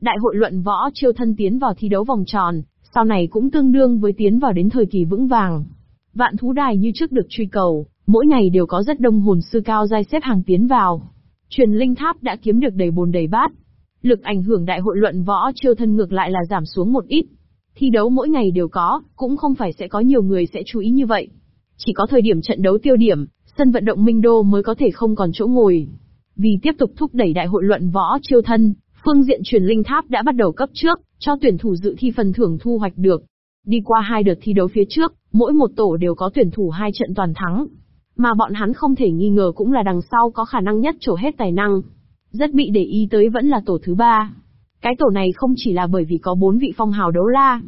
Đại hội luận võ chiêu thân tiến vào thi đấu vòng tròn, sau này cũng tương đương với tiến vào đến thời kỳ vững vàng. Vạn thú đài như trước được truy cầu, mỗi ngày đều có rất đông hồn sư cao giai xếp hàng tiến vào. Truyền linh tháp đã kiếm được đầy bồn đầy bát. Lực ảnh hưởng đại hội luận võ chiêu thân ngược lại là giảm xuống một ít. Thi đấu mỗi ngày đều có, cũng không phải sẽ có nhiều người sẽ chú ý như vậy. Chỉ có thời điểm trận đấu tiêu điểm, sân vận động Minh Đô mới có thể không còn chỗ ngồi. Vì tiếp tục thúc đẩy đại hội luận võ chiêu thân, phương diện truyền linh tháp đã bắt đầu cấp trước, cho tuyển thủ dự thi phần thưởng thu hoạch được. Đi qua hai đợt thi đấu phía trước, mỗi một tổ đều có tuyển thủ hai trận toàn thắng. Mà bọn hắn không thể nghi ngờ cũng là đằng sau có khả năng nhất trổ hết tài năng. Rất bị để ý tới vẫn là tổ thứ ba. Cái tổ này không chỉ là bởi vì có bốn vị phong hào đấu la,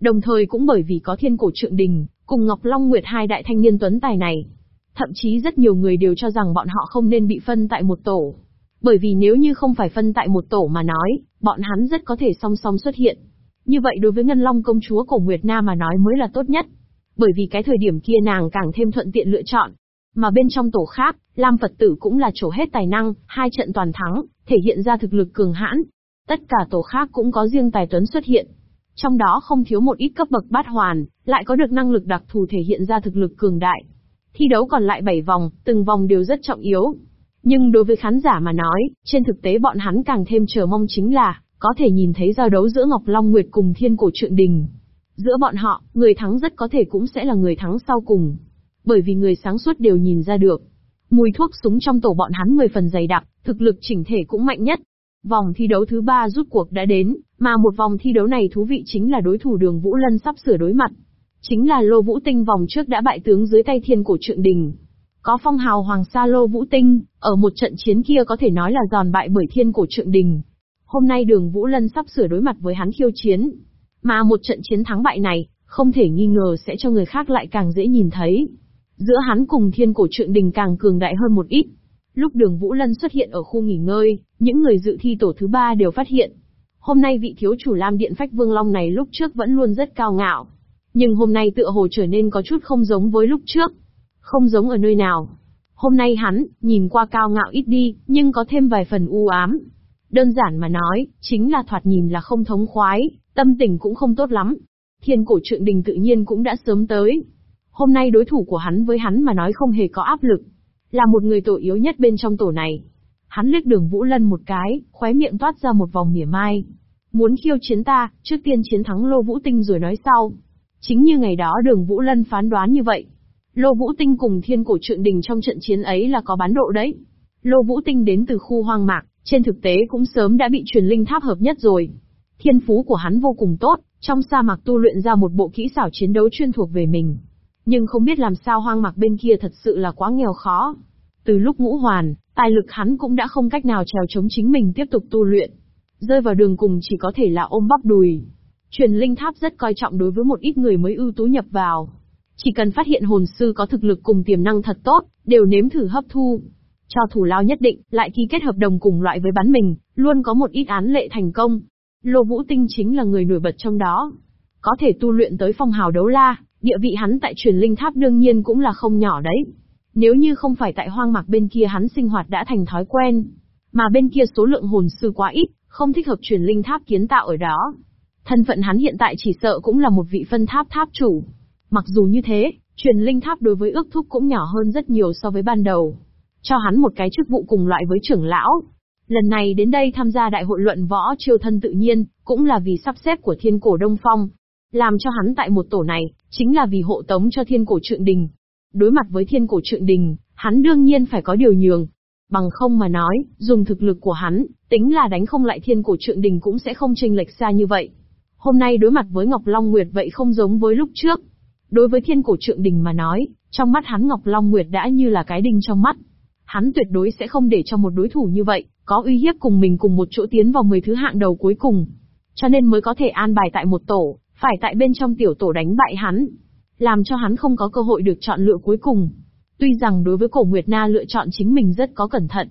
đồng thời cũng bởi vì có thiên cổ trượng đình, cùng Ngọc Long Nguyệt hai đại thanh niên tuấn tài này. Thậm chí rất nhiều người đều cho rằng bọn họ không nên bị phân tại một tổ. Bởi vì nếu như không phải phân tại một tổ mà nói, bọn hắn rất có thể song song xuất hiện. Như vậy đối với Ngân Long công chúa cổ Nguyệt na mà nói mới là tốt nhất. Bởi vì cái thời điểm kia nàng càng thêm thuận tiện lựa chọn. Mà bên trong tổ khác, Lam Phật tử cũng là chỗ hết tài năng, hai trận toàn thắng, thể hiện ra thực lực cường hãn. Tất cả tổ khác cũng có riêng tài tuấn xuất hiện. Trong đó không thiếu một ít cấp bậc bát hoàn, lại có được năng lực đặc thù thể hiện ra thực lực cường đại. Thi đấu còn lại 7 vòng, từng vòng đều rất trọng yếu. Nhưng đối với khán giả mà nói, trên thực tế bọn hắn càng thêm chờ mong chính là, có thể nhìn thấy giao đấu giữa Ngọc Long Nguyệt cùng Thiên Cổ Trượng Đình. Giữa bọn họ, người thắng rất có thể cũng sẽ là người thắng sau cùng. Bởi vì người sáng suốt đều nhìn ra được. Mùi thuốc súng trong tổ bọn hắn 10 phần dày đặc, thực lực chỉnh thể cũng mạnh nhất. Vòng thi đấu thứ ba rút cuộc đã đến, mà một vòng thi đấu này thú vị chính là đối thủ đường Vũ Lân sắp sửa đối mặt. Chính là Lô Vũ Tinh vòng trước đã bại tướng dưới tay thiên cổ trượng đình. Có phong hào Hoàng Sa Lô Vũ Tinh, ở một trận chiến kia có thể nói là giòn bại bởi thiên cổ trượng đình. Hôm nay đường Vũ Lân sắp sửa đối mặt với hắn khiêu chiến. Mà một trận chiến thắng bại này, không thể nghi ngờ sẽ cho người khác lại càng dễ nhìn thấy. Giữa hắn cùng thiên cổ trượng đình càng cường đại hơn một ít. Lúc đường Vũ Lân xuất hiện ở khu nghỉ ngơi, những người dự thi tổ thứ ba đều phát hiện. Hôm nay vị thiếu chủ Lam Điện Phách Vương Long này lúc trước vẫn luôn rất cao ngạo. Nhưng hôm nay tựa hồ trở nên có chút không giống với lúc trước. Không giống ở nơi nào. Hôm nay hắn, nhìn qua cao ngạo ít đi, nhưng có thêm vài phần u ám. Đơn giản mà nói, chính là thoạt nhìn là không thống khoái, tâm tình cũng không tốt lắm. Thiên cổ trượng đình tự nhiên cũng đã sớm tới. Hôm nay đối thủ của hắn với hắn mà nói không hề có áp lực. Là một người tổ yếu nhất bên trong tổ này. Hắn liếc đường Vũ Lân một cái, khóe miệng toát ra một vòng mỉa mai. Muốn khiêu chiến ta, trước tiên chiến thắng Lô Vũ Tinh rồi nói sau. Chính như ngày đó đường Vũ Lân phán đoán như vậy. Lô Vũ Tinh cùng thiên cổ trượng đình trong trận chiến ấy là có bán độ đấy. Lô Vũ Tinh đến từ khu hoang mạc, trên thực tế cũng sớm đã bị truyền linh tháp hợp nhất rồi. Thiên phú của hắn vô cùng tốt, trong sa mạc tu luyện ra một bộ kỹ xảo chiến đấu chuyên thuộc về mình. Nhưng không biết làm sao hoang mạc bên kia thật sự là quá nghèo khó. Từ lúc ngũ hoàn, tài lực hắn cũng đã không cách nào trèo chống chính mình tiếp tục tu luyện. Rơi vào đường cùng chỉ có thể là ôm bắp đùi. Truyền linh tháp rất coi trọng đối với một ít người mới ưu tú nhập vào. Chỉ cần phát hiện hồn sư có thực lực cùng tiềm năng thật tốt, đều nếm thử hấp thu. Cho thủ lao nhất định, lại ký kết hợp đồng cùng loại với bán mình, luôn có một ít án lệ thành công. Lô Vũ Tinh chính là người nổi bật trong đó. Có thể tu luyện tới phong hào đấu la, địa vị hắn tại truyền linh tháp đương nhiên cũng là không nhỏ đấy. Nếu như không phải tại hoang mạc bên kia hắn sinh hoạt đã thành thói quen, mà bên kia số lượng hồn sư quá ít, không thích hợp truyền linh tháp kiến tạo ở đó. Thân phận hắn hiện tại chỉ sợ cũng là một vị phân tháp tháp chủ. Mặc dù như thế, truyền linh tháp đối với ước thúc cũng nhỏ hơn rất nhiều so với ban đầu. Cho hắn một cái chức vụ cùng loại với trưởng lão. Lần này đến đây tham gia đại hội luận võ chiêu thân tự nhiên, cũng là vì sắp xếp của thiên cổ Đông Phong. Làm cho hắn tại một tổ này, chính là vì hộ tống cho thiên cổ trượng đình. Đối mặt với thiên cổ trượng đình, hắn đương nhiên phải có điều nhường. Bằng không mà nói, dùng thực lực của hắn, tính là đánh không lại thiên cổ trượng đình cũng sẽ không chênh lệch xa như vậy. Hôm nay đối mặt với Ngọc Long Nguyệt vậy không giống với lúc trước. Đối với thiên cổ trượng đình mà nói, trong mắt hắn Ngọc Long Nguyệt đã như là cái đinh trong mắt. Hắn tuyệt đối sẽ không để cho một đối thủ như vậy, có uy hiếp cùng mình cùng một chỗ tiến vào 10 thứ hạng đầu cuối cùng. Cho nên mới có thể an bài tại một tổ, phải tại bên trong tiểu tổ đánh bại hắn. Làm cho hắn không có cơ hội được chọn lựa cuối cùng. Tuy rằng đối với cổ Nguyệt Na lựa chọn chính mình rất có cẩn thận.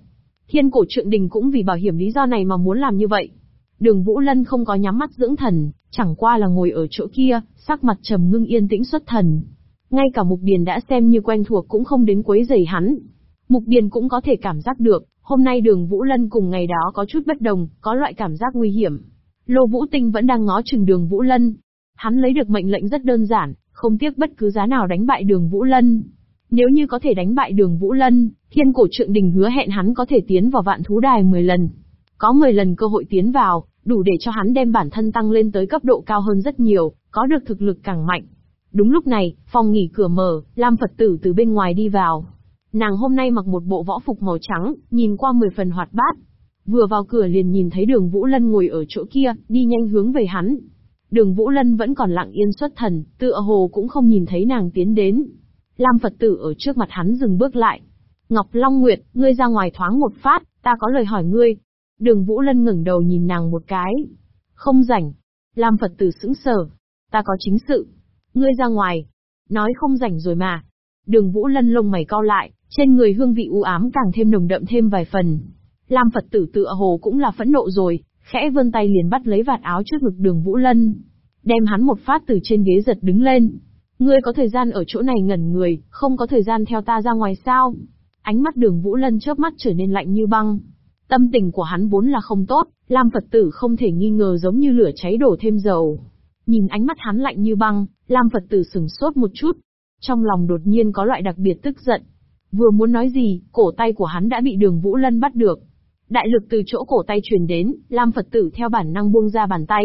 Thiên cổ trượng đình cũng vì bảo hiểm lý do này mà muốn làm như vậy. Đường Vũ Lân không có nhắm mắt dưỡng thần, chẳng qua là ngồi ở chỗ kia, sắc mặt trầm ngưng yên tĩnh xuất thần. Ngay cả Mục Điền đã xem như quen thuộc cũng không đến quấy rầy hắn. Mục Điền cũng có thể cảm giác được, hôm nay đường Vũ Lân cùng ngày đó có chút bất đồng, có loại cảm giác nguy hiểm. Lô Vũ Tinh vẫn đang ngó chừng đường Vũ Lân. Hắn lấy được mệnh lệnh rất đơn giản, không tiếc bất cứ giá nào đánh bại đường Vũ Lân. Nếu như có thể đánh bại đường Vũ Lân, thiên cổ trượng đình hứa hẹn hắn có thể tiến vào vạn thú đài 10 lần. Có 10 lần cơ hội tiến vào, đủ để cho hắn đem bản thân tăng lên tới cấp độ cao hơn rất nhiều, có được thực lực càng mạnh. Đúng lúc này, phòng nghỉ cửa mở, Lam Phật tử từ bên ngoài đi vào. Nàng hôm nay mặc một bộ võ phục màu trắng, nhìn qua mười phần hoạt bát. Vừa vào cửa liền nhìn thấy đường Vũ Lân ngồi ở chỗ kia, đi nhanh hướng về hắn. Đường Vũ Lân vẫn còn lặng yên xuất thần, tựa hồ cũng không nhìn thấy nàng tiến đến. Lam Phật tử ở trước mặt hắn dừng bước lại. Ngọc Long Nguyệt, ngươi ra ngoài thoáng một phát, ta có lời hỏi ngươi. Đường Vũ Lân ngẩng đầu nhìn nàng một cái. Không rảnh. Lam Phật tử sững sờ. Ta có chính sự. Ngươi ra ngoài. Nói không rảnh rồi mà. Đường Vũ Lân lông mày cau lại, trên người hương vị u ám càng thêm nồng đậm thêm vài phần. Lam Phật tử tựa hồ cũng là phẫn nộ rồi, khẽ vươn tay liền bắt lấy vạt áo trước ngực đường Vũ Lân. Đem hắn một phát từ trên ghế giật đứng lên. Ngươi có thời gian ở chỗ này ngẩn người, không có thời gian theo ta ra ngoài sao? Ánh mắt đường Vũ Lân chớp mắt trở nên lạnh như băng. Tâm tình của hắn vốn là không tốt, Lam Phật tử không thể nghi ngờ giống như lửa cháy đổ thêm dầu. Nhìn ánh mắt hắn lạnh như băng, Lam Phật tử sừng sốt một chút. Trong lòng đột nhiên có loại đặc biệt tức giận. Vừa muốn nói gì, cổ tay của hắn đã bị đường Vũ Lân bắt được. Đại lực từ chỗ cổ tay truyền đến, Lam Phật tử theo bản năng buông ra bàn tay.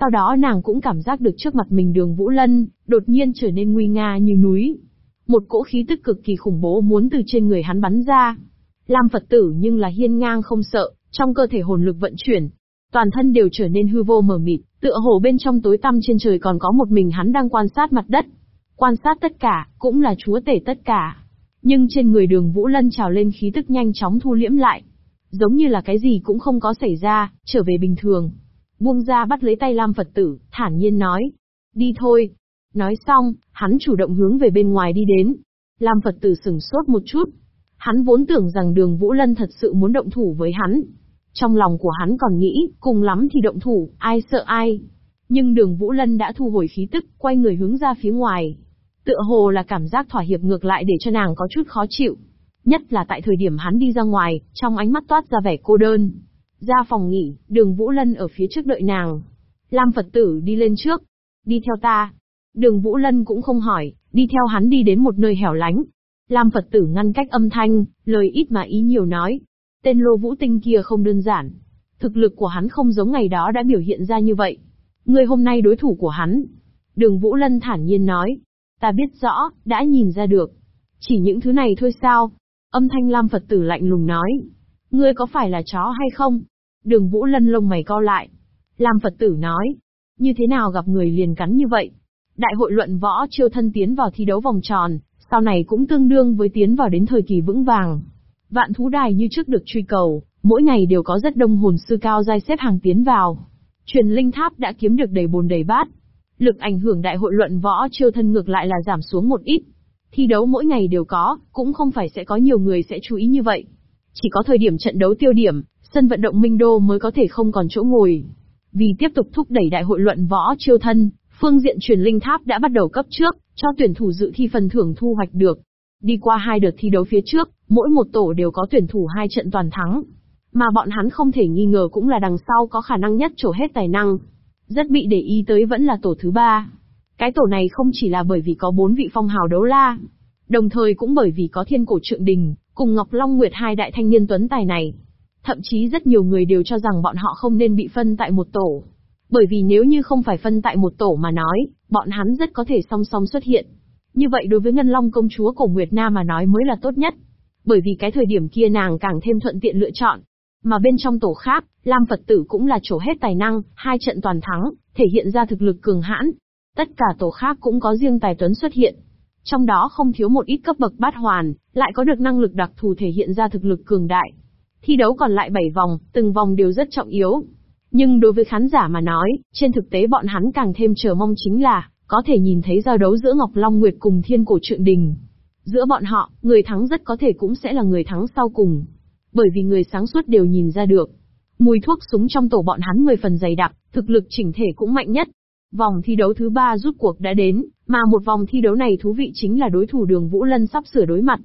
Sau đó nàng cũng cảm giác được trước mặt mình đường Vũ Lân, đột nhiên trở nên nguy nga như núi. Một cỗ khí tức cực kỳ khủng bố muốn từ trên người hắn bắn ra. Lam Phật tử nhưng là hiên ngang không sợ, trong cơ thể hồn lực vận chuyển. Toàn thân đều trở nên hư vô mờ mịt, tựa hồ bên trong tối tăm trên trời còn có một mình hắn đang quan sát mặt đất. Quan sát tất cả, cũng là chúa tể tất cả. Nhưng trên người đường Vũ Lân trào lên khí tức nhanh chóng thu liễm lại. Giống như là cái gì cũng không có xảy ra, trở về bình thường. Buông ra bắt lấy tay Lam Phật tử, thản nhiên nói. Đi thôi. Nói xong, hắn chủ động hướng về bên ngoài đi đến. Lam Phật tử sừng sốt một chút. Hắn vốn tưởng rằng đường Vũ Lân thật sự muốn động thủ với hắn. Trong lòng của hắn còn nghĩ, cùng lắm thì động thủ, ai sợ ai. Nhưng đường Vũ Lân đã thu hồi khí tức, quay người hướng ra phía ngoài. Tựa hồ là cảm giác thỏa hiệp ngược lại để cho nàng có chút khó chịu. Nhất là tại thời điểm hắn đi ra ngoài, trong ánh mắt toát ra vẻ cô đơn. Ra phòng nghỉ, đường Vũ Lân ở phía trước đợi nàng. Lam Phật tử đi lên trước. Đi theo ta. Đường Vũ Lân cũng không hỏi, đi theo hắn đi đến một nơi hẻo lánh. Lam Phật tử ngăn cách âm thanh, lời ít mà ý nhiều nói. Tên Lô Vũ Tinh kia không đơn giản. Thực lực của hắn không giống ngày đó đã biểu hiện ra như vậy. Người hôm nay đối thủ của hắn. Đường Vũ Lân thản nhiên nói. Ta biết rõ, đã nhìn ra được. Chỉ những thứ này thôi sao? Âm thanh Lam Phật tử lạnh lùng nói. Ngươi có phải là chó hay không? Đường Vũ Lân lông mày co lại. Lam Phật tử nói. Như thế nào gặp người liền cắn như vậy? Đại hội luận võ chiêu thân tiến vào thi đấu vòng tròn, sau này cũng tương đương với tiến vào đến thời kỳ vững vàng. Vạn thú đài như trước được truy cầu, mỗi ngày đều có rất đông hồn sư cao giai xếp hàng tiến vào. Truyền linh tháp đã kiếm được đầy bồn đầy bát, Lực ảnh hưởng đại hội luận võ chiêu thân ngược lại là giảm xuống một ít. Thi đấu mỗi ngày đều có, cũng không phải sẽ có nhiều người sẽ chú ý như vậy. Chỉ có thời điểm trận đấu tiêu điểm, sân vận động Minh Đô mới có thể không còn chỗ ngồi. Vì tiếp tục thúc đẩy đại hội luận võ chiêu thân, phương diện truyền linh tháp đã bắt đầu cấp trước, cho tuyển thủ dự thi phần thưởng thu hoạch được. Đi qua hai đợt thi đấu phía trước, mỗi một tổ đều có tuyển thủ hai trận toàn thắng. Mà bọn hắn không thể nghi ngờ cũng là đằng sau có khả năng nhất trổ hết tài năng. Rất bị để ý tới vẫn là tổ thứ ba. Cái tổ này không chỉ là bởi vì có bốn vị phong hào đấu la, đồng thời cũng bởi vì có thiên cổ trượng đình, cùng Ngọc Long Nguyệt hai đại thanh niên tuấn tài này. Thậm chí rất nhiều người đều cho rằng bọn họ không nên bị phân tại một tổ. Bởi vì nếu như không phải phân tại một tổ mà nói, bọn hắn rất có thể song song xuất hiện. Như vậy đối với Ngân Long công chúa cổ Nguyệt Nam mà nói mới là tốt nhất. Bởi vì cái thời điểm kia nàng càng thêm thuận tiện lựa chọn. Mà bên trong tổ khác, Lam Phật tử cũng là chỗ hết tài năng, hai trận toàn thắng, thể hiện ra thực lực cường hãn. Tất cả tổ khác cũng có riêng tài tuấn xuất hiện. Trong đó không thiếu một ít cấp bậc bát hoàn, lại có được năng lực đặc thù thể hiện ra thực lực cường đại. Thi đấu còn lại 7 vòng, từng vòng đều rất trọng yếu. Nhưng đối với khán giả mà nói, trên thực tế bọn hắn càng thêm chờ mong chính là, có thể nhìn thấy giao đấu giữa Ngọc Long Nguyệt cùng Thiên Cổ Trượng Đình. Giữa bọn họ, người thắng rất có thể cũng sẽ là người thắng sau cùng bởi vì người sáng suốt đều nhìn ra được. Mùi thuốc súng trong tổ bọn hắn 10 phần dày đặc, thực lực chỉnh thể cũng mạnh nhất. Vòng thi đấu thứ ba rút cuộc đã đến, mà một vòng thi đấu này thú vị chính là đối thủ đường Vũ Lân sắp sửa đối mặt.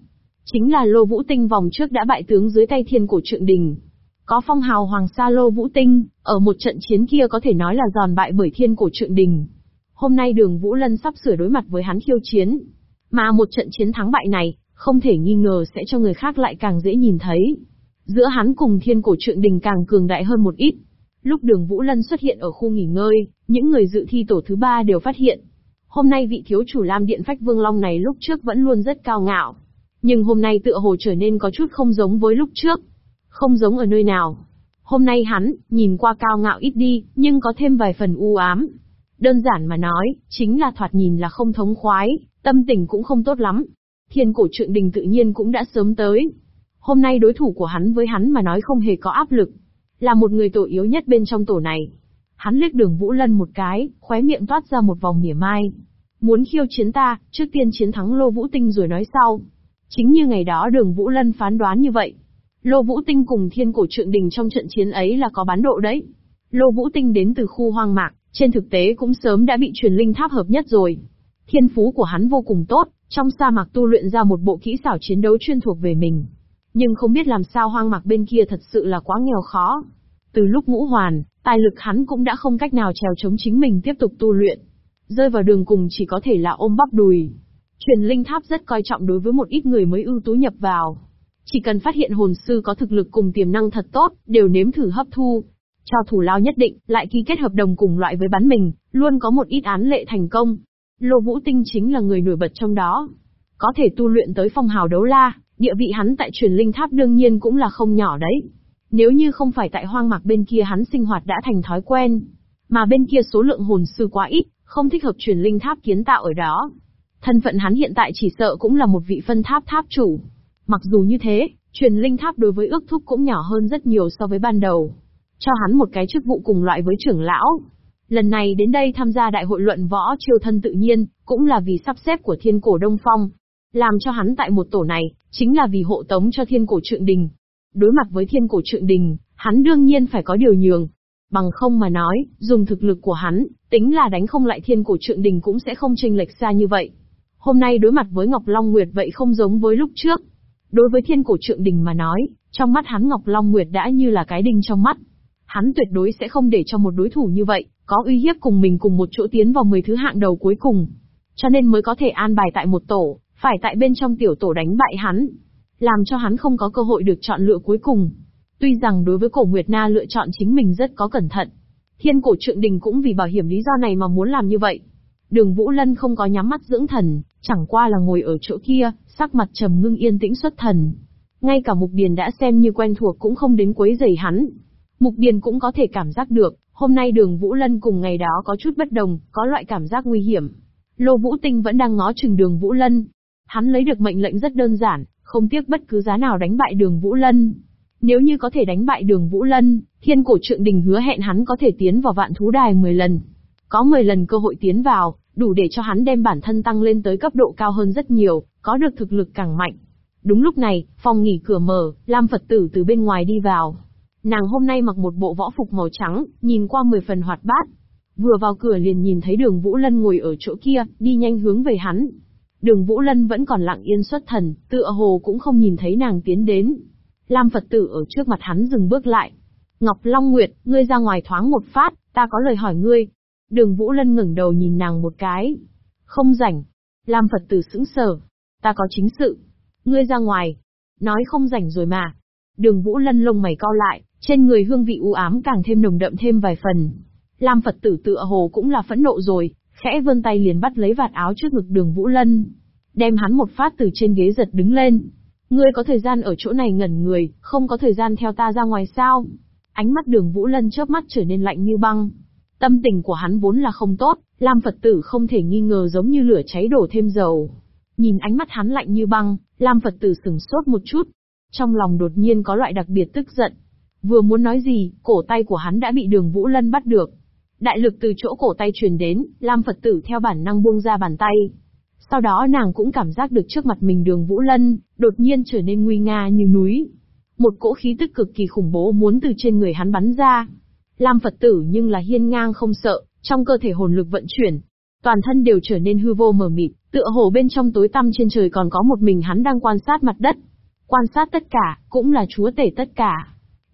Chính là Lô Vũ Tinh vòng trước đã bại tướng dưới tay thiên cổ trượng đình. Có phong hào Hoàng Sa Lô Vũ Tinh, ở một trận chiến kia có thể nói là giòn bại bởi thiên cổ trượng đình. Hôm nay đường Vũ Lân sắp sửa đối mặt với hắn khiêu chiến. Mà một trận chiến thắng bại này, không thể nghi ngờ sẽ cho người khác lại càng dễ nhìn thấy. Giữa hắn cùng thiên cổ trượng đình càng cường đại hơn một ít. Lúc đường Vũ Lân xuất hiện ở khu nghỉ ngơi, những người dự thi tổ thứ ba đều phát hiện. Hôm nay vị thiếu chủ Lam Điện Phách Vương Long này lúc trước vẫn luôn rất cao ngạo. Nhưng hôm nay tựa hồ trở nên có chút không giống với lúc trước. Không giống ở nơi nào. Hôm nay hắn, nhìn qua cao ngạo ít đi, nhưng có thêm vài phần u ám. Đơn giản mà nói, chính là thoạt nhìn là không thống khoái, tâm tình cũng không tốt lắm. Thiên cổ trượng đình tự nhiên cũng đã sớm tới. Hôm nay đối thủ của hắn với hắn mà nói không hề có áp lực. Là một người tổ yếu nhất bên trong tổ này. Hắn liếc đường Vũ Lân một cái, khóe miệng toát ra một vòng mỉa mai. Muốn khiêu chiến ta, trước tiên chiến thắng Lô Vũ Tinh rồi nói sau. Chính như ngày đó đường Vũ Lân phán đoán như vậy. Lô Vũ Tinh cùng thiên cổ trượng đình trong trận chiến ấy là có bán độ đấy. Lô Vũ Tinh đến từ khu hoang mạc, trên thực tế cũng sớm đã bị truyền linh tháp hợp nhất rồi. Thiên phú của hắn vô cùng tốt, trong sa mạc tu luyện ra một bộ kỹ xảo chiến đấu chuyên thuộc về mình. Nhưng không biết làm sao hoang mạc bên kia thật sự là quá nghèo khó. Từ lúc ngũ hoàn, tài lực hắn cũng đã không cách nào trèo chống chính mình tiếp tục tu luyện. Rơi vào đường cùng chỉ có thể là ôm bắp đùi. Truyền linh tháp rất coi trọng đối với một ít người mới ưu tú nhập vào. Chỉ cần phát hiện hồn sư có thực lực cùng tiềm năng thật tốt, đều nếm thử hấp thu. Cho thủ lao nhất định, lại ký kết hợp đồng cùng loại với bắn mình, luôn có một ít án lệ thành công. Lô Vũ Tinh chính là người nổi bật trong đó. Có thể tu luyện tới phong hào đấu la, địa vị hắn tại truyền linh tháp đương nhiên cũng là không nhỏ đấy. Nếu như không phải tại hoang mạc bên kia hắn sinh hoạt đã thành thói quen, mà bên kia số lượng hồn sư quá ít, không thích hợp truyền linh tháp kiến tạo ở đó. Thân phận hắn hiện tại chỉ sợ cũng là một vị phân tháp tháp chủ. Mặc dù như thế, truyền linh tháp đối với ước thúc cũng nhỏ hơn rất nhiều so với ban đầu. Cho hắn một cái chức vụ cùng loại với trưởng lão. Lần này đến đây tham gia đại hội luận võ triều thân tự nhiên, cũng là vì sắp xếp của thiên cổ Đông Phong. Làm cho hắn tại một tổ này, chính là vì hộ tống cho thiên cổ trượng đình. Đối mặt với thiên cổ trượng đình, hắn đương nhiên phải có điều nhường. Bằng không mà nói, dùng thực lực của hắn, tính là đánh không lại thiên cổ trượng đình cũng sẽ không chênh lệch xa như vậy. Hôm nay đối mặt với Ngọc Long Nguyệt vậy không giống với lúc trước. Đối với thiên cổ trượng đình mà nói, trong mắt hắn Ngọc Long Nguyệt đã như là cái đinh trong mắt. Hắn tuyệt đối sẽ không để cho một đối thủ như vậy, có uy hiếp cùng mình cùng một chỗ tiến vào 10 thứ hạng đầu cuối cùng. Cho nên mới có thể an bài tại một tổ, phải tại bên trong tiểu tổ đánh bại hắn. Làm cho hắn không có cơ hội được chọn lựa cuối cùng. Tuy rằng đối với cổ Nguyệt Na lựa chọn chính mình rất có cẩn thận. Thiên cổ trượng đình cũng vì bảo hiểm lý do này mà muốn làm như vậy. Đường Vũ Lân không có nhắm mắt dưỡng thần, chẳng qua là ngồi ở chỗ kia, sắc mặt trầm ngưng yên tĩnh xuất thần. Ngay cả Mục Điền đã xem như quen thuộc cũng không đến quấy rầy hắn. Mục Điền cũng có thể cảm giác được, hôm nay đường Vũ Lân cùng ngày đó có chút bất đồng, có loại cảm giác nguy hiểm. Lô Vũ Tinh vẫn đang ngó chừng đường Vũ Lân. Hắn lấy được mệnh lệnh rất đơn giản, không tiếc bất cứ giá nào đánh bại đường Vũ Lân. Nếu như có thể đánh bại đường Vũ Lân, thiên cổ trượng đình hứa hẹn hắn có thể tiến vào vạn thú đài 10 lần. Có 10 lần cơ hội tiến vào, đủ để cho hắn đem bản thân tăng lên tới cấp độ cao hơn rất nhiều, có được thực lực càng mạnh. Đúng lúc này, phòng nghỉ cửa mở, Lam Phật tử từ bên ngoài đi vào. Nàng hôm nay mặc một bộ võ phục màu trắng, nhìn qua mười phần hoạt bát. Vừa vào cửa liền nhìn thấy đường Vũ Lân ngồi ở chỗ kia, đi nhanh hướng về hắn. Đường Vũ Lân vẫn còn lặng yên xuất thần, tựa hồ cũng không nhìn thấy nàng tiến đến. Lam Phật tử ở trước mặt hắn dừng bước lại. Ngọc Long Nguyệt, ngươi ra ngoài thoáng một phát, ta có lời hỏi ngươi. Đường Vũ Lân ngẩng đầu nhìn nàng một cái. Không rảnh. Lam Phật tử sững sờ. Ta có chính sự. Ngươi ra ngoài. Nói không rảnh rồi mà. Đường Vũ Lân lông mày cau lại, trên người hương vị u ám càng thêm nồng đậm thêm vài phần. Lam Phật tử tựa hồ cũng là phẫn nộ rồi, khẽ vươn tay liền bắt lấy vạt áo trước ngực đường Vũ Lân. Đem hắn một phát từ trên ghế giật đứng lên. Ngươi có thời gian ở chỗ này ngẩn người, không có thời gian theo ta ra ngoài sao? Ánh mắt đường Vũ Lân chớp mắt trở nên lạnh như băng. Tâm tình của hắn vốn là không tốt, Lam Phật tử không thể nghi ngờ giống như lửa cháy đổ thêm dầu. Nhìn ánh mắt hắn lạnh như băng, Lam Phật tử sừng sốt một chút. Trong lòng đột nhiên có loại đặc biệt tức giận. Vừa muốn nói gì, cổ tay của hắn đã bị đường Vũ Lân bắt được. Đại lực từ chỗ cổ tay truyền đến, Lam Phật tử theo bản năng buông ra bàn tay. Sau đó nàng cũng cảm giác được trước mặt mình đường Vũ Lân, đột nhiên trở nên nguy nga như núi. Một cỗ khí tức cực kỳ khủng bố muốn từ trên người hắn bắn ra. Lam Phật tử nhưng là hiên ngang không sợ, trong cơ thể hồn lực vận chuyển. Toàn thân đều trở nên hư vô mờ mịt, tựa hồ bên trong tối tăm trên trời còn có một mình hắn đang quan sát mặt đất. Quan sát tất cả, cũng là chúa tể tất cả.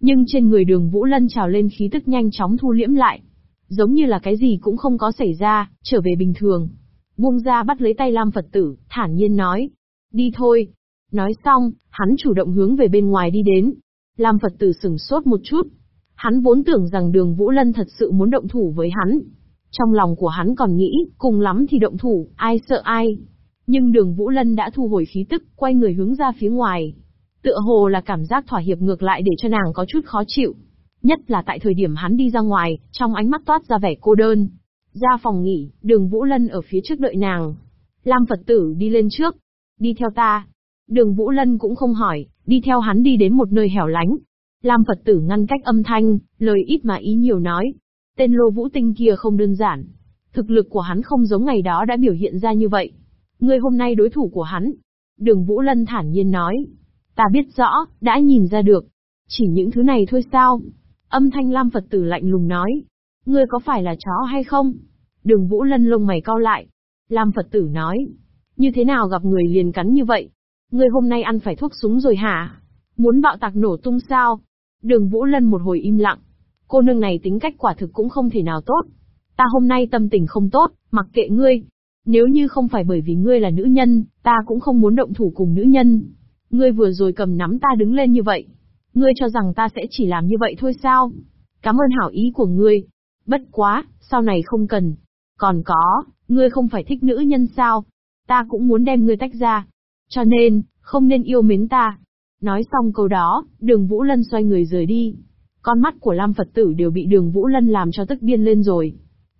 Nhưng trên người đường Vũ Lân trào lên khí tức nhanh chóng thu liễm lại. Giống như là cái gì cũng không có xảy ra, trở về bình thường. Buông ra bắt lấy tay Lam Phật tử, thản nhiên nói. Đi thôi. Nói xong, hắn chủ động hướng về bên ngoài đi đến. Lam Phật tử sửng sốt một chút. Hắn vốn tưởng rằng đường Vũ Lân thật sự muốn động thủ với hắn. Trong lòng của hắn còn nghĩ, cùng lắm thì động thủ, ai sợ ai. Nhưng đường Vũ Lân đã thu hồi khí tức, quay người hướng ra phía ngoài. Tựa hồ là cảm giác thỏa hiệp ngược lại để cho nàng có chút khó chịu. Nhất là tại thời điểm hắn đi ra ngoài, trong ánh mắt toát ra vẻ cô đơn. Ra phòng nghỉ, đường Vũ Lân ở phía trước đợi nàng. Lam Phật tử đi lên trước. Đi theo ta. Đường Vũ Lân cũng không hỏi, đi theo hắn đi đến một nơi hẻo lánh. Lam Phật tử ngăn cách âm thanh, lời ít mà ý nhiều nói. Tên lô vũ tinh kia không đơn giản. Thực lực của hắn không giống ngày đó đã biểu hiện ra như vậy. Ngươi hôm nay đối thủ của hắn. Đường Vũ Lân thản nhiên nói. Ta biết rõ, đã nhìn ra được. Chỉ những thứ này thôi sao? Âm thanh Lam Phật tử lạnh lùng nói. Ngươi có phải là chó hay không? Đường Vũ Lân lông mày cau lại. Lam Phật tử nói. Như thế nào gặp người liền cắn như vậy? Ngươi hôm nay ăn phải thuốc súng rồi hả? Muốn bạo tạc nổ tung sao? Đường Vũ Lân một hồi im lặng. Cô nương này tính cách quả thực cũng không thể nào tốt. Ta hôm nay tâm tình không tốt, mặc kệ ngươi. Nếu như không phải bởi vì ngươi là nữ nhân, ta cũng không muốn động thủ cùng nữ nhân. Ngươi vừa rồi cầm nắm ta đứng lên như vậy. Ngươi cho rằng ta sẽ chỉ làm như vậy thôi sao? Cảm ơn hảo ý của ngươi. Bất quá, sau này không cần. Còn có, ngươi không phải thích nữ nhân sao? Ta cũng muốn đem ngươi tách ra. Cho nên, không nên yêu mến ta. Nói xong câu đó, đường Vũ Lân xoay người rời đi. Con mắt của Lam Phật tử đều bị đường Vũ Lân làm cho tức điên lên rồi.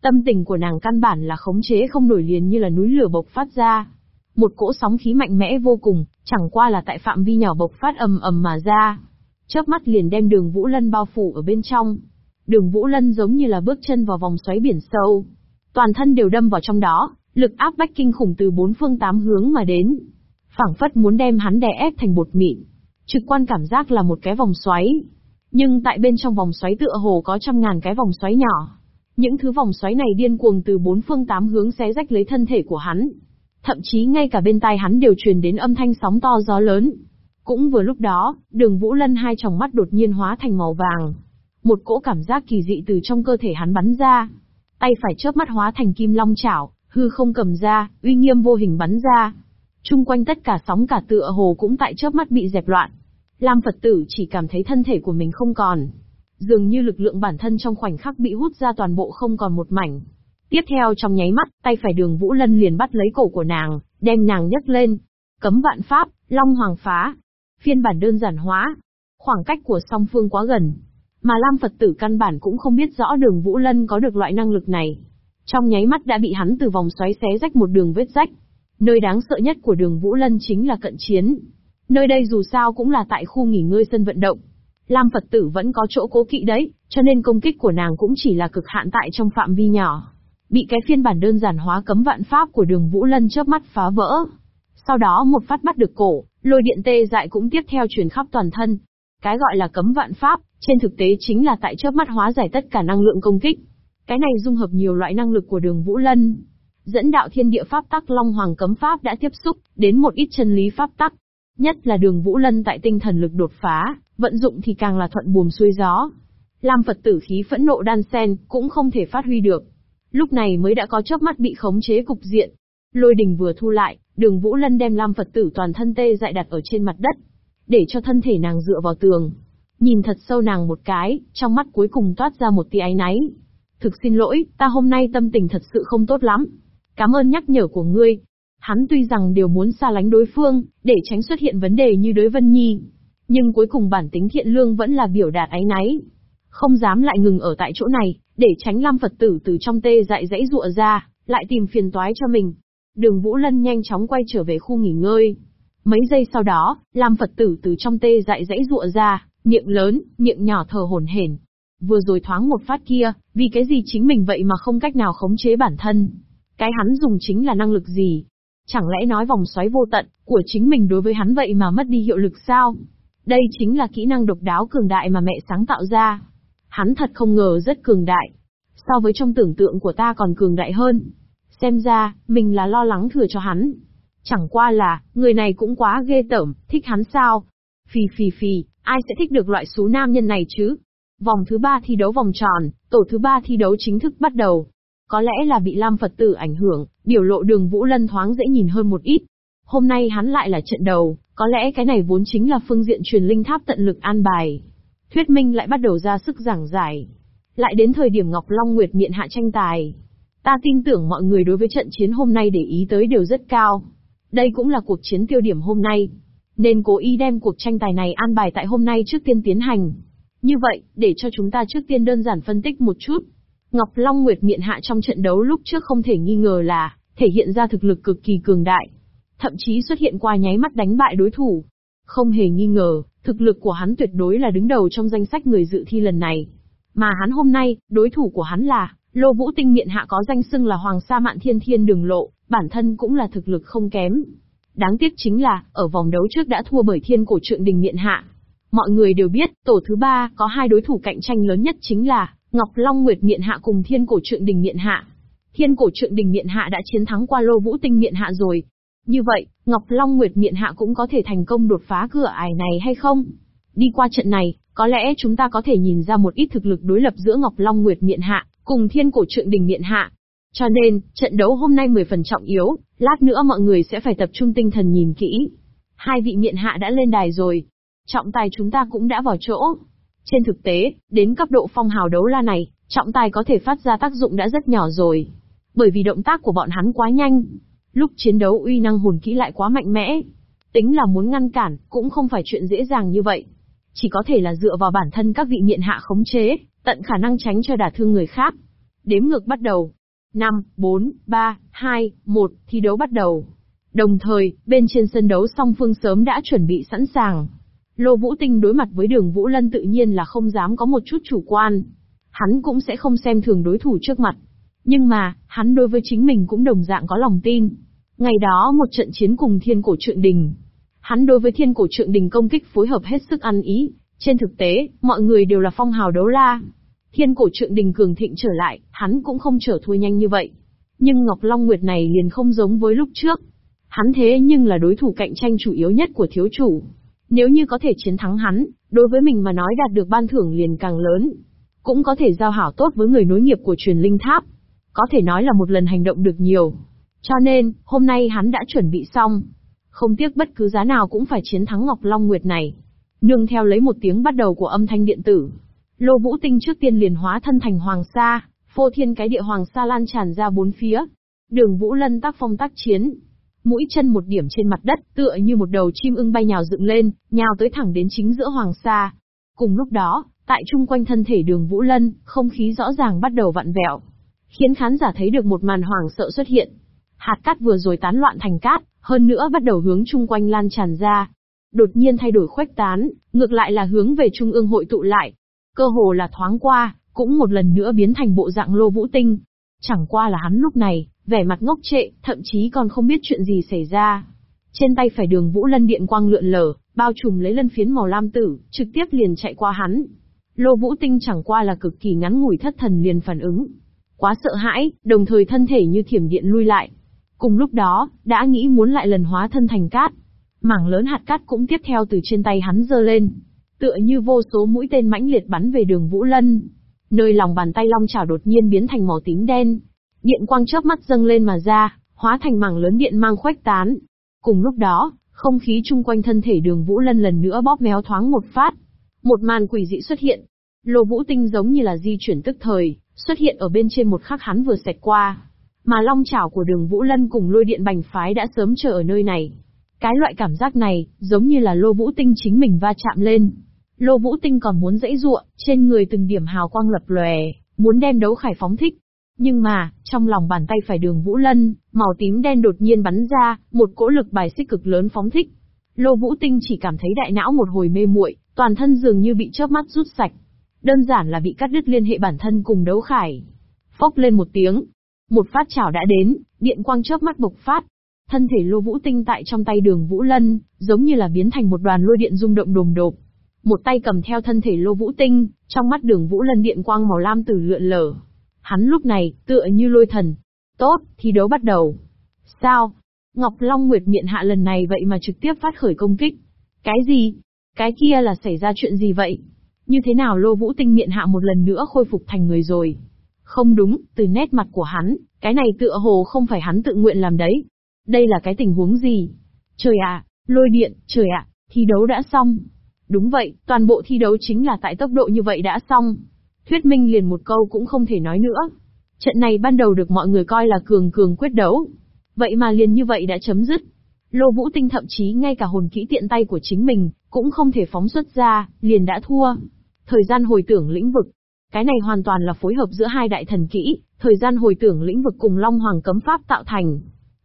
Tâm tình của nàng căn bản là khống chế không nổi liền như là núi lửa bộc phát ra. Một cỗ sóng khí mạnh mẽ vô cùng, chẳng qua là tại phạm vi nhỏ bộc phát ầm ầm mà ra. Chớp mắt liền đem đường Vũ Lân bao phủ ở bên trong. Đường Vũ Lân giống như là bước chân vào vòng xoáy biển sâu. Toàn thân đều đâm vào trong đó, lực áp bách kinh khủng từ bốn phương tám hướng mà đến. phảng phất muốn đem hắn đè ép thành bột mịn. Trực quan cảm giác là một cái vòng xoáy. Nhưng tại bên trong vòng xoáy tựa hồ có trăm ngàn cái vòng xoáy nhỏ. Những thứ vòng xoáy này điên cuồng từ bốn phương tám hướng xé rách lấy thân thể của hắn. Thậm chí ngay cả bên tai hắn đều truyền đến âm thanh sóng to gió lớn. Cũng vừa lúc đó, đường Vũ Lân hai tròng mắt đột nhiên hóa thành màu vàng. Một cỗ cảm giác kỳ dị từ trong cơ thể hắn bắn ra. Tay phải chớp mắt hóa thành kim long chảo, hư không cầm ra, uy nghiêm vô hình bắn ra. Trung quanh tất cả sóng cả tựa hồ cũng tại chớp mắt bị dẹp loạn. Lam Phật tử chỉ cảm thấy thân thể của mình không còn. Dường như lực lượng bản thân trong khoảnh khắc bị hút ra toàn bộ không còn một mảnh. Tiếp theo trong nháy mắt, tay phải đường Vũ Lân liền bắt lấy cổ của nàng, đem nàng nhấc lên. Cấm vạn pháp, Long Hoàng phá. Phiên bản đơn giản hóa. Khoảng cách của song phương quá gần. Mà Lam Phật tử căn bản cũng không biết rõ đường Vũ Lân có được loại năng lực này. Trong nháy mắt đã bị hắn từ vòng xoáy xé rách một đường vết rách. Nơi đáng sợ nhất của đường Vũ Lân chính là cận chiến. Nơi đây dù sao cũng là tại khu nghỉ ngơi sân vận động. Lam Phật tử vẫn có chỗ cố kỵ đấy, cho nên công kích của nàng cũng chỉ là cực hạn tại trong phạm vi nhỏ. Bị cái phiên bản đơn giản hóa cấm vạn pháp của đường Vũ Lân chớp mắt phá vỡ. Sau đó một phát bắt được cổ, lôi điện tê dại cũng tiếp theo truyền khắp toàn thân. Cái gọi là cấm vạn pháp, trên thực tế chính là tại chớp mắt hóa giải tất cả năng lượng công kích. Cái này dung hợp nhiều loại năng lực của đường Vũ Lân. Dẫn đạo thiên địa pháp tắc Long Hoàng cấm pháp đã tiếp xúc đến một ít chân lý pháp tắc. Nhất là đường Vũ Lân tại tinh thần lực đột phá, vận dụng thì càng là thuận buồm xuôi gió. Lam Phật tử khí phẫn nộ đan sen, cũng không thể phát huy được. Lúc này mới đã có chớp mắt bị khống chế cục diện. Lôi đình vừa thu lại, đường Vũ Lân đem Lam Phật tử toàn thân tê dại đặt ở trên mặt đất. Để cho thân thể nàng dựa vào tường. Nhìn thật sâu nàng một cái, trong mắt cuối cùng toát ra một tia áy náy. Thực xin lỗi, ta hôm nay tâm tình thật sự không tốt lắm. Cảm ơn nhắc nhở của ngươi. Hắn tuy rằng đều muốn xa lánh đối phương, để tránh xuất hiện vấn đề như đối Vân Nhi. Nhưng cuối cùng bản tính thiện lương vẫn là biểu đạt áy náy. Không dám lại ngừng ở tại chỗ này, để tránh Lam Phật tử từ trong tê dại dãy rụa ra, lại tìm phiền toái cho mình. Đường Vũ Lân nhanh chóng quay trở về khu nghỉ ngơi. Mấy giây sau đó, Lam Phật tử từ trong tê dại dãy rụa ra, miệng lớn, miệng nhỏ thở hổn hển. Vừa rồi thoáng một phát kia, vì cái gì chính mình vậy mà không cách nào khống chế bản thân. Cái hắn dùng chính là năng lực gì? Chẳng lẽ nói vòng xoáy vô tận, của chính mình đối với hắn vậy mà mất đi hiệu lực sao? Đây chính là kỹ năng độc đáo cường đại mà mẹ sáng tạo ra. Hắn thật không ngờ rất cường đại. So với trong tưởng tượng của ta còn cường đại hơn. Xem ra, mình là lo lắng thừa cho hắn. Chẳng qua là, người này cũng quá ghê tởm, thích hắn sao? Phì phì phì, Ai sẽ thích được loại số nam nhân này chứ? Vòng thứ ba thi đấu vòng tròn, tổ thứ ba thi đấu chính thức bắt đầu. Có lẽ là bị Lam Phật tử ảnh hưởng, biểu lộ đường Vũ Lân thoáng dễ nhìn hơn một ít. Hôm nay hắn lại là trận đầu, có lẽ cái này vốn chính là phương diện truyền linh tháp tận lực an bài. Thuyết minh lại bắt đầu ra sức giảng giải. Lại đến thời điểm Ngọc Long Nguyệt miệng hạ tranh tài. Ta tin tưởng mọi người đối với trận chiến hôm nay để ý tới đều rất cao. Đây cũng là cuộc chiến tiêu điểm hôm nay. Nên cố ý đem cuộc tranh tài này an bài tại hôm nay trước tiên tiến hành. Như vậy, để cho chúng ta trước tiên đơn giản phân tích một chút. Ngọc Long Nguyệt Miện hạ trong trận đấu lúc trước không thể nghi ngờ là, thể hiện ra thực lực cực kỳ cường đại. Thậm chí xuất hiện qua nháy mắt đánh bại đối thủ. Không hề nghi ngờ, thực lực của hắn tuyệt đối là đứng đầu trong danh sách người dự thi lần này. Mà hắn hôm nay, đối thủ của hắn là, Lô Vũ Tinh Miện hạ có danh xưng là Hoàng Sa Mạn Thiên Thiên Đường Lộ, bản thân cũng là thực lực không kém. Đáng tiếc chính là, ở vòng đấu trước đã thua bởi thiên cổ trượng đình miện hạ. Mọi người đều biết, tổ thứ ba có hai đối thủ cạnh tranh lớn nhất chính là Ngọc Long Nguyệt miện hạ cùng thiên cổ trượng đình miện hạ. Thiên cổ trượng đình miện hạ đã chiến thắng qua lô vũ tinh miện hạ rồi. Như vậy, Ngọc Long Nguyệt miện hạ cũng có thể thành công đột phá cửa ải này hay không? Đi qua trận này, có lẽ chúng ta có thể nhìn ra một ít thực lực đối lập giữa Ngọc Long Nguyệt miện hạ, cùng thiên cổ trượng đình miện hạ. Cho nên, trận đấu hôm nay 10 phần trọng yếu, lát nữa mọi người sẽ phải tập trung tinh thần nhìn kỹ. Hai vị miện hạ đã lên đài rồi. Trọng tài chúng ta cũng đã vào chỗ. Trên thực tế, đến cấp độ phong hào đấu la này, trọng tài có thể phát ra tác dụng đã rất nhỏ rồi. Bởi vì động tác của bọn hắn quá nhanh. Lúc chiến đấu uy năng hồn kỹ lại quá mạnh mẽ. Tính là muốn ngăn cản, cũng không phải chuyện dễ dàng như vậy. Chỉ có thể là dựa vào bản thân các vị miện hạ khống chế, tận khả năng tránh cho đả thương người khác. Đếm ngược bắt đầu. 5, 4, 3, 2, 1, thi đấu bắt đầu. Đồng thời, bên trên sân đấu song phương sớm đã chuẩn bị sẵn sàng. Lô Vũ Tinh đối mặt với đường Vũ Lân tự nhiên là không dám có một chút chủ quan. Hắn cũng sẽ không xem thường đối thủ trước mặt. Nhưng mà, hắn đối với chính mình cũng đồng dạng có lòng tin. Ngày đó một trận chiến cùng thiên cổ trượng đình. Hắn đối với thiên cổ trượng đình công kích phối hợp hết sức ăn ý. Trên thực tế, mọi người đều là phong hào đấu la. Thiên cổ trượng đình cường thịnh trở lại, hắn cũng không trở thua nhanh như vậy. Nhưng Ngọc Long Nguyệt này liền không giống với lúc trước. Hắn thế nhưng là đối thủ cạnh tranh chủ yếu nhất của thiếu chủ. Nếu như có thể chiến thắng hắn, đối với mình mà nói đạt được ban thưởng liền càng lớn. Cũng có thể giao hảo tốt với người nối nghiệp của truyền linh tháp. Có thể nói là một lần hành động được nhiều. Cho nên, hôm nay hắn đã chuẩn bị xong. Không tiếc bất cứ giá nào cũng phải chiến thắng Ngọc Long Nguyệt này. Nương theo lấy một tiếng bắt đầu của âm thanh điện tử. Lô Vũ Tinh trước tiên liền hóa thân thành Hoàng Sa, phô thiên cái địa Hoàng Sa lan tràn ra bốn phía. Đường Vũ Lân tác phong tác chiến, mũi chân một điểm trên mặt đất, tựa như một đầu chim ưng bay nhào dựng lên, nhào tới thẳng đến chính giữa Hoàng Sa. Cùng lúc đó, tại chung quanh thân thể đường Vũ Lân, không khí rõ ràng bắt đầu vặn vẹo, khiến khán giả thấy được một màn hoàng sợ xuất hiện. Hạt cát vừa rồi tán loạn thành cát, hơn nữa bắt đầu hướng chung quanh lan tràn ra. Đột nhiên thay đổi khuếch tán, ngược lại là hướng về trung ương hội tụ lại. Cơ hồ là thoáng qua, cũng một lần nữa biến thành bộ dạng lô vũ tinh. Chẳng qua là hắn lúc này, vẻ mặt ngốc trệ, thậm chí còn không biết chuyện gì xảy ra. Trên tay phải đường Vũ Lân điện quang lượn lờ, bao trùm lấy lân phiến màu lam tử, trực tiếp liền chạy qua hắn. Lô Vũ Tinh chẳng qua là cực kỳ ngắn ngủi thất thần liền phản ứng. Quá sợ hãi, đồng thời thân thể như thiểm điện lui lại. Cùng lúc đó, đã nghĩ muốn lại lần hóa thân thành cát. Mảng lớn hạt cát cũng tiếp theo từ trên tay hắn dơ lên. Tựa như vô số mũi tên mãnh liệt bắn về đường Vũ Lân. Nơi lòng bàn tay long chảo đột nhiên biến thành màu tím đen, Điện quang chớp mắt dâng lên mà ra, hóa thành mảng lớn điện mang khuếch tán. Cùng lúc đó, không khí chung quanh thân thể đường Vũ Lân lần nữa bóp méo thoáng một phát. Một màn quỷ dị xuất hiện. Lô Vũ Tinh giống như là di chuyển tức thời, xuất hiện ở bên trên một khắc hắn vừa xẹt qua. Mà long chảo của đường Vũ Lân cùng lôi điện bành phái đã sớm chờ ở nơi này. Cái loại cảm giác này, giống như là Lô Vũ Tinh chính mình va chạm lên. Lô Vũ Tinh còn muốn dãy ruộng, trên người từng điểm hào quang lập lòe, muốn đem đấu khải phóng thích. Nhưng mà, trong lòng bàn tay phải đường Vũ Lân, màu tím đen đột nhiên bắn ra, một cỗ lực bài xích cực lớn phóng thích. Lô Vũ Tinh chỉ cảm thấy đại não một hồi mê muội, toàn thân dường như bị chớp mắt rút sạch. Đơn giản là bị cắt đứt liên hệ bản thân cùng đấu khải. Phốc lên một tiếng. Một phát chảo đã đến, điện quang chớp mắt bộc phát. Thân thể Lô Vũ Tinh tại trong tay đường Vũ Lân, giống như là biến thành một đoàn lôi điện rung động đồm đột. Một tay cầm theo thân thể Lô Vũ Tinh, trong mắt đường Vũ Lân điện quang màu lam từ lượn lờ, Hắn lúc này, tựa như lôi thần. Tốt, thi đấu bắt đầu. Sao? Ngọc Long Nguyệt miệng hạ lần này vậy mà trực tiếp phát khởi công kích. Cái gì? Cái kia là xảy ra chuyện gì vậy? Như thế nào Lô Vũ Tinh miệng hạ một lần nữa khôi phục thành người rồi? Không đúng, từ nét mặt của hắn, cái này tựa hồ không phải hắn tự nguyện làm đấy. Đây là cái tình huống gì? Trời ạ, lôi điện, trời ạ, thi đấu đã xong. Đúng vậy, toàn bộ thi đấu chính là tại tốc độ như vậy đã xong. Thuyết minh liền một câu cũng không thể nói nữa. Trận này ban đầu được mọi người coi là cường cường quyết đấu. Vậy mà liền như vậy đã chấm dứt. Lô Vũ Tinh thậm chí ngay cả hồn kỹ tiện tay của chính mình, cũng không thể phóng xuất ra, liền đã thua. Thời gian hồi tưởng lĩnh vực. Cái này hoàn toàn là phối hợp giữa hai đại thần kỹ, thời gian hồi tưởng lĩnh vực cùng Long Hoàng cấm pháp tạo thành.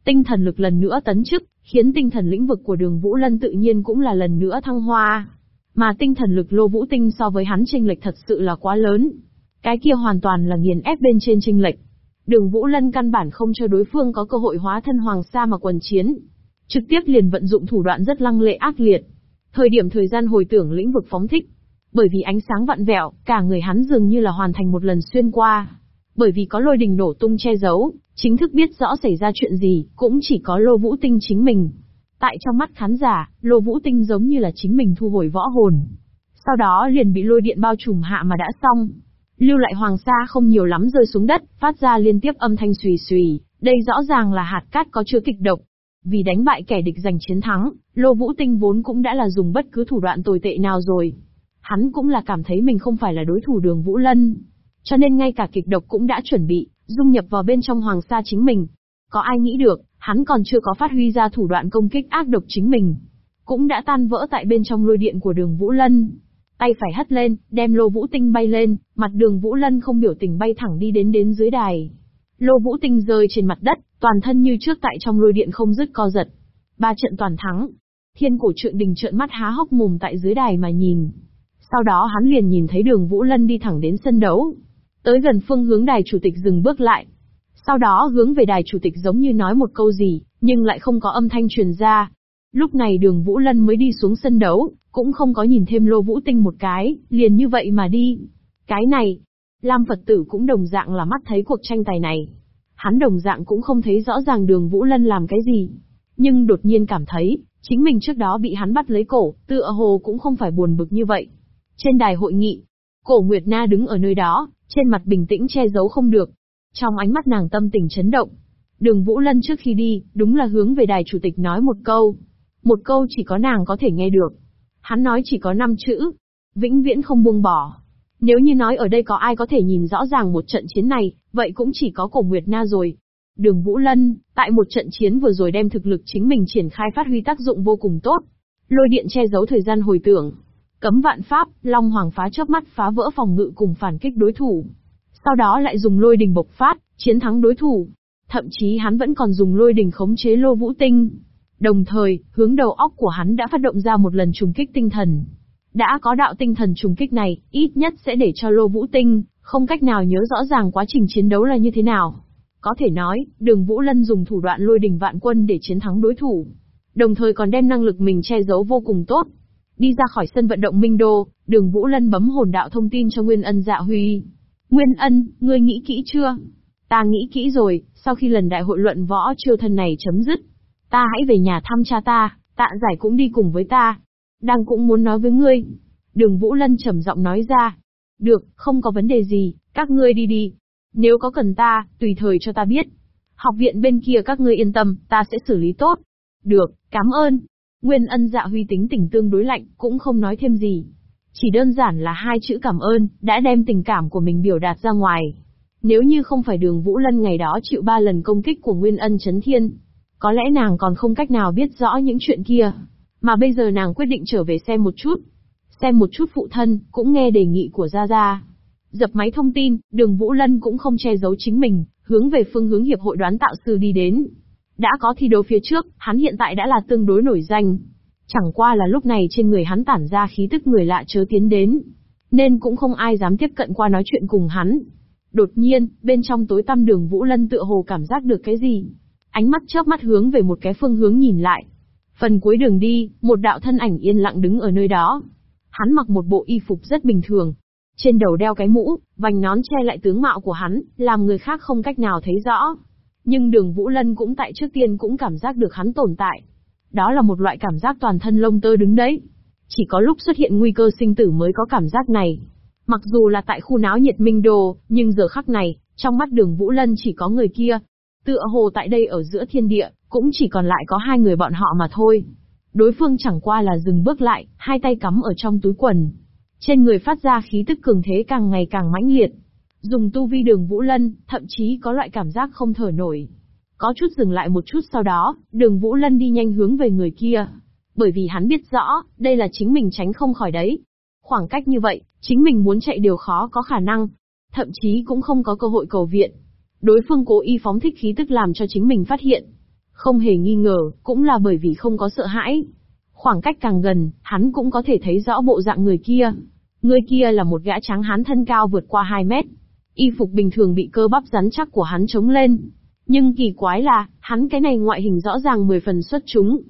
Tinh thần lực lần nữa tấn chức, khiến tinh thần lĩnh vực của đường Vũ Lân tự nhiên cũng là lần nữa thăng hoa. Mà tinh thần lực lô vũ tinh so với hắn tranh lệch thật sự là quá lớn. Cái kia hoàn toàn là nghiền ép bên trên tranh lệch. Đường Vũ Lân căn bản không cho đối phương có cơ hội hóa thân hoàng sa mà quần chiến. Trực tiếp liền vận dụng thủ đoạn rất lăng lệ ác liệt. Thời điểm thời gian hồi tưởng lĩnh vực phóng thích. Bởi vì ánh sáng vặn vẹo, cả người hắn dường như là hoàn thành một lần xuyên qua. Bởi vì có lôi đình nổ tung che giấu, chính thức biết rõ xảy ra chuyện gì, cũng chỉ có Lô Vũ Tinh chính mình. Tại trong mắt khán giả, Lô Vũ Tinh giống như là chính mình thu hồi võ hồn. Sau đó liền bị lôi điện bao trùm hạ mà đã xong. Lưu lại hoàng sa không nhiều lắm rơi xuống đất, phát ra liên tiếp âm thanh xùy xùy, đây rõ ràng là hạt cát có chứa kịch độc. Vì đánh bại kẻ địch giành chiến thắng, Lô Vũ Tinh vốn cũng đã là dùng bất cứ thủ đoạn tồi tệ nào rồi. Hắn cũng là cảm thấy mình không phải là đối thủ đường Vũ Lân. Cho nên ngay cả kịch độc cũng đã chuẩn bị, dung nhập vào bên trong hoàng sa chính mình. Có ai nghĩ được, hắn còn chưa có phát huy ra thủ đoạn công kích ác độc chính mình. Cũng đã tan vỡ tại bên trong lôi điện của đường Vũ Lân. Tay phải hất lên, đem lô vũ tinh bay lên, mặt đường Vũ Lân không biểu tình bay thẳng đi đến đến dưới đài. Lô vũ tinh rơi trên mặt đất, toàn thân như trước tại trong lôi điện không dứt co giật. Ba trận toàn thắng. Thiên cổ trượng đình trợn mắt há hốc mồm tại dưới đài mà nhìn. Sau đó hắn liền nhìn thấy đường Vũ Lân đi thẳng đến sân đấu. Tới gần phương hướng đài chủ tịch dừng bước lại. Sau đó hướng về đài chủ tịch giống như nói một câu gì, nhưng lại không có âm thanh truyền ra. Lúc này đường Vũ Lân mới đi xuống sân đấu, cũng không có nhìn thêm lô vũ tinh một cái, liền như vậy mà đi. Cái này, Lam Phật tử cũng đồng dạng là mắt thấy cuộc tranh tài này. Hắn đồng dạng cũng không thấy rõ ràng đường Vũ Lân làm cái gì. Nhưng đột nhiên cảm thấy, chính mình trước đó bị hắn bắt lấy cổ, tựa hồ cũng không phải buồn bực như vậy. Trên đài hội nghị, cổ Nguyệt Na đứng ở nơi đó, trên mặt bình tĩnh che giấu không được. Trong ánh mắt nàng tâm tình chấn động. Đường Vũ Lân trước khi đi, đúng là hướng về đài chủ tịch nói một câu. Một câu chỉ có nàng có thể nghe được. Hắn nói chỉ có năm chữ. Vĩnh viễn không buông bỏ. Nếu như nói ở đây có ai có thể nhìn rõ ràng một trận chiến này, vậy cũng chỉ có cổ Nguyệt Na rồi. Đường Vũ Lân, tại một trận chiến vừa rồi đem thực lực chính mình triển khai phát huy tác dụng vô cùng tốt. Lôi điện che giấu thời gian hồi tưởng, Cấm vạn pháp, Long Hoàng phá chớp mắt phá vỡ phòng ngự cùng phản kích đối thủ. Sau đó lại dùng lôi đình bộc phát, chiến thắng đối thủ. Thậm chí hắn vẫn còn dùng lôi đình khống chế lô vũ tinh. Đồng thời, hướng đầu óc của hắn đã phát động ra một lần trùng kích tinh thần. Đã có đạo tinh thần trùng kích này, ít nhất sẽ để cho lô vũ tinh, không cách nào nhớ rõ ràng quá trình chiến đấu là như thế nào. Có thể nói, đường Vũ Lân dùng thủ đoạn lôi đình vạn quân để chiến thắng đối thủ. Đồng thời còn đem năng lực mình che giấu vô cùng tốt, Đi ra khỏi sân vận động Minh Đô, đường Vũ Lân bấm hồn đạo thông tin cho Nguyên Ân Dạ Huy. Nguyên Ân, ngươi nghĩ kỹ chưa? Ta nghĩ kỹ rồi, sau khi lần đại hội luận võ chiêu thân này chấm dứt. Ta hãy về nhà thăm cha ta, tạ giải cũng đi cùng với ta. Đang cũng muốn nói với ngươi. Đường Vũ Lân trầm giọng nói ra. Được, không có vấn đề gì, các ngươi đi đi. Nếu có cần ta, tùy thời cho ta biết. Học viện bên kia các ngươi yên tâm, ta sẽ xử lý tốt. Được, cảm ơn. Nguyên ân dạ huy tính tình tương đối lạnh, cũng không nói thêm gì. Chỉ đơn giản là hai chữ cảm ơn, đã đem tình cảm của mình biểu đạt ra ngoài. Nếu như không phải đường Vũ Lân ngày đó chịu ba lần công kích của Nguyên ân chấn thiên, có lẽ nàng còn không cách nào biết rõ những chuyện kia. Mà bây giờ nàng quyết định trở về xem một chút. Xem một chút phụ thân, cũng nghe đề nghị của Gia Gia. Dập máy thông tin, đường Vũ Lân cũng không che giấu chính mình, hướng về phương hướng hiệp hội đoán tạo sư đi đến. Đã có thi đấu phía trước, hắn hiện tại đã là tương đối nổi danh. Chẳng qua là lúc này trên người hắn tản ra khí tức người lạ chớ tiến đến. Nên cũng không ai dám tiếp cận qua nói chuyện cùng hắn. Đột nhiên, bên trong tối tăm đường Vũ Lân tựa hồ cảm giác được cái gì. Ánh mắt chớp mắt hướng về một cái phương hướng nhìn lại. Phần cuối đường đi, một đạo thân ảnh yên lặng đứng ở nơi đó. Hắn mặc một bộ y phục rất bình thường. Trên đầu đeo cái mũ, vành nón che lại tướng mạo của hắn, làm người khác không cách nào thấy rõ. Nhưng đường Vũ Lân cũng tại trước tiên cũng cảm giác được hắn tồn tại. Đó là một loại cảm giác toàn thân lông tơ đứng đấy. Chỉ có lúc xuất hiện nguy cơ sinh tử mới có cảm giác này. Mặc dù là tại khu náo nhiệt minh đồ, nhưng giờ khắc này, trong mắt đường Vũ Lân chỉ có người kia. Tựa hồ tại đây ở giữa thiên địa, cũng chỉ còn lại có hai người bọn họ mà thôi. Đối phương chẳng qua là dừng bước lại, hai tay cắm ở trong túi quần. Trên người phát ra khí tức cường thế càng ngày càng mãnh liệt. Dùng tu vi đường Vũ Lân, thậm chí có loại cảm giác không thở nổi. Có chút dừng lại một chút sau đó, đường Vũ Lân đi nhanh hướng về người kia. Bởi vì hắn biết rõ, đây là chính mình tránh không khỏi đấy. Khoảng cách như vậy, chính mình muốn chạy đều khó có khả năng. Thậm chí cũng không có cơ hội cầu viện. Đối phương cố ý phóng thích khí tức làm cho chính mình phát hiện. Không hề nghi ngờ, cũng là bởi vì không có sợ hãi. Khoảng cách càng gần, hắn cũng có thể thấy rõ bộ dạng người kia. Người kia là một gã trắng hán thân cao vượt qua 2 mét. Y phục bình thường bị cơ bắp rắn chắc của hắn chống lên. Nhưng kỳ quái là, hắn cái này ngoại hình rõ ràng 10 phần xuất chúng.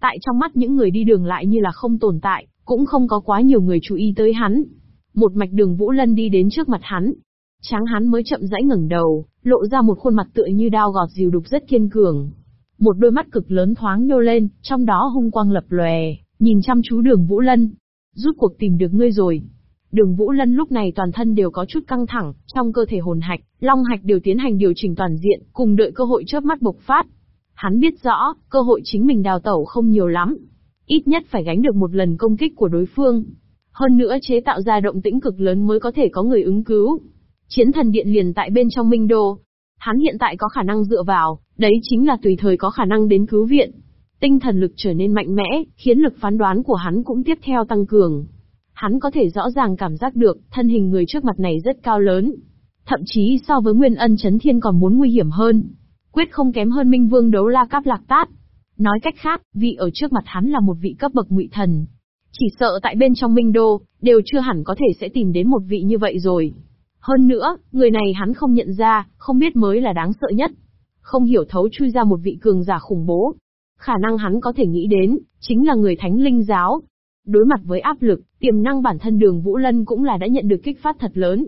Tại trong mắt những người đi đường lại như là không tồn tại, cũng không có quá nhiều người chú ý tới hắn. Một mạch đường Vũ Lân đi đến trước mặt hắn. Tráng hắn mới chậm rãi ngẩng đầu, lộ ra một khuôn mặt tựa như đao gọt dìu đục rất kiên cường. Một đôi mắt cực lớn thoáng nhô lên, trong đó hung quang lập lòe, nhìn chăm chú đường Vũ Lân. Rút cuộc tìm được ngươi rồi. Đường Vũ Lân lúc này toàn thân đều có chút căng thẳng, trong cơ thể hồn hạch, long hạch đều tiến hành điều chỉnh toàn diện, cùng đợi cơ hội chớp mắt bộc phát. Hắn biết rõ, cơ hội chính mình đào tẩu không nhiều lắm. Ít nhất phải gánh được một lần công kích của đối phương. Hơn nữa chế tạo ra động tĩnh cực lớn mới có thể có người ứng cứu. Chiến thần điện liền tại bên trong Minh Đô. Hắn hiện tại có khả năng dựa vào, đấy chính là tùy thời có khả năng đến cứu viện. Tinh thần lực trở nên mạnh mẽ, khiến lực phán đoán của hắn cũng tiếp theo tăng cường. Hắn có thể rõ ràng cảm giác được, thân hình người trước mặt này rất cao lớn. Thậm chí so với Nguyên Ân Chấn Thiên còn muốn nguy hiểm hơn. Quyết không kém hơn Minh Vương đấu la cáp lạc tát. Nói cách khác, vị ở trước mặt hắn là một vị cấp bậc ngụy thần. Chỉ sợ tại bên trong Minh Đô, đều chưa hẳn có thể sẽ tìm đến một vị như vậy rồi. Hơn nữa, người này hắn không nhận ra, không biết mới là đáng sợ nhất. Không hiểu thấu chui ra một vị cường giả khủng bố. Khả năng hắn có thể nghĩ đến, chính là người thánh linh giáo. Đối mặt với áp lực, tiềm năng bản thân đường Vũ Lân cũng là đã nhận được kích phát thật lớn.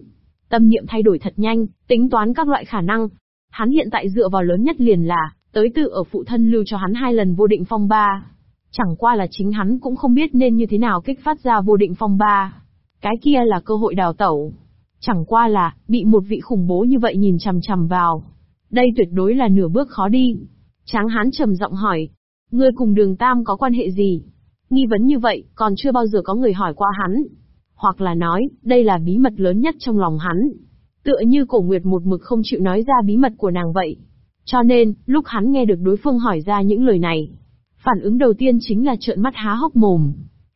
Tâm niệm thay đổi thật nhanh, tính toán các loại khả năng. Hắn hiện tại dựa vào lớn nhất liền là, tới tự ở phụ thân lưu cho hắn hai lần vô định phong ba. Chẳng qua là chính hắn cũng không biết nên như thế nào kích phát ra vô định phong ba. Cái kia là cơ hội đào tẩu. Chẳng qua là, bị một vị khủng bố như vậy nhìn chằm chằm vào. Đây tuyệt đối là nửa bước khó đi. Tráng hán trầm giọng hỏi. Ngươi cùng đường Tam có quan hệ gì? Nghi vấn như vậy, còn chưa bao giờ có người hỏi qua hắn. Hoặc là nói, đây là bí mật lớn nhất trong lòng hắn. Tựa như cổ nguyệt một mực không chịu nói ra bí mật của nàng vậy. Cho nên, lúc hắn nghe được đối phương hỏi ra những lời này, phản ứng đầu tiên chính là trợn mắt há hốc mồm.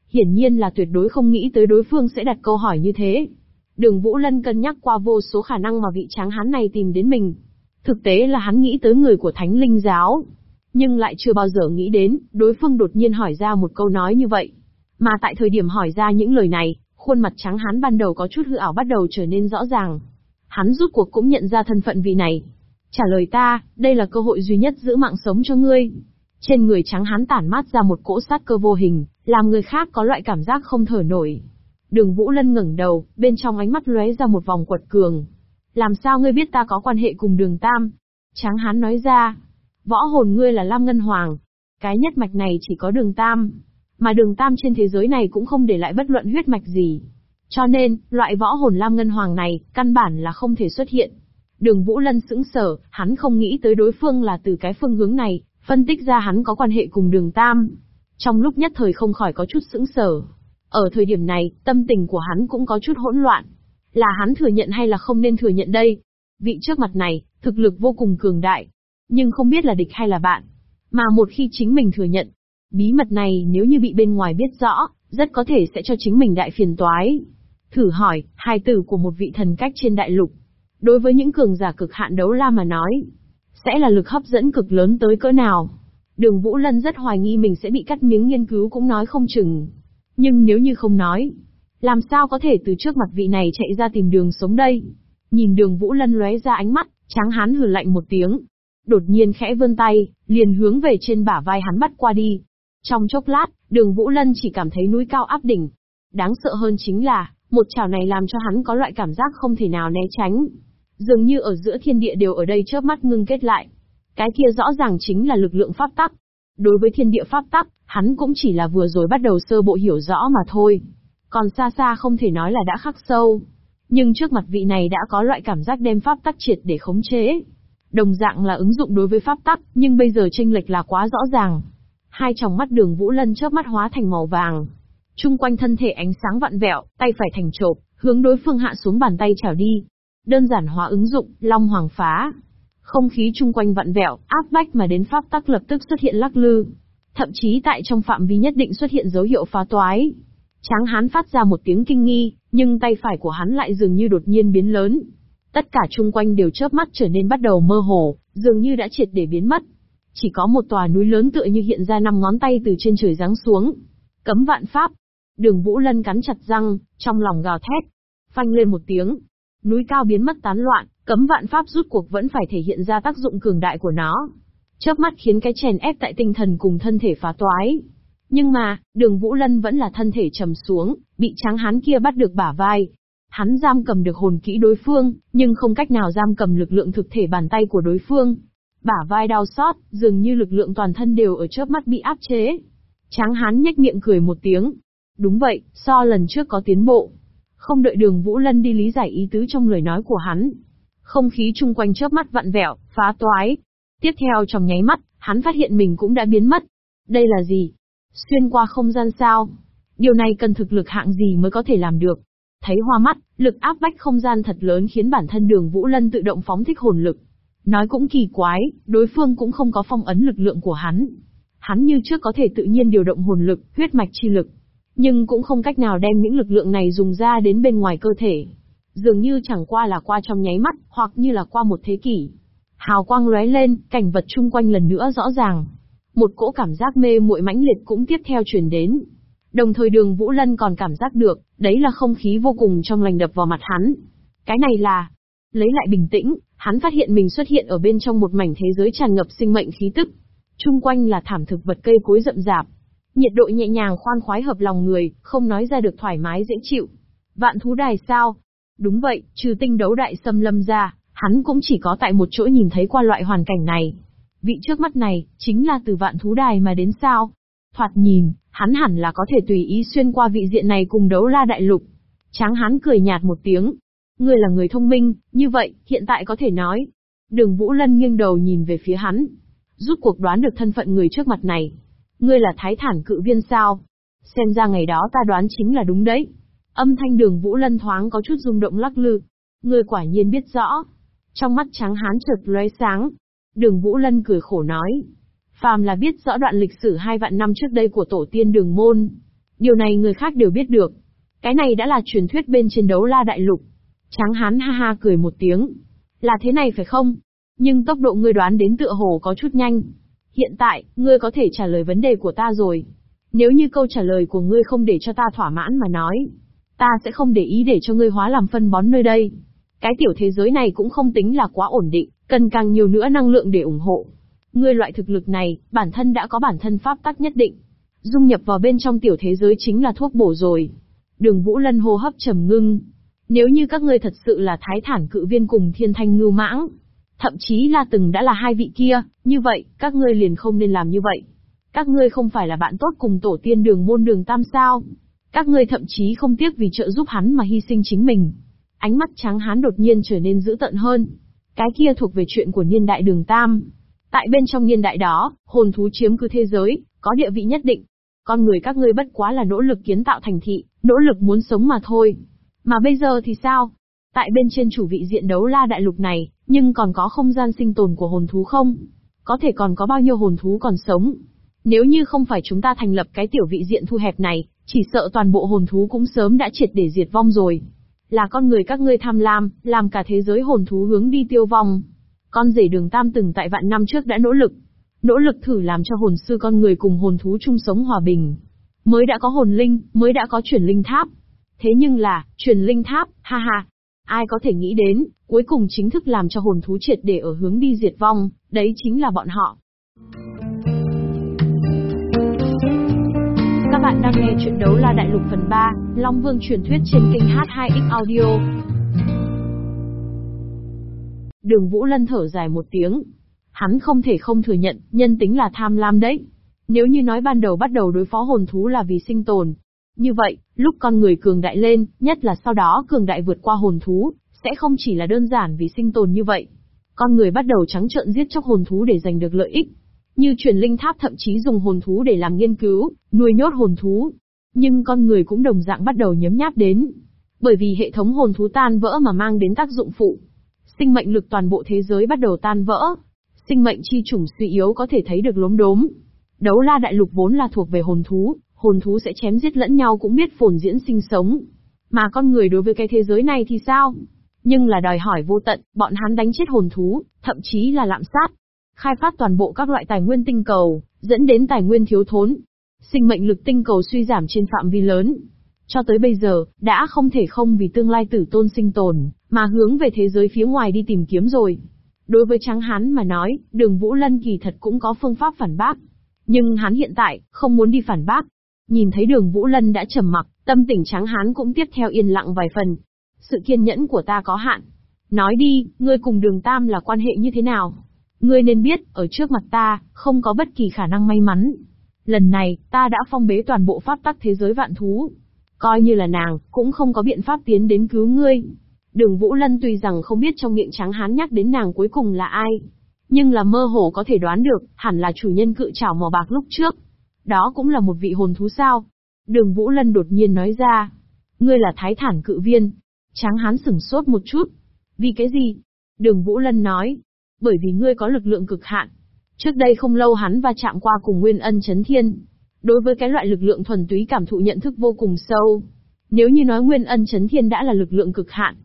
Hiển nhiên là tuyệt đối không nghĩ tới đối phương sẽ đặt câu hỏi như thế. Đường Vũ Lân cân nhắc qua vô số khả năng mà vị tráng hán này tìm đến mình. Thực tế là hắn nghĩ tới người của Thánh Linh Giáo. Nhưng lại chưa bao giờ nghĩ đến, đối phương đột nhiên hỏi ra một câu nói như vậy. Mà tại thời điểm hỏi ra những lời này, khuôn mặt trắng hán ban đầu có chút hư ảo bắt đầu trở nên rõ ràng. Hắn rút cuộc cũng nhận ra thân phận vị này. Trả lời ta, đây là cơ hội duy nhất giữ mạng sống cho ngươi. Trên người trắng hán tản mát ra một cỗ sát cơ vô hình, làm người khác có loại cảm giác không thở nổi. Đường Vũ Lân ngẩng đầu, bên trong ánh mắt lóe ra một vòng quật cường. Làm sao ngươi biết ta có quan hệ cùng đường Tam? Tráng hán nói ra. Võ hồn ngươi là Lam Ngân Hoàng. Cái nhất mạch này chỉ có đường Tam. Mà đường Tam trên thế giới này cũng không để lại bất luận huyết mạch gì. Cho nên, loại võ hồn Lam Ngân Hoàng này, căn bản là không thể xuất hiện. Đường Vũ Lân sững sở, hắn không nghĩ tới đối phương là từ cái phương hướng này, phân tích ra hắn có quan hệ cùng đường Tam. Trong lúc nhất thời không khỏi có chút sững sở. Ở thời điểm này, tâm tình của hắn cũng có chút hỗn loạn. Là hắn thừa nhận hay là không nên thừa nhận đây? Vị trước mặt này, thực lực vô cùng cường đại. Nhưng không biết là địch hay là bạn. Mà một khi chính mình thừa nhận, bí mật này nếu như bị bên ngoài biết rõ, rất có thể sẽ cho chính mình đại phiền toái. Thử hỏi, hai từ của một vị thần cách trên đại lục. Đối với những cường giả cực hạn đấu la mà nói, sẽ là lực hấp dẫn cực lớn tới cỡ nào. Đường Vũ Lân rất hoài nghi mình sẽ bị cắt miếng nghiên cứu cũng nói không chừng. Nhưng nếu như không nói, làm sao có thể từ trước mặt vị này chạy ra tìm đường sống đây? Nhìn đường Vũ Lân lóe ra ánh mắt, tráng hán hừ lạnh một tiếng. Đột nhiên khẽ vươn tay, liền hướng về trên bả vai hắn bắt qua đi. Trong chốc lát, đường Vũ Lân chỉ cảm thấy núi cao áp đỉnh. Đáng sợ hơn chính là, một chảo này làm cho hắn có loại cảm giác không thể nào né tránh. Dường như ở giữa thiên địa đều ở đây chớp mắt ngưng kết lại. Cái kia rõ ràng chính là lực lượng pháp tắc. Đối với thiên địa pháp tắc, hắn cũng chỉ là vừa rồi bắt đầu sơ bộ hiểu rõ mà thôi. Còn xa xa không thể nói là đã khắc sâu. Nhưng trước mặt vị này đã có loại cảm giác đem pháp tắc triệt để khống chế. Đồng dạng là ứng dụng đối với pháp tắc, nhưng bây giờ tranh lệch là quá rõ ràng. Hai tròng mắt đường Vũ Lân chớp mắt hóa thành màu vàng. Trung quanh thân thể ánh sáng vặn vẹo, tay phải thành chộp, hướng đối phương hạ xuống bàn tay chảo đi. Đơn giản hóa ứng dụng, Long Hoàng phá. Không khí chung quanh vặn vẹo, áp bách mà đến pháp tắc lập tức xuất hiện lắc lư. Thậm chí tại trong phạm vi nhất định xuất hiện dấu hiệu phá toái. Tráng hán phát ra một tiếng kinh nghi, nhưng tay phải của hắn lại dường như đột nhiên biến lớn. Tất cả chung quanh đều chớp mắt trở nên bắt đầu mơ hồ, dường như đã triệt để biến mất. Chỉ có một tòa núi lớn tựa như hiện ra năm ngón tay từ trên trời giáng xuống. Cấm vạn pháp. Đường Vũ Lân cắn chặt răng, trong lòng gào thét. Phanh lên một tiếng. Núi cao biến mất tán loạn, cấm vạn pháp rút cuộc vẫn phải thể hiện ra tác dụng cường đại của nó. Chớp mắt khiến cái chèn ép tại tinh thần cùng thân thể phá toái. Nhưng mà, đường Vũ Lân vẫn là thân thể trầm xuống, bị tráng hán kia bắt được bả vai. Hắn giam cầm được hồn kỹ đối phương, nhưng không cách nào giam cầm lực lượng thực thể bàn tay của đối phương. Bả vai đau xót, dường như lực lượng toàn thân đều ở chớp mắt bị áp chế. Tráng hán nhếch miệng cười một tiếng. Đúng vậy, so lần trước có tiến bộ. Không đợi đường Vũ Lân đi lý giải ý tứ trong lời nói của hắn. Không khí chung quanh chớp mắt vặn vẹo, phá toái. Tiếp theo trong nháy mắt, hắn phát hiện mình cũng đã biến mất. Đây là gì? Xuyên qua không gian sao? Điều này cần thực lực hạng gì mới có thể làm được? Thấy hoa mắt, lực áp bách không gian thật lớn khiến bản thân đường Vũ Lân tự động phóng thích hồn lực. Nói cũng kỳ quái, đối phương cũng không có phong ấn lực lượng của hắn. Hắn như trước có thể tự nhiên điều động hồn lực, huyết mạch chi lực. Nhưng cũng không cách nào đem những lực lượng này dùng ra đến bên ngoài cơ thể. Dường như chẳng qua là qua trong nháy mắt, hoặc như là qua một thế kỷ. Hào quang lóe lên, cảnh vật chung quanh lần nữa rõ ràng. Một cỗ cảm giác mê muội mãnh liệt cũng tiếp theo truyền đến. Đồng thời đường Vũ Lân còn cảm giác được, đấy là không khí vô cùng trong lành đập vào mặt hắn. Cái này là... Lấy lại bình tĩnh, hắn phát hiện mình xuất hiện ở bên trong một mảnh thế giới tràn ngập sinh mệnh khí tức. Trung quanh là thảm thực vật cây cối rậm rạp. Nhiệt độ nhẹ nhàng khoan khoái hợp lòng người, không nói ra được thoải mái dễ chịu. Vạn thú đài sao? Đúng vậy, trừ tinh đấu đại xâm lâm ra, hắn cũng chỉ có tại một chỗ nhìn thấy qua loại hoàn cảnh này. Vị trước mắt này, chính là từ vạn thú đài mà đến sao? Thoạt nhìn, hắn hẳn là có thể tùy ý xuyên qua vị diện này cùng đấu la đại lục. Tráng hắn cười nhạt một tiếng. Ngươi là người thông minh, như vậy, hiện tại có thể nói. Đường Vũ Lân nghiêng đầu nhìn về phía hắn. Rút cuộc đoán được thân phận người trước mặt này. Ngươi là thái thản cự viên sao? Xem ra ngày đó ta đoán chính là đúng đấy. Âm thanh đường Vũ Lân thoáng có chút rung động lắc lư. Ngươi quả nhiên biết rõ. Trong mắt trắng hán chợt lóe sáng. Đường Vũ Lân cười khổ nói. Phàm là biết rõ đoạn lịch sử hai vạn năm trước đây của tổ tiên đường môn. Điều này người khác đều biết được. Cái này đã là truyền thuyết bên chiến đấu la đại lục. Tráng hán ha ha cười một tiếng. Là thế này phải không? Nhưng tốc độ ngươi đoán đến tựa hồ có chút nhanh. Hiện tại, ngươi có thể trả lời vấn đề của ta rồi. Nếu như câu trả lời của ngươi không để cho ta thỏa mãn mà nói, ta sẽ không để ý để cho ngươi hóa làm phân bón nơi đây. Cái tiểu thế giới này cũng không tính là quá ổn định, cần càng nhiều nữa năng lượng để ủng hộ. Ngươi loại thực lực này, bản thân đã có bản thân pháp tắc nhất định. Dung nhập vào bên trong tiểu thế giới chính là thuốc bổ rồi. Đường Vũ Lân hô hấp trầm ngưng. Nếu như các ngươi thật sự là thái thản cự viên cùng thiên thanh ngưu mãng, thậm chí là từng đã là hai vị kia, như vậy, các ngươi liền không nên làm như vậy. Các ngươi không phải là bạn tốt cùng tổ tiên đường môn đường tam sao. Các ngươi thậm chí không tiếc vì trợ giúp hắn mà hy sinh chính mình. Ánh mắt trắng hán đột nhiên trở nên dữ tận hơn. Cái kia thuộc về chuyện của niên đại đường tam. Tại bên trong niên đại đó, hồn thú chiếm cứ thế giới, có địa vị nhất định. Con người các ngươi bất quá là nỗ lực kiến tạo thành thị, nỗ lực muốn sống mà thôi. Mà bây giờ thì sao? Tại bên trên chủ vị diện đấu la đại lục này, nhưng còn có không gian sinh tồn của hồn thú không? Có thể còn có bao nhiêu hồn thú còn sống? Nếu như không phải chúng ta thành lập cái tiểu vị diện thu hẹp này, chỉ sợ toàn bộ hồn thú cũng sớm đã triệt để diệt vong rồi. Là con người các ngươi tham lam, làm cả thế giới hồn thú hướng đi tiêu vong. Con rể đường Tam từng tại vạn năm trước đã nỗ lực. Nỗ lực thử làm cho hồn sư con người cùng hồn thú chung sống hòa bình. Mới đã có hồn linh, mới đã có chuyển linh tháp. Thế nhưng là, truyền linh tháp, ha ha. Ai có thể nghĩ đến, cuối cùng chính thức làm cho hồn thú triệt để ở hướng đi diệt vong, đấy chính là bọn họ. Các bạn đang nghe chuyện đấu la đại lục phần 3, Long Vương truyền thuyết trên kênh H2X Audio. Đường Vũ Lân thở dài một tiếng. Hắn không thể không thừa nhận, nhân tính là tham lam đấy. Nếu như nói ban đầu bắt đầu đối phó hồn thú là vì sinh tồn. Như vậy, lúc con người cường đại lên, nhất là sau đó cường đại vượt qua hồn thú, sẽ không chỉ là đơn giản vì sinh tồn như vậy. Con người bắt đầu trắng trợn giết chóc hồn thú để giành được lợi ích. Như truyền linh tháp thậm chí dùng hồn thú để làm nghiên cứu, nuôi nhốt hồn thú. Nhưng con người cũng đồng dạng bắt đầu nhấm nháp đến. Bởi vì hệ thống hồn thú tan vỡ mà mang đến tác dụng phụ. Sinh mệnh lực toàn bộ thế giới bắt đầu tan vỡ. Sinh mệnh chi chủng suy yếu có thể thấy được lốm đốm. Đấu la đại lục vốn là thuộc về hồn thú, hồn thú sẽ chém giết lẫn nhau cũng biết phồn diễn sinh sống. Mà con người đối với cái thế giới này thì sao? Nhưng là đòi hỏi vô tận, bọn hắn đánh chết hồn thú, thậm chí là lạm sát. Khai phát toàn bộ các loại tài nguyên tinh cầu, dẫn đến tài nguyên thiếu thốn. Sinh mệnh lực tinh cầu suy giảm trên phạm vi lớn. Cho tới bây giờ, đã không thể không vì tương lai tử tôn sinh tồn, mà hướng về thế giới phía ngoài đi tìm kiếm rồi. Đối với Tráng Hán mà nói, đường Vũ Lân kỳ thật cũng có phương pháp phản bác. Nhưng hắn hiện tại, không muốn đi phản bác. Nhìn thấy đường Vũ Lân đã trầm mặc, tâm tình Tráng Hán cũng tiếp theo yên lặng vài phần. Sự kiên nhẫn của ta có hạn. Nói đi, ngươi cùng đường Tam là quan hệ như thế nào? Ngươi nên biết, ở trước mặt ta, không có bất kỳ khả năng may mắn. Lần này, ta đã phong bế toàn bộ pháp tắc thế giới vạn thú. Coi như là nàng, cũng không có biện pháp tiến đến cứu ngươi. Đường Vũ Lân tuy rằng không biết trong miệng trắng hán nhắc đến nàng cuối cùng là ai. Nhưng là mơ hồ có thể đoán được, hẳn là chủ nhân cự trảo màu bạc lúc trước. Đó cũng là một vị hồn thú sao. Đường Vũ Lân đột nhiên nói ra. Ngươi là thái thản cự viên. Tráng hán sửng sốt một chút. Vì cái gì? Đường Vũ Lân nói. Bởi vì ngươi có lực lượng cực hạn. Trước đây không lâu hắn va chạm qua cùng Nguyên Ân Chấn Thiên. Đối với cái loại lực lượng thuần túy cảm thụ nhận thức vô cùng sâu. Nếu như nói Nguyên Ân Chấn Thiên đã là lực lượng cực hạn,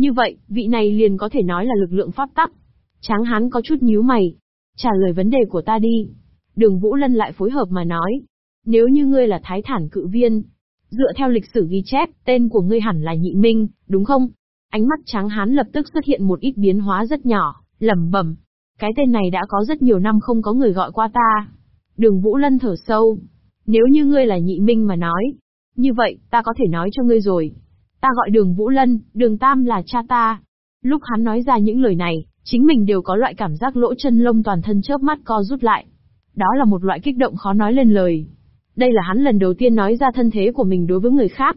như vậy, vị này liền có thể nói là lực lượng pháp tắc. Tráng hán có chút nhíu mày. Trả lời vấn đề của ta đi. Đường Vũ Lân lại phối hợp mà nói. Nếu như ngươi là thái thản cự viên, dựa theo lịch sử ghi chép, tên của ngươi hẳn là nhị minh, đúng không? Ánh mắt tráng hán lập tức xuất hiện một ít biến hóa rất nhỏ, lẩm bẩm. Cái tên này đã có rất nhiều năm không có người gọi qua ta. Đường Vũ Lân thở sâu. Nếu như ngươi là nhị minh mà nói. Như vậy, ta có thể nói cho ngươi rồi. Ta gọi đường Vũ Lân, đường Tam là cha ta. Lúc hắn nói ra những lời này, chính mình đều có loại cảm giác lỗ chân lông toàn thân chớp mắt co rút lại. Đó là một loại kích động khó nói lên lời. Đây là hắn lần đầu tiên nói ra thân thế của mình đối với người khác.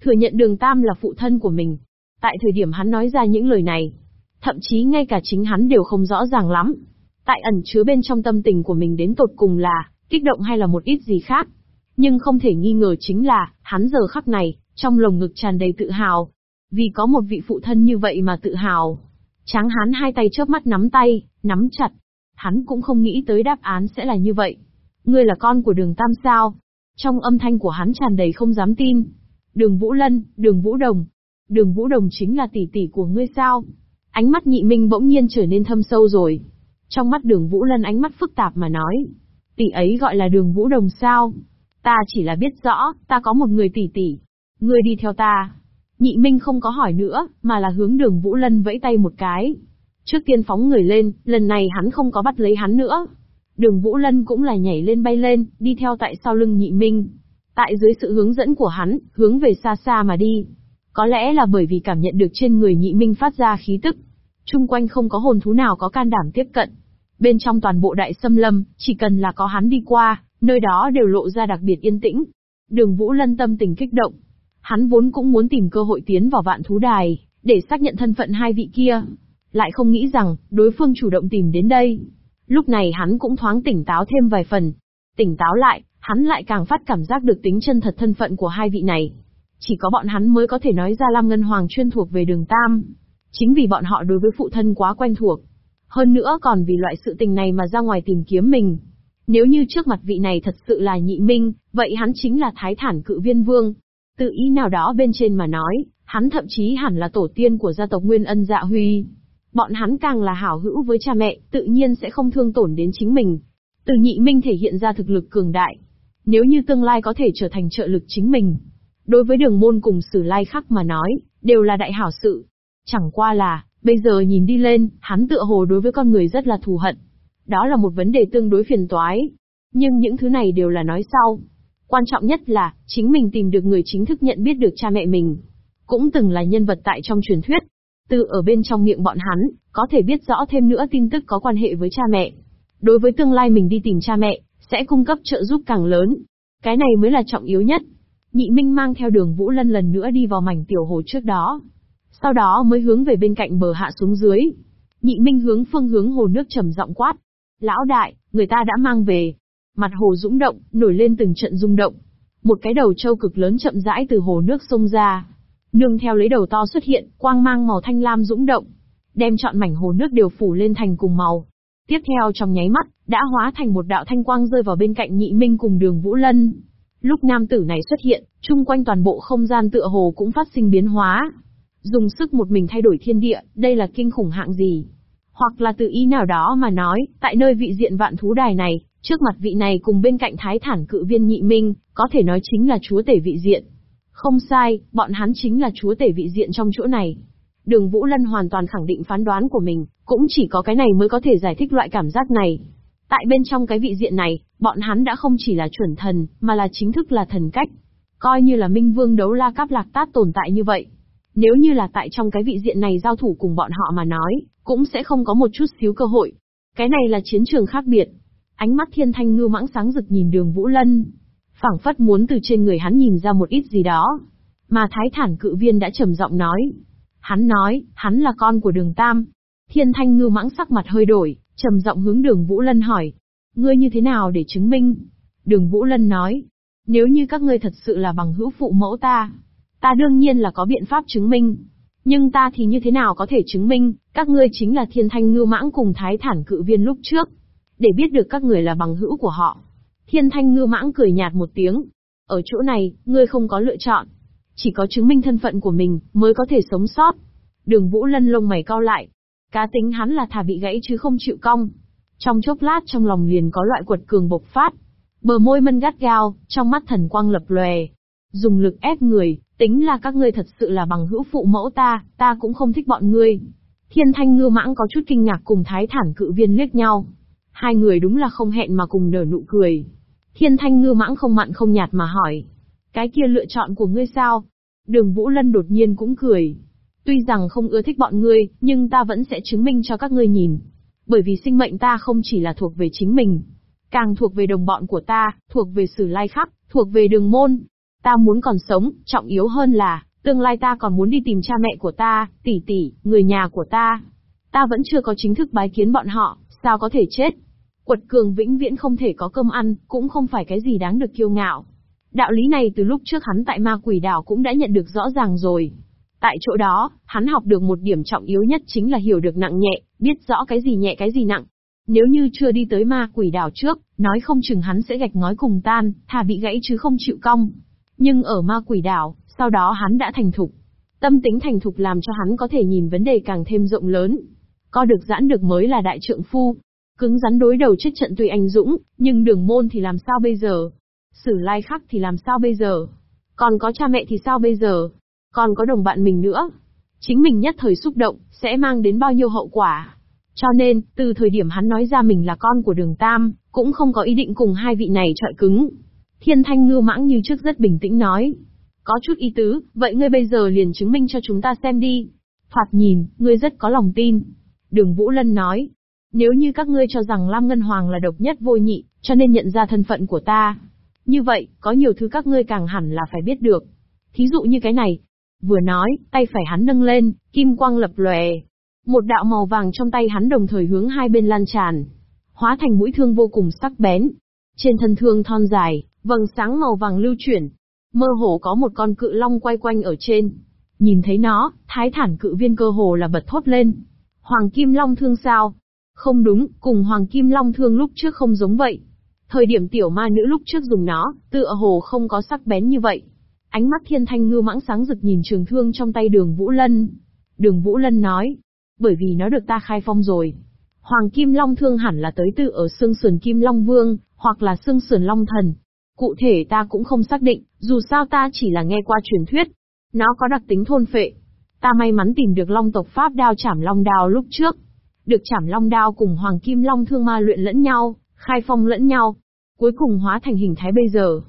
Thừa nhận đường Tam là phụ thân của mình. Tại thời điểm hắn nói ra những lời này, thậm chí ngay cả chính hắn đều không rõ ràng lắm. Tại ẩn chứa bên trong tâm tình của mình đến tột cùng là, kích động hay là một ít gì khác. Nhưng không thể nghi ngờ chính là, hắn giờ khắc này, trong lồng ngực tràn đầy tự hào. Vì có một vị phụ thân như vậy mà tự hào. Tráng hán hai tay chớp mắt nắm tay, nắm chặt. Hắn cũng không nghĩ tới đáp án sẽ là như vậy. Ngươi là con của đường Tam sao? Trong âm thanh của hắn tràn đầy không dám tin. Đường Vũ Lân, đường Vũ Đồng. Đường Vũ Đồng chính là tỷ tỷ của ngươi sao? Ánh mắt nhị minh bỗng nhiên trở nên thâm sâu rồi. Trong mắt đường Vũ Lân ánh mắt phức tạp mà nói. Tỷ ấy gọi là đường Vũ Đồng sao? Ta chỉ là biết rõ, ta có một người tỷ tỷ, Ngươi đi theo ta. Nhị Minh không có hỏi nữa, mà là hướng đường Vũ Lân vẫy tay một cái. Trước tiên phóng người lên, lần này hắn không có bắt lấy hắn nữa. Đường Vũ Lân cũng là nhảy lên bay lên, đi theo tại sau lưng nhị Minh. Tại dưới sự hướng dẫn của hắn, hướng về xa xa mà đi. Có lẽ là bởi vì cảm nhận được trên người nhị Minh phát ra khí tức. Trung quanh không có hồn thú nào có can đảm tiếp cận. Bên trong toàn bộ đại xâm lâm, chỉ cần là có hắn đi qua, nơi đó đều lộ ra đặc biệt yên tĩnh. Đường Vũ Lân tâm tình kích động, Hắn vốn cũng muốn tìm cơ hội tiến vào vạn thú đài, để xác nhận thân phận hai vị kia. Lại không nghĩ rằng, đối phương chủ động tìm đến đây. Lúc này hắn cũng thoáng tỉnh táo thêm vài phần. Tỉnh táo lại, hắn lại càng phát cảm giác được tính chân thật thân phận của hai vị này. Chỉ có bọn hắn mới có thể nói ra Lam Ngân Hoàng chuyên thuộc về đường Tam. Chính vì bọn họ đối với phụ thân quá quen thuộc. Hơn nữa còn vì loại sự tình này mà ra ngoài tìm kiếm mình. Nếu như trước mặt vị này thật sự là nhị minh, vậy hắn chính là thái thản cự viên vương. Tự ý nào đó bên trên mà nói, hắn thậm chí hẳn là tổ tiên của gia tộc Nguyên Ân Dạ Huy. Bọn hắn càng là hảo hữu với cha mẹ, tự nhiên sẽ không thương tổn đến chính mình. Từ nhị minh thể hiện ra thực lực cường đại. Nếu như tương lai có thể trở thành trợ lực chính mình. Đối với đường môn cùng sử lai khắc mà nói, đều là đại hảo sự. Chẳng qua là, bây giờ nhìn đi lên, hắn tựa hồ đối với con người rất là thù hận. Đó là một vấn đề tương đối phiền toái. Nhưng những thứ này đều là nói sau. Quan trọng nhất là, chính mình tìm được người chính thức nhận biết được cha mẹ mình. Cũng từng là nhân vật tại trong truyền thuyết. Từ ở bên trong miệng bọn hắn, có thể biết rõ thêm nữa tin tức có quan hệ với cha mẹ. Đối với tương lai mình đi tìm cha mẹ, sẽ cung cấp trợ giúp càng lớn. Cái này mới là trọng yếu nhất. Nhị Minh mang theo đường Vũ Lân lần nữa đi vào mảnh tiểu hồ trước đó. Sau đó mới hướng về bên cạnh bờ hạ xuống dưới. Nhị Minh hướng phương hướng hồ nước trầm giọng quát. Lão đại, người ta đã mang về. Mặt hồ rũng động, nổi lên từng trận rung động. Một cái đầu trâu cực lớn chậm rãi từ hồ nước sông ra. Nương theo lấy đầu to xuất hiện, quang mang màu thanh lam rũng động. Đem chọn mảnh hồ nước đều phủ lên thành cùng màu. Tiếp theo trong nháy mắt, đã hóa thành một đạo thanh quang rơi vào bên cạnh nhị minh cùng đường Vũ Lân. Lúc nam tử này xuất hiện, chung quanh toàn bộ không gian tựa hồ cũng phát sinh biến hóa. Dùng sức một mình thay đổi thiên địa, đây là kinh khủng hạng gì? Hoặc là tự ý nào đó mà nói, tại nơi vị diện vạn thú đài này, trước mặt vị này cùng bên cạnh thái thản cự viên nhị minh, có thể nói chính là chúa tể vị diện. Không sai, bọn hắn chính là chúa tể vị diện trong chỗ này. Đường Vũ Lân hoàn toàn khẳng định phán đoán của mình, cũng chỉ có cái này mới có thể giải thích loại cảm giác này. Tại bên trong cái vị diện này, bọn hắn đã không chỉ là chuẩn thần, mà là chính thức là thần cách. Coi như là Minh Vương đấu la cáp lạc tát tồn tại như vậy. Nếu như là tại trong cái vị diện này giao thủ cùng bọn họ mà nói, cũng sẽ không có một chút xíu cơ hội. Cái này là chiến trường khác biệt. Ánh mắt thiên thanh ngư mãng sáng rực nhìn đường Vũ Lân. phảng phất muốn từ trên người hắn nhìn ra một ít gì đó. Mà thái thản cự viên đã trầm giọng nói. Hắn nói, hắn là con của đường Tam. Thiên thanh ngư mãng sắc mặt hơi đổi, trầm giọng hướng đường Vũ Lân hỏi. Ngươi như thế nào để chứng minh? Đường Vũ Lân nói. Nếu như các ngươi thật sự là bằng hữu phụ mẫu ta, ta đương nhiên là có biện pháp chứng minh. Nhưng ta thì như thế nào có thể chứng minh, các ngươi chính là thiên thanh ngư mãng cùng thái thản cự viên lúc trước. Để biết được các người là bằng hữu của họ. Thiên thanh ngư mãng cười nhạt một tiếng. Ở chỗ này, ngươi không có lựa chọn. Chỉ có chứng minh thân phận của mình, mới có thể sống sót. Đường Vũ Lân lông mày cao lại. Cá tính hắn là thà bị gãy chứ không chịu cong. Trong chốc lát trong lòng liền có loại quật cường bộc phát. Bờ môi mân gắt gao, trong mắt thần quang lập lòe. Dùng lực ép người, tính là các ngươi thật sự là bằng hữu phụ mẫu ta, ta cũng không thích bọn ngươi. Thiên thanh ngư mãng có chút kinh ngạc cùng thái thản cự viên liếc nhau. Hai người đúng là không hẹn mà cùng nở nụ cười. Thiên thanh ngư mãng không mặn không nhạt mà hỏi. Cái kia lựa chọn của ngươi sao? Đường Vũ Lân đột nhiên cũng cười. Tuy rằng không ưa thích bọn ngươi, nhưng ta vẫn sẽ chứng minh cho các ngươi nhìn. Bởi vì sinh mệnh ta không chỉ là thuộc về chính mình, càng thuộc về đồng bọn của ta, thuộc về sử lai khắp, thuộc về đường môn. Ta muốn còn sống, trọng yếu hơn là, tương lai ta còn muốn đi tìm cha mẹ của ta, tỷ tỷ, người nhà của ta. Ta vẫn chưa có chính thức bái kiến bọn họ, sao có thể chết? Quật cường vĩnh viễn không thể có cơm ăn, cũng không phải cái gì đáng được kiêu ngạo. Đạo lý này từ lúc trước hắn tại ma quỷ đảo cũng đã nhận được rõ ràng rồi. Tại chỗ đó, hắn học được một điểm trọng yếu nhất chính là hiểu được nặng nhẹ, biết rõ cái gì nhẹ cái gì nặng. Nếu như chưa đi tới ma quỷ đảo trước, nói không chừng hắn sẽ gạch ngói cùng tan, thà bị gãy chứ không chịu cong. Nhưng ở ma quỷ đảo, sau đó hắn đã thành thục. Tâm tính thành thục làm cho hắn có thể nhìn vấn đề càng thêm rộng lớn. Co được giãn được mới là đại trượng phu. Cứng rắn đối đầu chết trận tuy anh dũng, nhưng đường môn thì làm sao bây giờ? Sử lai khắc thì làm sao bây giờ? Còn có cha mẹ thì sao bây giờ? Còn có đồng bạn mình nữa. Chính mình nhất thời xúc động, sẽ mang đến bao nhiêu hậu quả. Cho nên, từ thời điểm hắn nói ra mình là con của đường Tam, cũng không có ý định cùng hai vị này trọi cứng. Thiên thanh ngư mãng như trước rất bình tĩnh nói. Có chút ý tứ, vậy ngươi bây giờ liền chứng minh cho chúng ta xem đi. Thoạt nhìn, ngươi rất có lòng tin. Đường Vũ Lân nói. Nếu như các ngươi cho rằng Lam Ngân Hoàng là độc nhất vô nhị, cho nên nhận ra thân phận của ta. Như vậy, có nhiều thứ các ngươi càng hẳn là phải biết được. Thí dụ như cái này, Vừa nói, tay phải hắn nâng lên, kim quang lập lòe. Một đạo màu vàng trong tay hắn đồng thời hướng hai bên lan tràn. Hóa thành mũi thương vô cùng sắc bén. Trên thân thương thon dài, vầng sáng màu vàng lưu chuyển. Mơ hồ có một con cự long quay quanh ở trên. Nhìn thấy nó, thái thản cự viên cơ hồ là bật thốt lên. Hoàng kim long thương sao? Không đúng, cùng hoàng kim long thương lúc trước không giống vậy. Thời điểm tiểu ma nữ lúc trước dùng nó, tựa hồ không có sắc bén như vậy. Ánh mắt thiên thanh ngư mãng sáng rực nhìn trường thương trong tay đường Vũ Lân. Đường Vũ Lân nói, bởi vì nó được ta khai phong rồi. Hoàng Kim Long thương hẳn là tới từ ở xương sườn Kim Long Vương, hoặc là xương sườn Long Thần. Cụ thể ta cũng không xác định, dù sao ta chỉ là nghe qua truyền thuyết. Nó có đặc tính thôn phệ. Ta may mắn tìm được Long tộc Pháp đao chảm Long đao lúc trước. Được chảm Long đao cùng Hoàng Kim Long thương ma luyện lẫn nhau, khai phong lẫn nhau. Cuối cùng hóa thành hình thái bây giờ.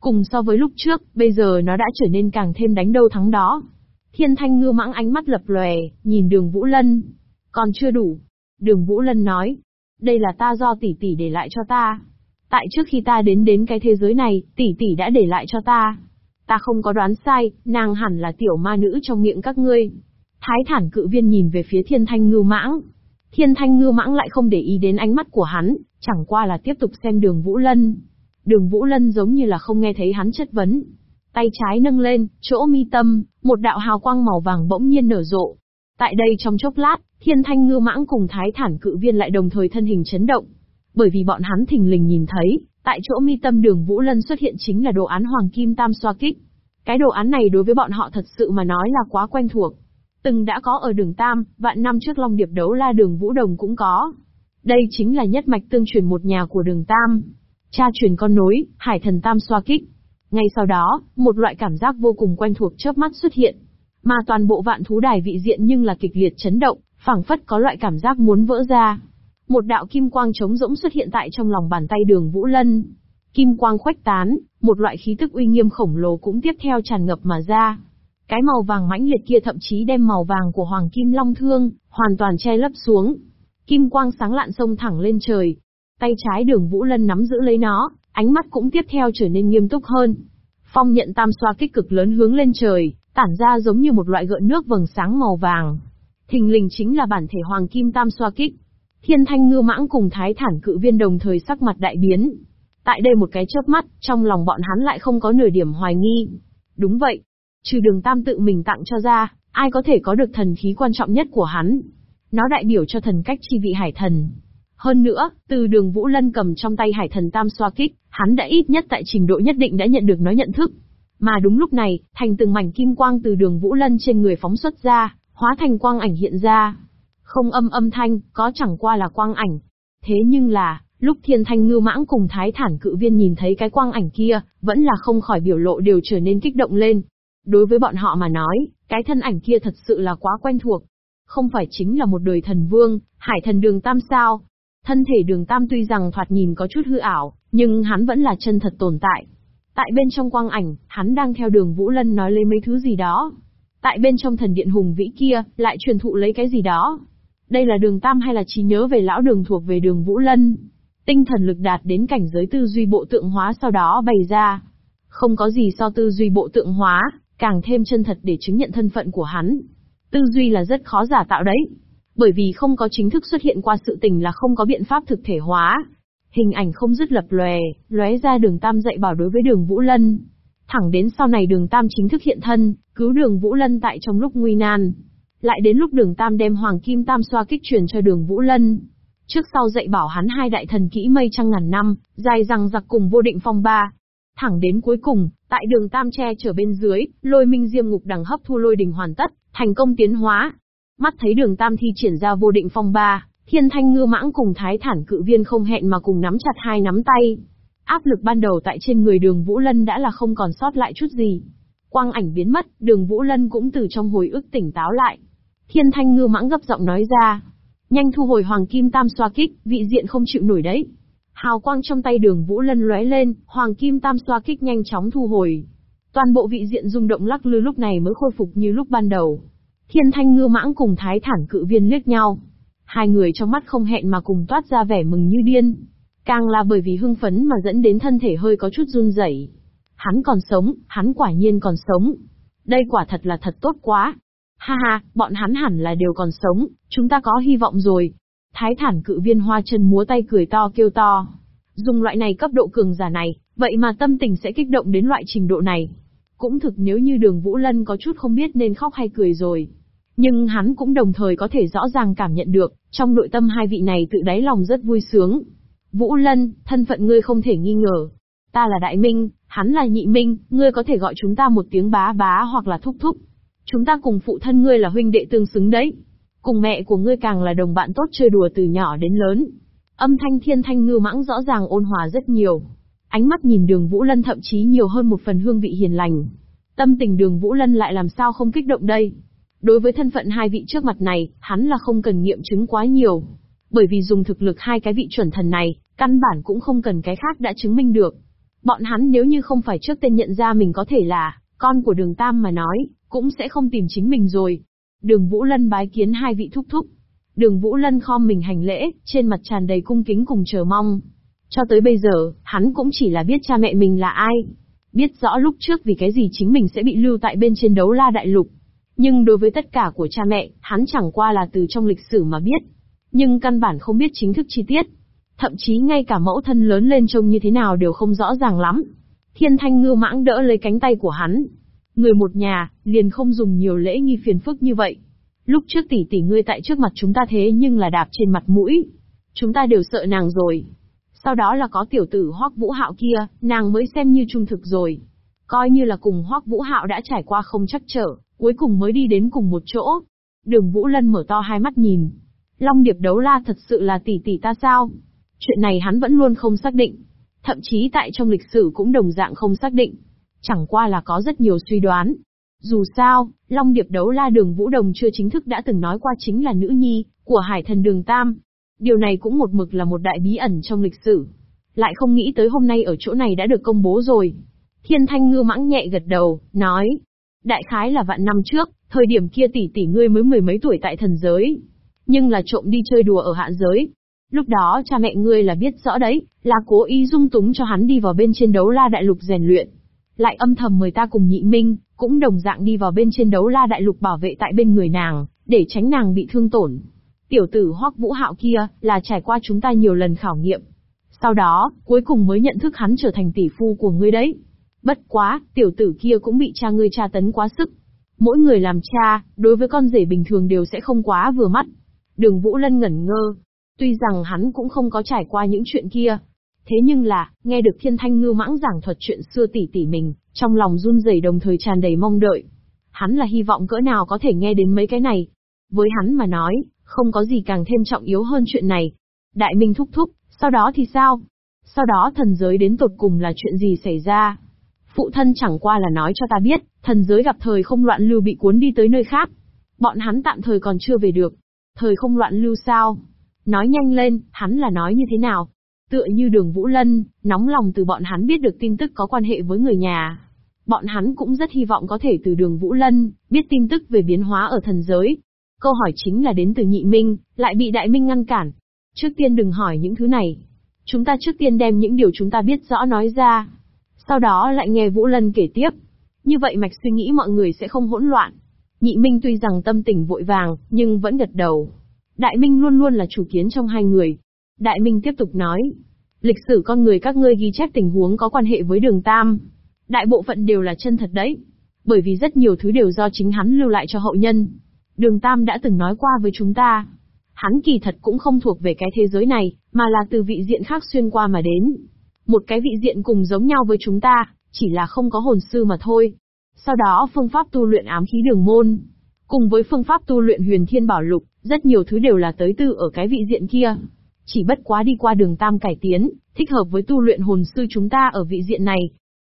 Cùng so với lúc trước, bây giờ nó đã trở nên càng thêm đánh đâu thắng đó. Thiên thanh ngư mãng ánh mắt lập lòe, nhìn đường Vũ Lân. Còn chưa đủ. Đường Vũ Lân nói. Đây là ta do tỷ tỷ để lại cho ta. Tại trước khi ta đến đến cái thế giới này, tỷ tỷ đã để lại cho ta. Ta không có đoán sai, nàng hẳn là tiểu ma nữ trong miệng các ngươi. Thái thản cự viên nhìn về phía thiên thanh ngưu mãng. Thiên thanh ngưu mãng lại không để ý đến ánh mắt của hắn, chẳng qua là tiếp tục xem đường Vũ Lân. Đường Vũ Lân giống như là không nghe thấy hắn chất vấn. Tay trái nâng lên, chỗ mi tâm, một đạo hào quang màu vàng bỗng nhiên nở rộ. Tại đây trong chốc lát, thiên thanh Ngư mãng cùng thái thản cự viên lại đồng thời thân hình chấn động. Bởi vì bọn hắn thình lình nhìn thấy, tại chỗ mi tâm đường Vũ Lân xuất hiện chính là đồ án hoàng kim tam xoa kích. Cái đồ án này đối với bọn họ thật sự mà nói là quá quen thuộc. Từng đã có ở đường Tam, vạn năm trước Long Điệp đấu la đường Vũ Đồng cũng có. Đây chính là nhất mạch tương truyền một nhà của đường Tam. Cha truyền con nối, hải thần Tam xoa kích. Ngay sau đó, một loại cảm giác vô cùng quen thuộc chớp mắt xuất hiện. Mà toàn bộ vạn thú đài vị diện nhưng là kịch liệt chấn động, phảng phất có loại cảm giác muốn vỡ ra. Một đạo kim quang trống rỗng xuất hiện tại trong lòng bàn tay đường Vũ Lân. Kim quang khuếch tán, một loại khí tức uy nghiêm khổng lồ cũng tiếp theo tràn ngập mà ra. Cái màu vàng mãnh liệt kia thậm chí đem màu vàng của Hoàng Kim Long Thương, hoàn toàn che lấp xuống. Kim quang sáng lạn sông thẳng lên trời. Tay trái đường Vũ Lân nắm giữ lấy nó, ánh mắt cũng tiếp theo trở nên nghiêm túc hơn. Phong nhận tam xoa kích cực lớn hướng lên trời, tản ra giống như một loại gợn nước vầng sáng màu vàng. Thình lình chính là bản thể Hoàng Kim tam xoa kích. Thiên thanh ngư mãng cùng thái thản cự viên đồng thời sắc mặt đại biến. Tại đây một cái chớp mắt, trong lòng bọn hắn lại không có nửa điểm hoài nghi. Đúng vậy, Trừ đường tam tự mình tặng cho ra, ai có thể có được thần khí quan trọng nhất của hắn. Nó đại biểu cho thần cách chi vị hải thần. Hơn nữa, từ đường Vũ Lân cầm trong tay hải thần tam xoa kích, hắn đã ít nhất tại trình độ nhất định đã nhận được nó nhận thức. Mà đúng lúc này, thành từng mảnh kim quang từ đường Vũ Lân trên người phóng xuất ra, hóa thành quang ảnh hiện ra. Không âm âm thanh, có chẳng qua là quang ảnh. Thế nhưng là, lúc thiên thanh ngư mãng cùng thái thản cự viên nhìn thấy cái quang ảnh kia, vẫn là không khỏi biểu lộ đều trở nên kích động lên. Đối với bọn họ mà nói, cái thân ảnh kia thật sự là quá quen thuộc. Không phải chính là một đời thần vương, hải thần đường tam sao. Thân thể đường tam tuy rằng thoạt nhìn có chút hư ảo, nhưng hắn vẫn là chân thật tồn tại. Tại bên trong quang ảnh, hắn đang theo đường Vũ Lân nói lấy mấy thứ gì đó. Tại bên trong thần điện hùng vĩ kia, lại truyền thụ lấy cái gì đó. Đây là đường tam hay là trí nhớ về lão đường thuộc về đường Vũ Lân? Tinh thần lực đạt đến cảnh giới tư duy bộ tượng hóa sau đó bày ra. Không có gì so tư duy bộ tượng hóa, càng thêm chân thật để chứng nhận thân phận của hắn. Tư duy là rất khó giả tạo đấy. Bởi vì không có chính thức xuất hiện qua sự tình là không có biện pháp thực thể hóa. Hình ảnh không dứt lập lòe, lóe ra đường Tam dạy bảo đối với đường Vũ Lân. Thẳng đến sau này đường Tam chính thức hiện thân, cứu đường Vũ Lân tại trong lúc nguy nan. Lại đến lúc đường Tam đem Hoàng Kim Tam xoa kích truyền cho đường Vũ Lân. Trước sau dạy bảo hắn hai đại thần kỹ mây trăng ngàn năm, dài răng giặc cùng vô định phong ba, Thẳng đến cuối cùng, tại đường Tam Tre trở bên dưới, lôi minh diêm ngục đằng hấp thu lôi đình hoàn tất, thành công tiến hóa. Mắt thấy đường Tam thi triển ra vô định phong ba, thiên thanh ngư mãng cùng thái thản cự viên không hẹn mà cùng nắm chặt hai nắm tay. Áp lực ban đầu tại trên người đường Vũ Lân đã là không còn sót lại chút gì. Quang ảnh biến mất, đường Vũ Lân cũng từ trong hồi ức tỉnh táo lại. Thiên thanh ngư mãng gấp giọng nói ra. Nhanh thu hồi hoàng kim tam xoa kích, vị diện không chịu nổi đấy. Hào quang trong tay đường Vũ Lân lóe lên, hoàng kim tam xoa kích nhanh chóng thu hồi. Toàn bộ vị diện rung động lắc lư lúc này mới khôi phục như lúc ban đầu. Thiên thanh ngư mãng cùng thái thản cự viên liếc nhau. Hai người trong mắt không hẹn mà cùng toát ra vẻ mừng như điên. Càng là bởi vì hưng phấn mà dẫn đến thân thể hơi có chút run rẩy. Hắn còn sống, hắn quả nhiên còn sống. Đây quả thật là thật tốt quá. Ha ha, bọn hắn hẳn là đều còn sống, chúng ta có hy vọng rồi. Thái thản cự viên hoa chân múa tay cười to kêu to. Dùng loại này cấp độ cường giả này, vậy mà tâm tình sẽ kích động đến loại trình độ này. Cũng thực nếu như đường Vũ Lân có chút không biết nên khóc hay cười rồi. Nhưng hắn cũng đồng thời có thể rõ ràng cảm nhận được, trong nội tâm hai vị này tự đáy lòng rất vui sướng. Vũ Lân, thân phận ngươi không thể nghi ngờ. Ta là Đại Minh, hắn là Nhị Minh, ngươi có thể gọi chúng ta một tiếng bá bá hoặc là thúc thúc. Chúng ta cùng phụ thân ngươi là huynh đệ tương xứng đấy. Cùng mẹ của ngươi càng là đồng bạn tốt chơi đùa từ nhỏ đến lớn. Âm thanh thiên thanh ngư mãng rõ ràng ôn hòa rất nhiều. Ánh mắt nhìn đường Vũ Lân thậm chí nhiều hơn một phần hương vị hiền lành. Tâm tình đường Vũ Lân lại làm sao không kích động đây. Đối với thân phận hai vị trước mặt này, hắn là không cần nghiệm chứng quá nhiều. Bởi vì dùng thực lực hai cái vị chuẩn thần này, căn bản cũng không cần cái khác đã chứng minh được. Bọn hắn nếu như không phải trước tên nhận ra mình có thể là con của đường Tam mà nói, cũng sẽ không tìm chính mình rồi. Đường Vũ Lân bái kiến hai vị thúc thúc. Đường Vũ Lân khom mình hành lễ, trên mặt tràn đầy cung kính cùng chờ mong. Cho tới bây giờ, hắn cũng chỉ là biết cha mẹ mình là ai. Biết rõ lúc trước vì cái gì chính mình sẽ bị lưu tại bên trên đấu la đại lục. Nhưng đối với tất cả của cha mẹ, hắn chẳng qua là từ trong lịch sử mà biết. Nhưng căn bản không biết chính thức chi tiết. Thậm chí ngay cả mẫu thân lớn lên trông như thế nào đều không rõ ràng lắm. Thiên thanh ngư mãng đỡ lấy cánh tay của hắn. Người một nhà, liền không dùng nhiều lễ nghi phiền phức như vậy. Lúc trước tỷ tỷ ngươi tại trước mặt chúng ta thế nhưng là đạp trên mặt mũi. Chúng ta đều sợ nàng rồi. Sau đó là có tiểu tử Hoắc Vũ Hạo kia, nàng mới xem như trung thực rồi. Coi như là cùng Hoắc Vũ Hạo đã trải qua không chắc trở, cuối cùng mới đi đến cùng một chỗ. Đường Vũ Lân mở to hai mắt nhìn. Long Điệp đấu la thật sự là tỷ tỷ ta sao? Chuyện này hắn vẫn luôn không xác định. Thậm chí tại trong lịch sử cũng đồng dạng không xác định. Chẳng qua là có rất nhiều suy đoán. Dù sao, Long Điệp đấu la đường Vũ Đồng chưa chính thức đã từng nói qua chính là nữ nhi, của hải thần đường Tam. Điều này cũng một mực là một đại bí ẩn trong lịch sử. Lại không nghĩ tới hôm nay ở chỗ này đã được công bố rồi. Thiên thanh ngư mãng nhẹ gật đầu, nói. Đại khái là vạn năm trước, thời điểm kia tỷ tỷ ngươi mới mười mấy tuổi tại thần giới. Nhưng là trộm đi chơi đùa ở hạ giới. Lúc đó cha mẹ ngươi là biết rõ đấy, là cố ý dung túng cho hắn đi vào bên trên đấu la đại lục rèn luyện. Lại âm thầm mời ta cùng nhị minh, cũng đồng dạng đi vào bên trên đấu la đại lục bảo vệ tại bên người nàng, để tránh nàng bị thương tổn. Tiểu tử Hoắc Vũ Hạo kia, là trải qua chúng ta nhiều lần khảo nghiệm. Sau đó, cuối cùng mới nhận thức hắn trở thành tỷ phu của ngươi đấy. Bất quá, tiểu tử kia cũng bị cha ngươi tra tấn quá sức. Mỗi người làm cha, đối với con rể bình thường đều sẽ không quá vừa mắt. Đường Vũ Lân ngẩn ngơ. Tuy rằng hắn cũng không có trải qua những chuyện kia. Thế nhưng là, nghe được thiên thanh ngư mãng giảng thuật chuyện xưa tỷ tỷ mình, trong lòng run rẩy đồng thời tràn đầy mong đợi. Hắn là hy vọng cỡ nào có thể nghe đến mấy cái này. Với hắn mà nói, không có gì càng thêm trọng yếu hơn chuyện này. Đại Minh thúc thúc, sau đó thì sao? Sau đó thần giới đến tột cùng là chuyện gì xảy ra? Phụ thân chẳng qua là nói cho ta biết, thần giới gặp thời không loạn lưu bị cuốn đi tới nơi khác. Bọn hắn tạm thời còn chưa về được. Thời không loạn lưu sao? Nói nhanh lên, hắn là nói như thế nào? Tựa như đường Vũ Lân, nóng lòng từ bọn hắn biết được tin tức có quan hệ với người nhà. Bọn hắn cũng rất hy vọng có thể từ đường Vũ Lân, biết tin tức về biến hóa ở thần giới, Câu hỏi chính là đến từ nhị minh, lại bị đại minh ngăn cản. Trước tiên đừng hỏi những thứ này. Chúng ta trước tiên đem những điều chúng ta biết rõ nói ra. Sau đó lại nghe Vũ Lân kể tiếp. Như vậy mạch suy nghĩ mọi người sẽ không hỗn loạn. Nhị Minh tuy rằng tâm tình vội vàng, nhưng vẫn gật đầu. Đại Minh luôn luôn là chủ kiến trong hai người. Đại Minh tiếp tục nói. Lịch sử con người các ngươi ghi chép tình huống có quan hệ với đường Tam. Đại bộ phận đều là chân thật đấy. Bởi vì rất nhiều thứ đều do chính hắn lưu lại cho hậu nhân. Đường Tam đã từng nói qua với chúng ta. Hắn kỳ thật cũng không thuộc về cái thế giới này, mà là từ vị diện khác xuyên qua mà đến. Một cái vị diện cùng giống nhau với chúng ta, chỉ là không có hồn sư mà thôi. Sau đó phương pháp tu luyện ám khí đường môn. Cùng với phương pháp tu luyện huyền thiên bảo lục, rất nhiều thứ đều là tới từ ở cái vị diện kia. Chỉ bất quá đi qua đường tam cải tiến, thích hợp với tu luyện hồn sư chúng ta ở vị diện này.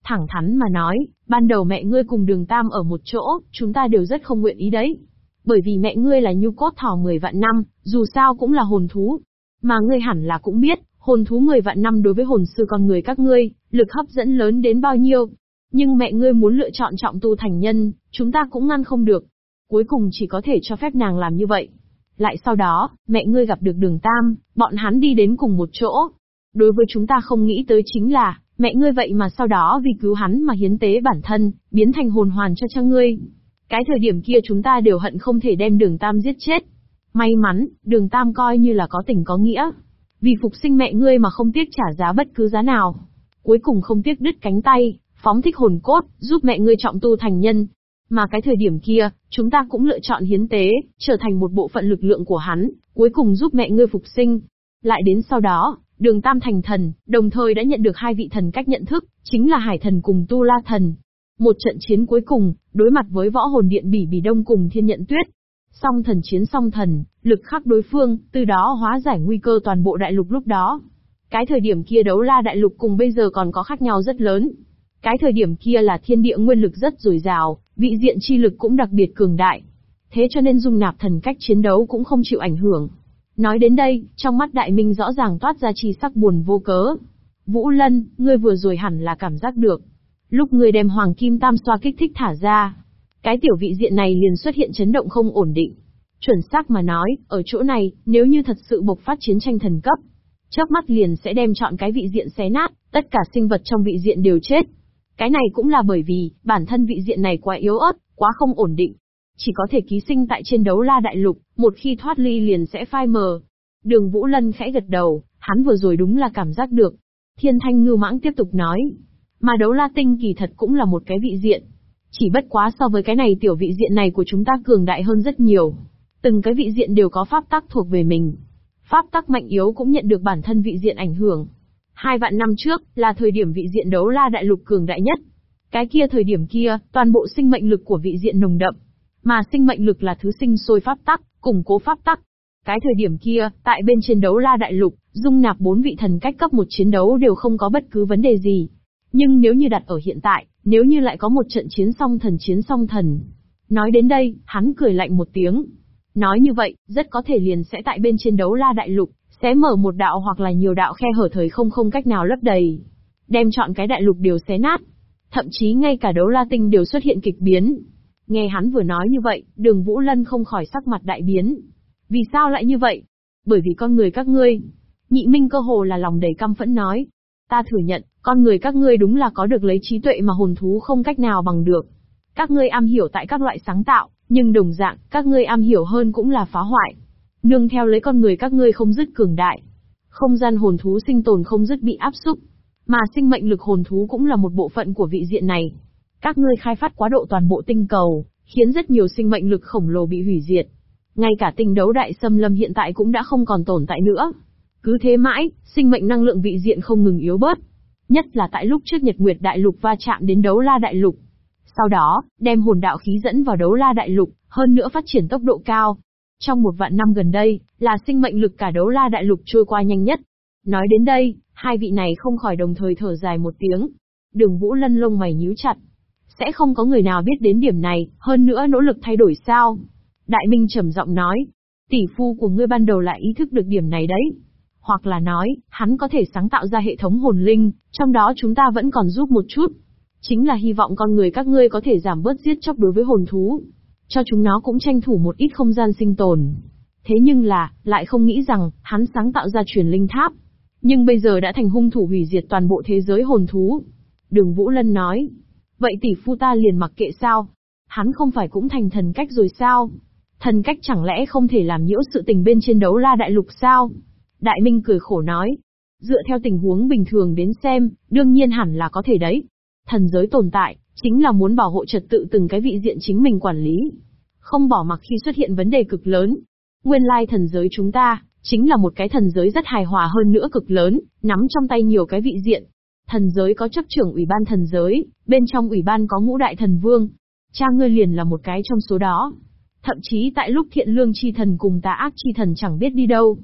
Thẳng thắn mà nói, ban đầu mẹ ngươi cùng đường tam ở một chỗ, chúng ta đều rất không nguyện ý đấy. Bởi vì mẹ ngươi là nhu cốt thỏ 10 vạn năm, dù sao cũng là hồn thú. Mà ngươi hẳn là cũng biết, hồn thú 10 vạn năm đối với hồn sư con người các ngươi, lực hấp dẫn lớn đến bao nhiêu. Nhưng mẹ ngươi muốn lựa chọn trọng tu thành nhân, chúng ta cũng ngăn không được. Cuối cùng chỉ có thể cho phép nàng làm như vậy. Lại sau đó, mẹ ngươi gặp được đường Tam, bọn hắn đi đến cùng một chỗ. Đối với chúng ta không nghĩ tới chính là, mẹ ngươi vậy mà sau đó vì cứu hắn mà hiến tế bản thân, biến thành hồn hoàn cho cha ngươi. Cái thời điểm kia chúng ta đều hận không thể đem đường Tam giết chết. May mắn, đường Tam coi như là có tình có nghĩa. Vì phục sinh mẹ ngươi mà không tiếc trả giá bất cứ giá nào. Cuối cùng không tiếc đứt cánh tay, phóng thích hồn cốt, giúp mẹ ngươi trọng tu thành nhân. Mà cái thời điểm kia, chúng ta cũng lựa chọn hiến tế, trở thành một bộ phận lực lượng của hắn, cuối cùng giúp mẹ ngươi phục sinh. Lại đến sau đó, đường Tam thành thần, đồng thời đã nhận được hai vị thần cách nhận thức, chính là Hải thần cùng Tu La thần. Một trận chiến cuối cùng, đối mặt với võ hồn điện bỉ bỉ đông cùng thiên nhận tuyết. Song thần chiến song thần, lực khắc đối phương, từ đó hóa giải nguy cơ toàn bộ đại lục lúc đó. Cái thời điểm kia đấu la đại lục cùng bây giờ còn có khác nhau rất lớn. Cái thời điểm kia là thiên địa nguyên lực rất dồi dào, vị diện chi lực cũng đặc biệt cường đại. Thế cho nên dung nạp thần cách chiến đấu cũng không chịu ảnh hưởng. Nói đến đây, trong mắt đại minh rõ ràng toát ra chi sắc buồn vô cớ. Vũ Lân, ngươi vừa rồi hẳn là cảm giác được, Lúc ngươi đem hoàng kim tam xoa kích thích thả ra, cái tiểu vị diện này liền xuất hiện chấn động không ổn định. Chuẩn xác mà nói, ở chỗ này, nếu như thật sự bộc phát chiến tranh thần cấp, chớp mắt liền sẽ đem chọn cái vị diện xé nát, tất cả sinh vật trong vị diện đều chết. Cái này cũng là bởi vì, bản thân vị diện này quá yếu ớt, quá không ổn định. Chỉ có thể ký sinh tại trên đấu la đại lục, một khi thoát ly liền sẽ phai mờ. Đường Vũ Lân khẽ gật đầu, hắn vừa rồi đúng là cảm giác được. Thiên Thanh Ngư Mãng tiếp tục nói. Mà đấu la tinh kỳ thật cũng là một cái vị diện. Chỉ bất quá so với cái này tiểu vị diện này của chúng ta cường đại hơn rất nhiều. Từng cái vị diện đều có pháp tắc thuộc về mình. Pháp tắc mạnh yếu cũng nhận được bản thân vị diện ảnh hưởng. Hai vạn năm trước, là thời điểm vị diện đấu la đại lục cường đại nhất. Cái kia thời điểm kia, toàn bộ sinh mệnh lực của vị diện nồng đậm. Mà sinh mệnh lực là thứ sinh sôi pháp tắc, củng cố pháp tắc. Cái thời điểm kia, tại bên trên đấu la đại lục, dung nạp bốn vị thần cách cấp một chiến đấu đều không có bất cứ vấn đề gì. Nhưng nếu như đặt ở hiện tại, nếu như lại có một trận chiến song thần chiến song thần. Nói đến đây, hắn cười lạnh một tiếng. Nói như vậy, rất có thể liền sẽ tại bên trên đấu la đại lục, sẽ mở một đạo hoặc là nhiều đạo khe hở thời không không cách nào lấp đầy. Đem chọn cái đại lục đều xé nát. Thậm chí ngay cả đấu la tinh đều xuất hiện kịch biến. Nghe hắn vừa nói như vậy, đường Vũ Lân không khỏi sắc mặt đại biến. Vì sao lại như vậy? Bởi vì con người các ngươi. Nhị Minh cơ hồ là lòng đầy căm phẫn nói. Ta thừa nhận, con người các ngươi đúng là có được lấy trí tuệ mà hồn thú không cách nào bằng được. Các ngươi am hiểu tại các loại sáng tạo, nhưng đồng dạng, các ngươi am hiểu hơn cũng là phá hoại. Nương theo lấy con người các ngươi không dứt cường đại. Không gian hồn thú sinh tồn không dứt bị áp xúc. Mà sinh mệnh lực hồn thú cũng là một bộ phận của vị diện này. Các ngươi khai phát quá độ toàn bộ tinh cầu, khiến rất nhiều sinh mệnh lực khổng lồ bị hủy diệt. Ngay cả tinh đấu đại xâm lâm hiện tại cũng đã không còn tồn tại nữa. Cứ thế mãi, sinh mệnh năng lượng vị diện không ngừng yếu bớt. Nhất là tại lúc trước Nhật Nguyệt Đại Lục va chạm đến đấu la Đại Lục. Sau đó, đem hồn đạo khí dẫn vào đấu la Đại Lục, hơn nữa phát triển tốc độ cao. Trong một vạn năm gần đây, là sinh mệnh lực cả đấu la Đại Lục trôi qua nhanh nhất. Nói đến đây, hai vị này không khỏi đồng thời thở dài một tiếng. Đường Vũ Lân lông mày nhíu chặt. Sẽ không có người nào biết đến điểm này, hơn nữa nỗ lực thay đổi sao? Đại Minh trầm giọng nói. Tỷ phu của ngươi ban đầu lại ý thức được điểm này đấy hoặc là nói, hắn có thể sáng tạo ra hệ thống hồn linh, trong đó chúng ta vẫn còn giúp một chút. Chính là hy vọng con người các ngươi có thể giảm bớt giết chóc đối với hồn thú. Cho chúng nó cũng tranh thủ một ít không gian sinh tồn. Thế nhưng là, lại không nghĩ rằng, hắn sáng tạo ra truyền linh tháp. Nhưng bây giờ đã thành hung thủ hủy diệt toàn bộ thế giới hồn thú. Đường Vũ Lân nói. Vậy tỷ phu ta liền mặc kệ sao? Hắn không phải cũng thành thần cách rồi sao? Thần cách chẳng lẽ không thể làm nhiễu sự tình bên trên đấu la đại lục sao? Đại Minh cười khổ nói. Dựa theo tình huống bình thường đến xem, đương nhiên hẳn là có thể đấy. Thần giới tồn tại, chính là muốn bảo hộ trật tự từng cái vị diện chính mình quản lý. Không bỏ mặc khi xuất hiện vấn đề cực lớn. Nguyên lai thần giới chúng ta, chính là một cái thần giới rất hài hòa hơn nữa cực lớn, nắm trong tay nhiều cái vị diện. Thần giới có chấp trưởng ủy ban thần giới, bên trong ủy ban có ngũ đại thần vương. Cha ngươi liền là một cái trong số đó. Thậm chí tại lúc thiện lương chi thần cùng tà ác chi thần chẳng biết đi đâu,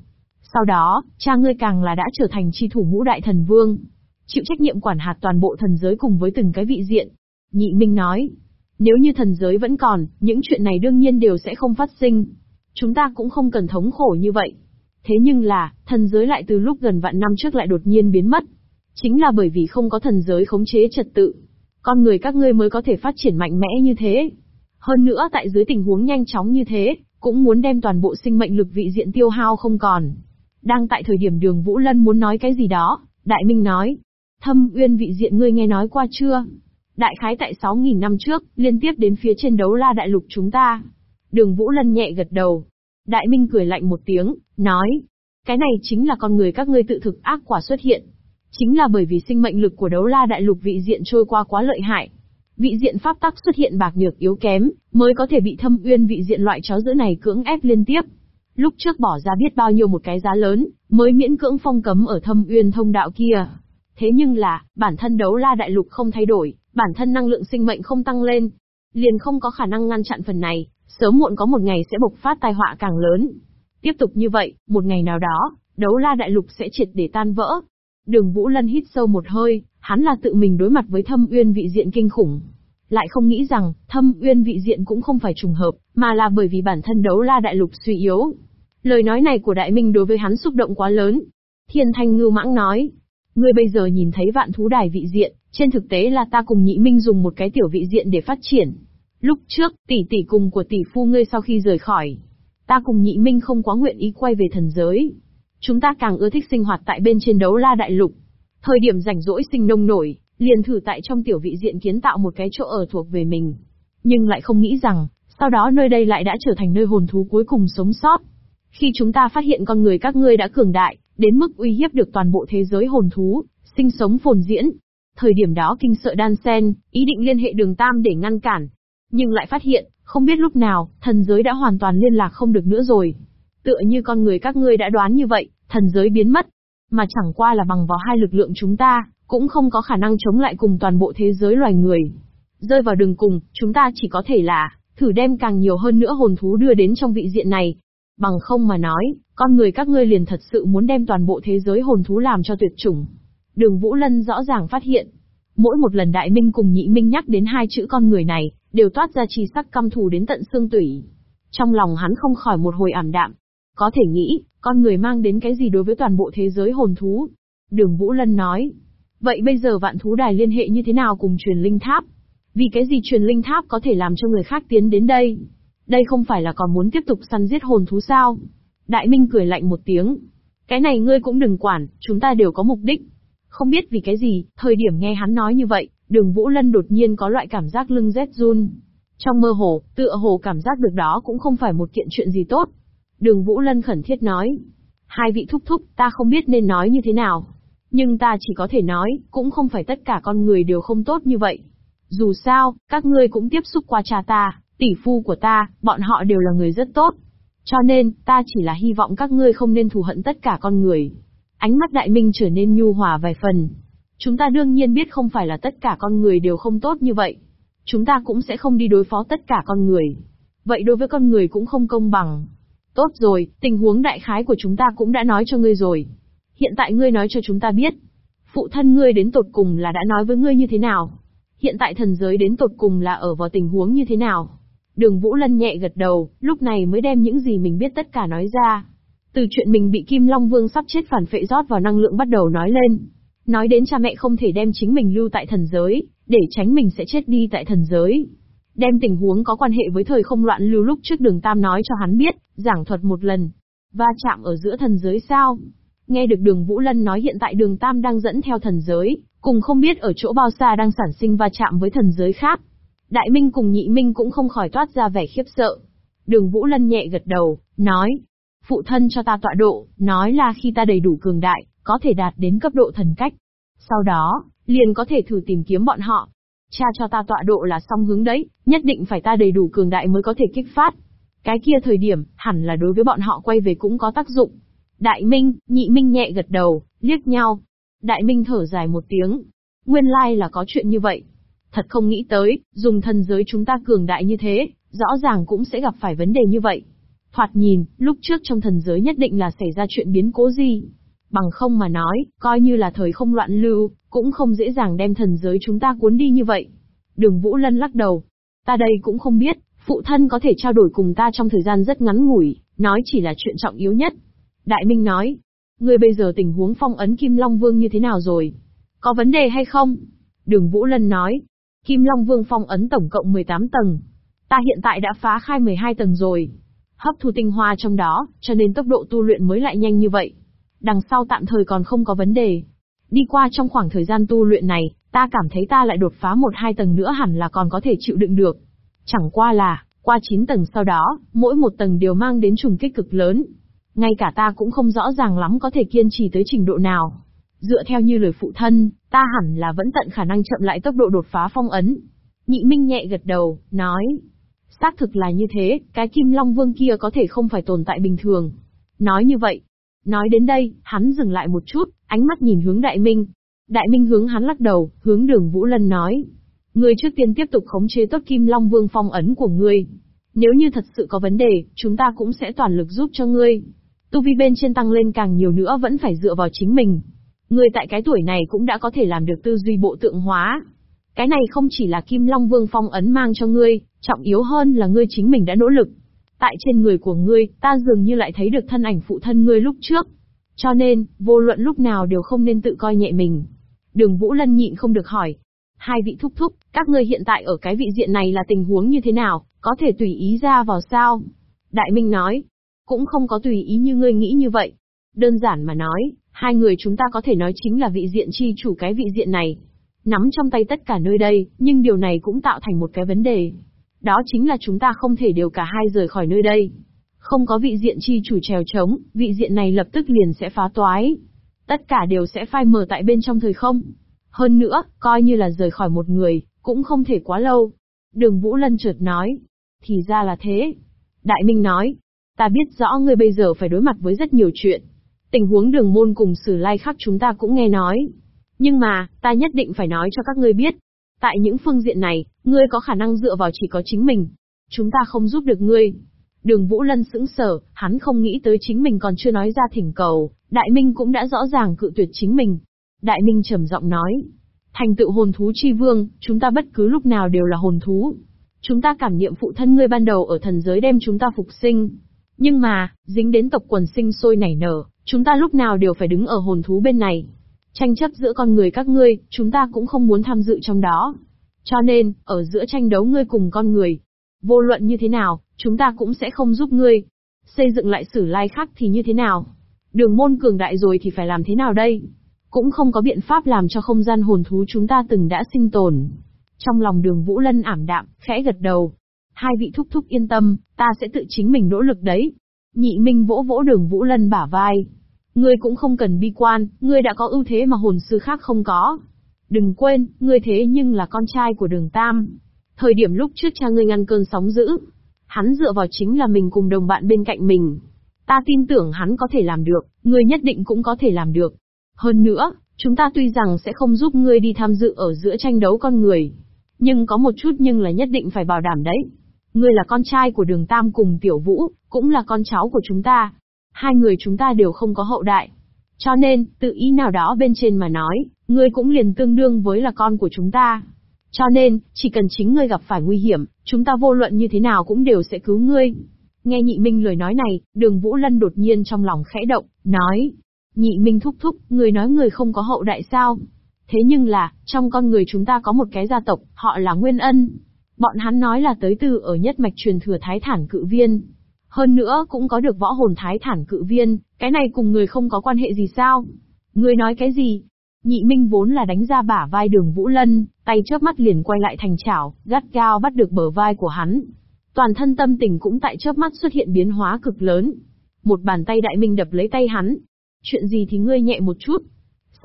sau đó, cha ngươi càng là đã trở thành chi thủ ngũ đại thần vương. Chịu trách nhiệm quản hạt toàn bộ thần giới cùng với từng cái vị diện. Nhị Minh nói, nếu như thần giới vẫn còn, những chuyện này đương nhiên đều sẽ không phát sinh. Chúng ta cũng không cần thống khổ như vậy. Thế nhưng là, thần giới lại từ lúc gần vạn năm trước lại đột nhiên biến mất. Chính là bởi vì không có thần giới khống chế trật tự. Con người các ngươi mới có thể phát triển mạnh mẽ như thế. Hơn nữa tại dưới tình huống nhanh chóng như thế, cũng muốn đem toàn bộ sinh mệnh lực vị diện tiêu hao không còn. Đang tại thời điểm đường Vũ Lân muốn nói cái gì đó, Đại Minh nói. Thâm uyên vị diện ngươi nghe nói qua chưa? Đại khái tại 6.000 năm trước, liên tiếp đến phía trên đấu la đại lục chúng ta. Đường Vũ Lân nhẹ gật đầu. Đại Minh cười lạnh một tiếng, nói. Cái này chính là con người các ngươi tự thực ác quả xuất hiện. Chính là bởi vì sinh mệnh lực của đấu la đại lục vị diện trôi qua quá lợi hại. Vị diện pháp tắc xuất hiện bạc nhược yếu kém, mới có thể bị thâm uyên vị diện loại chó dữ này cưỡng ép liên tiếp. Lúc trước bỏ ra biết bao nhiêu một cái giá lớn, mới miễn cưỡng phong cấm ở thâm uyên thông đạo kia. Thế nhưng là, bản thân đấu la đại lục không thay đổi, bản thân năng lượng sinh mệnh không tăng lên. Liền không có khả năng ngăn chặn phần này, sớm muộn có một ngày sẽ bộc phát tai họa càng lớn. Tiếp tục như vậy, một ngày nào đó, đấu la đại lục sẽ triệt để tan vỡ. Đường Vũ Lân hít sâu một hơi, hắn là tự mình đối mặt với thâm uyên vị diện kinh khủng. Lại không nghĩ rằng, thâm uyên vị diện cũng không phải trùng hợp, mà là bởi vì bản thân đấu la đại lục suy yếu. Lời nói này của Đại Minh đối với hắn xúc động quá lớn. Thiên Thanh Ngư Mãng nói, ngươi bây giờ nhìn thấy vạn thú đài vị diện, trên thực tế là ta cùng nhị minh dùng một cái tiểu vị diện để phát triển. Lúc trước, tỷ tỷ cùng của tỷ phu ngươi sau khi rời khỏi, ta cùng nhị minh không quá nguyện ý quay về thần giới. Chúng ta càng ưa thích sinh hoạt tại bên trên đấu la đại lục. Thời điểm rảnh rỗi sinh nông nổi, liền thử tại trong tiểu vị diện kiến tạo một cái chỗ ở thuộc về mình. Nhưng lại không nghĩ rằng, sau đó nơi đây lại đã trở thành nơi hồn thú cuối cùng sống sót. Khi chúng ta phát hiện con người các ngươi đã cường đại, đến mức uy hiếp được toàn bộ thế giới hồn thú, sinh sống phồn diễn. Thời điểm đó kinh sợ đan sen, ý định liên hệ đường Tam để ngăn cản. Nhưng lại phát hiện, không biết lúc nào, thần giới đã hoàn toàn liên lạc không được nữa rồi. Tựa như con người các ngươi đã đoán như vậy, thần giới biến mất. Mà chẳng qua là bằng vào hai lực lượng chúng ta, cũng không có khả năng chống lại cùng toàn bộ thế giới loài người. Rơi vào đường cùng, chúng ta chỉ có thể là, thử đem càng nhiều hơn nữa hồn thú đưa đến trong vị diện này. Bằng không mà nói, con người các ngươi liền thật sự muốn đem toàn bộ thế giới hồn thú làm cho tuyệt chủng. Đường Vũ Lân rõ ràng phát hiện, mỗi một lần Đại Minh cùng Nhị Minh nhắc đến hai chữ con người này, đều toát ra chi sắc căm thù đến tận xương tủy. Trong lòng hắn không khỏi một hồi ảm đạm. Có thể nghĩ, con người mang đến cái gì đối với toàn bộ thế giới hồn thú? Đường Vũ Lân nói. Vậy bây giờ vạn thú đài liên hệ như thế nào cùng truyền linh tháp? Vì cái gì truyền linh tháp có thể làm cho người khác tiến đến đây? Đây không phải là còn muốn tiếp tục săn giết hồn thú sao? Đại Minh cười lạnh một tiếng. Cái này ngươi cũng đừng quản, chúng ta đều có mục đích. Không biết vì cái gì, thời điểm nghe hắn nói như vậy, đường Vũ Lân đột nhiên có loại cảm giác lưng rét run. Trong mơ hồ, tựa hồ cảm giác được đó cũng không phải một kiện chuyện gì tốt. Đường Vũ Lân khẩn thiết nói. Hai vị thúc thúc, ta không biết nên nói như thế nào. Nhưng ta chỉ có thể nói, cũng không phải tất cả con người đều không tốt như vậy. Dù sao, các ngươi cũng tiếp xúc qua cha ta, tỷ phu của ta, bọn họ đều là người rất tốt. Cho nên, ta chỉ là hy vọng các ngươi không nên thù hận tất cả con người. Ánh mắt đại minh trở nên nhu hòa vài phần. Chúng ta đương nhiên biết không phải là tất cả con người đều không tốt như vậy. Chúng ta cũng sẽ không đi đối phó tất cả con người. Vậy đối với con người cũng không công bằng. Tốt rồi, tình huống đại khái của chúng ta cũng đã nói cho ngươi rồi. Hiện tại ngươi nói cho chúng ta biết. Phụ thân ngươi đến tột cùng là đã nói với ngươi như thế nào? Hiện tại thần giới đến tột cùng là ở vào tình huống như thế nào? Đường Vũ Lân nhẹ gật đầu, lúc này mới đem những gì mình biết tất cả nói ra. Từ chuyện mình bị Kim Long Vương sắp chết phản phệ rót vào năng lượng bắt đầu nói lên. Nói đến cha mẹ không thể đem chính mình lưu tại thần giới, để tránh mình sẽ chết đi tại thần giới. Đem tình huống có quan hệ với thời không loạn lưu lúc trước đường Tam nói cho hắn biết, giảng thuật một lần. Va chạm ở giữa thần giới sao? Nghe được đường Vũ Lân nói hiện tại đường Tam đang dẫn theo thần giới, cùng không biết ở chỗ bao xa đang sản sinh va chạm với thần giới khác. Đại Minh cùng Nhị Minh cũng không khỏi toát ra vẻ khiếp sợ. Đường Vũ Lân nhẹ gật đầu, nói, phụ thân cho ta tọa độ, nói là khi ta đầy đủ cường đại, có thể đạt đến cấp độ thần cách. Sau đó, liền có thể thử tìm kiếm bọn họ. Cha cho ta tọa độ là song hướng đấy, nhất định phải ta đầy đủ cường đại mới có thể kích phát. Cái kia thời điểm, hẳn là đối với bọn họ quay về cũng có tác dụng. Đại Minh, Nhị Minh nhẹ gật đầu, liếc nhau. Đại Minh thở dài một tiếng. Nguyên lai là có chuyện như vậy. Thật không nghĩ tới, dùng thần giới chúng ta cường đại như thế, rõ ràng cũng sẽ gặp phải vấn đề như vậy. Thoạt nhìn, lúc trước trong thần giới nhất định là xảy ra chuyện biến cố gì. Bằng không mà nói, coi như là thời không loạn lưu, cũng không dễ dàng đem thần giới chúng ta cuốn đi như vậy. Đường Vũ Lân lắc đầu. Ta đây cũng không biết, phụ thân có thể trao đổi cùng ta trong thời gian rất ngắn ngủi, nói chỉ là chuyện trọng yếu nhất. Đại Minh nói, người bây giờ tình huống phong ấn Kim Long Vương như thế nào rồi? Có vấn đề hay không? Đường Vũ Lân nói, Kim Long Vương phong ấn tổng cộng 18 tầng. Ta hiện tại đã phá khai 12 tầng rồi. Hấp thu tinh hoa trong đó, cho nên tốc độ tu luyện mới lại nhanh như vậy. Đằng sau tạm thời còn không có vấn đề. Đi qua trong khoảng thời gian tu luyện này, ta cảm thấy ta lại đột phá một hai tầng nữa hẳn là còn có thể chịu đựng được. Chẳng qua là, qua 9 tầng sau đó, mỗi một tầng đều mang đến trùng kích cực lớn. Ngay cả ta cũng không rõ ràng lắm có thể kiên trì tới trình độ nào. Dựa theo như lời phụ thân, ta hẳn là vẫn tận khả năng chậm lại tốc độ đột phá phong ấn. Nhị Minh nhẹ gật đầu, nói. Xác thực là như thế, cái Kim Long Vương kia có thể không phải tồn tại bình thường. Nói như vậy. Nói đến đây, hắn dừng lại một chút, ánh mắt nhìn hướng Đại Minh. Đại Minh hướng hắn lắc đầu, hướng đường Vũ Lân nói. Ngươi trước tiên tiếp tục khống chế tốt Kim Long Vương phong ấn của ngươi. Nếu như thật sự có vấn đề, chúng ta cũng sẽ toàn lực giúp cho ngươi. Tu vi bên trên tăng lên càng nhiều nữa vẫn phải dựa vào chính mình. Ngươi tại cái tuổi này cũng đã có thể làm được tư duy bộ tượng hóa. Cái này không chỉ là Kim Long Vương phong ấn mang cho ngươi, trọng yếu hơn là ngươi chính mình đã nỗ lực. Tại trên người của ngươi, ta dường như lại thấy được thân ảnh phụ thân ngươi lúc trước. Cho nên, vô luận lúc nào đều không nên tự coi nhẹ mình. Đường Vũ Lân nhịn không được hỏi. Hai vị thúc thúc, các ngươi hiện tại ở cái vị diện này là tình huống như thế nào, có thể tùy ý ra vào sao? Đại Minh nói, cũng không có tùy ý như ngươi nghĩ như vậy. Đơn giản mà nói, hai người chúng ta có thể nói chính là vị diện chi chủ cái vị diện này. Nắm trong tay tất cả nơi đây, nhưng điều này cũng tạo thành một cái vấn đề. Đó chính là chúng ta không thể đều cả hai rời khỏi nơi đây. Không có vị diện chi chủ trèo trống, vị diện này lập tức liền sẽ phá toái. Tất cả đều sẽ phai mờ tại bên trong thời không. Hơn nữa, coi như là rời khỏi một người, cũng không thể quá lâu. Đường Vũ Lân chợt nói. Thì ra là thế. Đại Minh nói. Ta biết rõ ngươi bây giờ phải đối mặt với rất nhiều chuyện. Tình huống đường môn cùng sử lai khắc chúng ta cũng nghe nói. Nhưng mà, ta nhất định phải nói cho các ngươi biết. Tại những phương diện này, ngươi có khả năng dựa vào chỉ có chính mình. Chúng ta không giúp được ngươi. Đường Vũ Lân sững sờ, hắn không nghĩ tới chính mình còn chưa nói ra thỉnh cầu, Đại Minh cũng đã rõ ràng cự tuyệt chính mình. Đại Minh trầm giọng nói, thành tựu hồn thú chi vương, chúng ta bất cứ lúc nào đều là hồn thú. Chúng ta cảm niệm phụ thân ngươi ban đầu ở thần giới đem chúng ta phục sinh. Nhưng mà, dính đến tộc quần sinh sôi nảy nở, chúng ta lúc nào đều phải đứng ở hồn thú bên này. Tranh chấp giữa con người các ngươi, chúng ta cũng không muốn tham dự trong đó. Cho nên, ở giữa tranh đấu ngươi cùng con người, vô luận như thế nào, chúng ta cũng sẽ không giúp ngươi. Xây dựng lại sử lai khác thì như thế nào? Đường môn cường đại rồi thì phải làm thế nào đây? Cũng không có biện pháp làm cho không gian hồn thú chúng ta từng đã sinh tồn. Trong lòng đường Vũ Lân ảm đạm, khẽ gật đầu. Hai vị thúc thúc yên tâm, ta sẽ tự chính mình nỗ lực đấy. Nhị Minh vỗ vỗ đường Vũ Lân bả vai. Ngươi cũng không cần bi quan, ngươi đã có ưu thế mà hồn sư khác không có. Đừng quên, ngươi thế nhưng là con trai của đường Tam. Thời điểm lúc trước cha ngươi ngăn cơn sóng dữ, hắn dựa vào chính là mình cùng đồng bạn bên cạnh mình. Ta tin tưởng hắn có thể làm được, ngươi nhất định cũng có thể làm được. Hơn nữa, chúng ta tuy rằng sẽ không giúp ngươi đi tham dự ở giữa tranh đấu con người. Nhưng có một chút nhưng là nhất định phải bảo đảm đấy. Ngươi là con trai của đường Tam cùng Tiểu Vũ, cũng là con cháu của chúng ta. Hai người chúng ta đều không có hậu đại. Cho nên, tự ý nào đó bên trên mà nói, ngươi cũng liền tương đương với là con của chúng ta. Cho nên, chỉ cần chính ngươi gặp phải nguy hiểm, chúng ta vô luận như thế nào cũng đều sẽ cứu ngươi. Nghe nhị minh lời nói này, đường Vũ Lân đột nhiên trong lòng khẽ động, nói. Nhị minh thúc thúc, người nói người không có hậu đại sao? Thế nhưng là, trong con người chúng ta có một cái gia tộc, họ là Nguyên Ân. Bọn hắn nói là tới từ ở nhất mạch truyền thừa Thái Thản Cự Viên. Hơn nữa cũng có được võ hồn Thái Thản Cự Viên, cái này cùng người không có quan hệ gì sao? Người nói cái gì? Nhị Minh vốn là đánh ra bả vai đường Vũ Lân, tay chớp mắt liền quay lại thành chảo, gắt gao bắt được bờ vai của hắn. Toàn thân tâm tình cũng tại chớp mắt xuất hiện biến hóa cực lớn. Một bàn tay đại minh đập lấy tay hắn. Chuyện gì thì ngươi nhẹ một chút.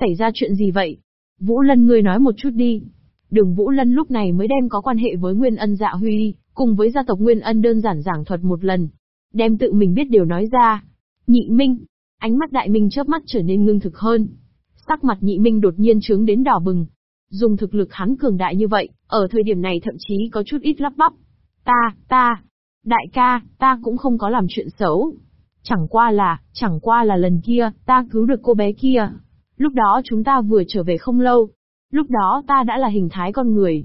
Xảy ra chuyện gì vậy? Vũ Lân ngươi nói một chút đi. Đường Vũ Lân lúc này mới đem có quan hệ với Nguyên Ân Dạ Huy, cùng với gia tộc Nguyên Ân đơn giản giảng thuật một lần. Đem tự mình biết điều nói ra. Nhị Minh. Ánh mắt đại minh chớp mắt trở nên ngưng thực hơn. Sắc mặt nhị minh đột nhiên trướng đến đỏ bừng. Dùng thực lực hắn cường đại như vậy, ở thời điểm này thậm chí có chút ít lắp bắp. Ta, ta, đại ca, ta cũng không có làm chuyện xấu. Chẳng qua là, chẳng qua là lần kia, ta cứu được cô bé kia. Lúc đó chúng ta vừa trở về không lâu. Lúc đó ta đã là hình thái con người.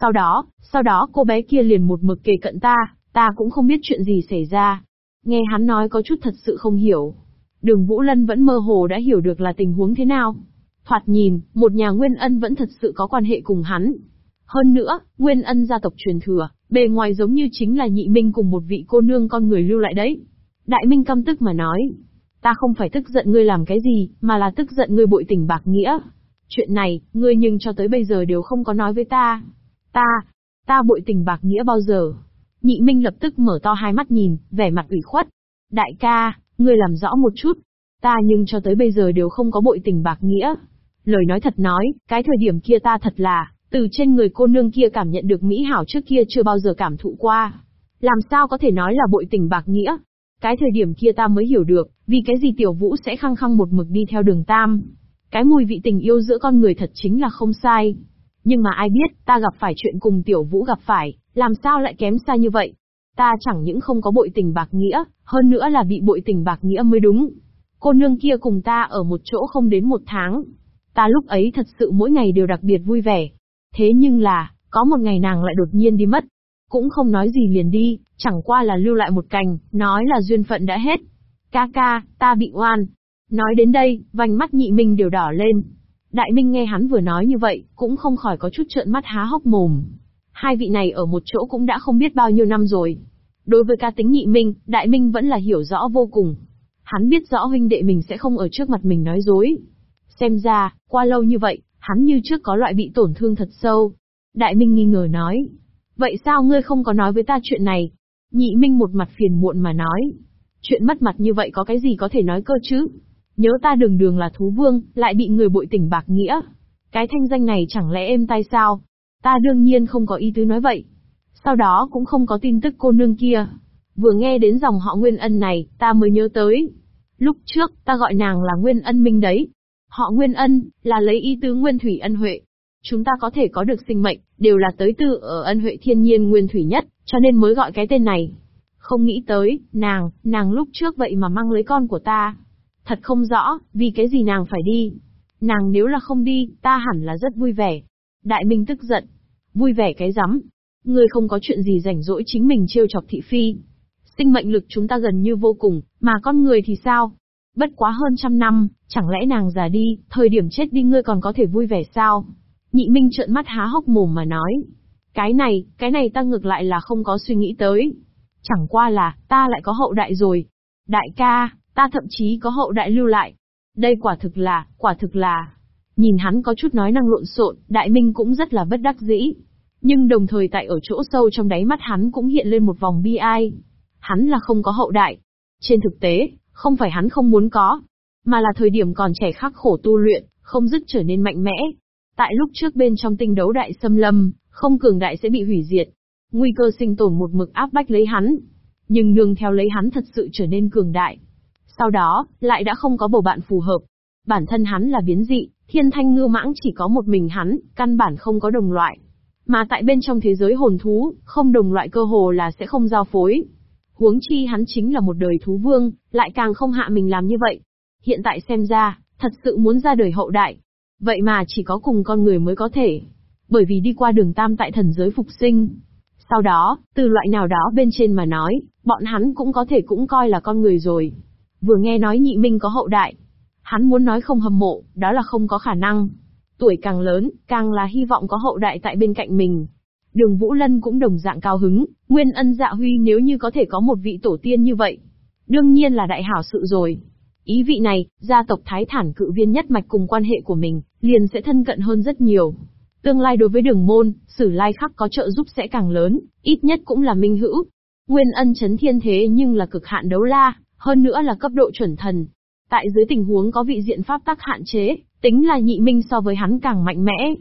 Sau đó, sau đó cô bé kia liền một mực kề cận ta, ta cũng không biết chuyện gì xảy ra. Nghe hắn nói có chút thật sự không hiểu. Đường Vũ Lân vẫn mơ hồ đã hiểu được là tình huống thế nào. Thoạt nhìn, một nhà Nguyên Ân vẫn thật sự có quan hệ cùng hắn. Hơn nữa, Nguyên Ân gia tộc truyền thừa, bề ngoài giống như chính là nhị minh cùng một vị cô nương con người lưu lại đấy. Đại Minh căm tức mà nói. Ta không phải tức giận ngươi làm cái gì, mà là tức giận ngươi bội tình bạc nghĩa. Chuyện này, ngươi nhưng cho tới bây giờ đều không có nói với ta. Ta, ta bội tình bạc nghĩa bao giờ? Nhị Minh lập tức mở to hai mắt nhìn, vẻ mặt ủy khuất. Đại ca, ngươi làm rõ một chút. Ta nhưng cho tới bây giờ đều không có bội tình bạc nghĩa. Lời nói thật nói, cái thời điểm kia ta thật là, từ trên người cô nương kia cảm nhận được mỹ hảo trước kia chưa bao giờ cảm thụ qua. Làm sao có thể nói là bội tình bạc nghĩa? Cái thời điểm kia ta mới hiểu được, vì cái gì tiểu vũ sẽ khăng khăng một mực đi theo đường tam. Cái mùi vị tình yêu giữa con người thật chính là không sai. Nhưng mà ai biết, ta gặp phải chuyện cùng tiểu vũ gặp phải, làm sao lại kém xa như vậy? Ta chẳng những không có bội tình bạc nghĩa, hơn nữa là bị bội tình bạc nghĩa mới đúng. Cô nương kia cùng ta ở một chỗ không đến một tháng. Ta lúc ấy thật sự mỗi ngày đều đặc biệt vui vẻ. Thế nhưng là, có một ngày nàng lại đột nhiên đi mất. Cũng không nói gì liền đi, chẳng qua là lưu lại một cành, nói là duyên phận đã hết. Ca ca, ta bị oan. Nói đến đây, vành mắt nhị minh đều đỏ lên. Đại Minh nghe hắn vừa nói như vậy, cũng không khỏi có chút trợn mắt há hốc mồm. Hai vị này ở một chỗ cũng đã không biết bao nhiêu năm rồi. Đối với ca tính nhị minh, đại minh vẫn là hiểu rõ vô cùng. Hắn biết rõ huynh đệ mình sẽ không ở trước mặt mình nói dối. Xem ra, qua lâu như vậy, hắn như trước có loại bị tổn thương thật sâu. Đại Minh nghi ngờ nói. Vậy sao ngươi không có nói với ta chuyện này? Nhị Minh một mặt phiền muộn mà nói. Chuyện mất mặt như vậy có cái gì có thể nói cơ chứ? Nhớ ta đường đường là thú vương, lại bị người bội tình bạc nghĩa. Cái thanh danh này chẳng lẽ êm tay sao? Ta đương nhiên không có ý tứ nói vậy. Sau đó cũng không có tin tức cô nương kia. Vừa nghe đến dòng họ Nguyên Ân này, ta mới nhớ tới. Lúc trước, ta gọi nàng là Nguyên Ân Minh đấy. Họ Nguyên Ân, là lấy ý tứ Nguyên Thủy Ân Huệ. Chúng ta có thể có được sinh mệnh, đều là tới từ ở ân huệ thiên nhiên Nguyên Thủy nhất, cho nên mới gọi cái tên này. Không nghĩ tới, nàng, nàng lúc trước vậy mà mang lấy con của ta. Thật không rõ, vì cái gì nàng phải đi. Nàng nếu là không đi, ta hẳn là rất vui vẻ. Đại Minh tức giận. Vui vẻ cái rắm. Ngươi không có chuyện gì rảnh rỗi chính mình trêu chọc thị phi. Sinh mệnh lực chúng ta gần như vô cùng, mà con người thì sao? Bất quá hơn trăm năm, chẳng lẽ nàng già đi, thời điểm chết đi ngươi còn có thể vui vẻ sao? Nhị Minh trợn mắt há hốc mồm mà nói. Cái này, cái này ta ngược lại là không có suy nghĩ tới. Chẳng qua là, ta lại có hậu đại rồi. Đại ca, ta thậm chí có hậu đại lưu lại. Đây quả thực là, quả thực là. Nhìn hắn có chút nói năng lộn xộn, đại minh cũng rất là bất đắc dĩ. Nhưng đồng thời tại ở chỗ sâu trong đáy mắt hắn cũng hiện lên một vòng bi ai. Hắn là không có hậu đại. Trên thực tế, không phải hắn không muốn có, mà là thời điểm còn trẻ khắc khổ tu luyện, không dứt trở nên mạnh mẽ. Tại lúc trước bên trong tinh đấu đại xâm lâm, không cường đại sẽ bị hủy diệt. Nguy cơ sinh tồn một mực áp bách lấy hắn. Nhưng nương theo lấy hắn thật sự trở nên cường đại. Sau đó, lại đã không có bầu bạn phù hợp. Bản thân hắn là biến dị, thiên thanh ngư mãng chỉ có một mình hắn, căn bản không có đồng loại. Mà tại bên trong thế giới hồn thú, không đồng loại cơ hồ là sẽ không giao phối. Huống chi hắn chính là một đời thú vương, lại càng không hạ mình làm như vậy. Hiện tại xem ra, thật sự muốn ra đời hậu đại. Vậy mà chỉ có cùng con người mới có thể. Bởi vì đi qua đường tam tại thần giới phục sinh. Sau đó, từ loại nào đó bên trên mà nói, bọn hắn cũng có thể cũng coi là con người rồi. Vừa nghe nói nhị minh có hậu đại. Hắn muốn nói không hâm mộ, đó là không có khả năng. Tuổi càng lớn, càng là hy vọng có hậu đại tại bên cạnh mình. Đường Vũ Lân cũng đồng dạng cao hứng, Nguyên ân dạ huy nếu như có thể có một vị tổ tiên như vậy. Đương nhiên là đại hảo sự rồi. Ý vị này, gia tộc Thái Thản cự viên nhất mạch cùng quan hệ của mình, liền sẽ thân cận hơn rất nhiều. Tương lai đối với đường môn, sử lai khắc có trợ giúp sẽ càng lớn, ít nhất cũng là minh hữu. Nguyên ân chấn thiên thế nhưng là cực hạn đấu la, hơn nữa là cấp độ chuẩn thần. Tại dưới tình huống có vị diện pháp tắc hạn chế, tính là nhị minh so với hắn càng mạnh mẽ.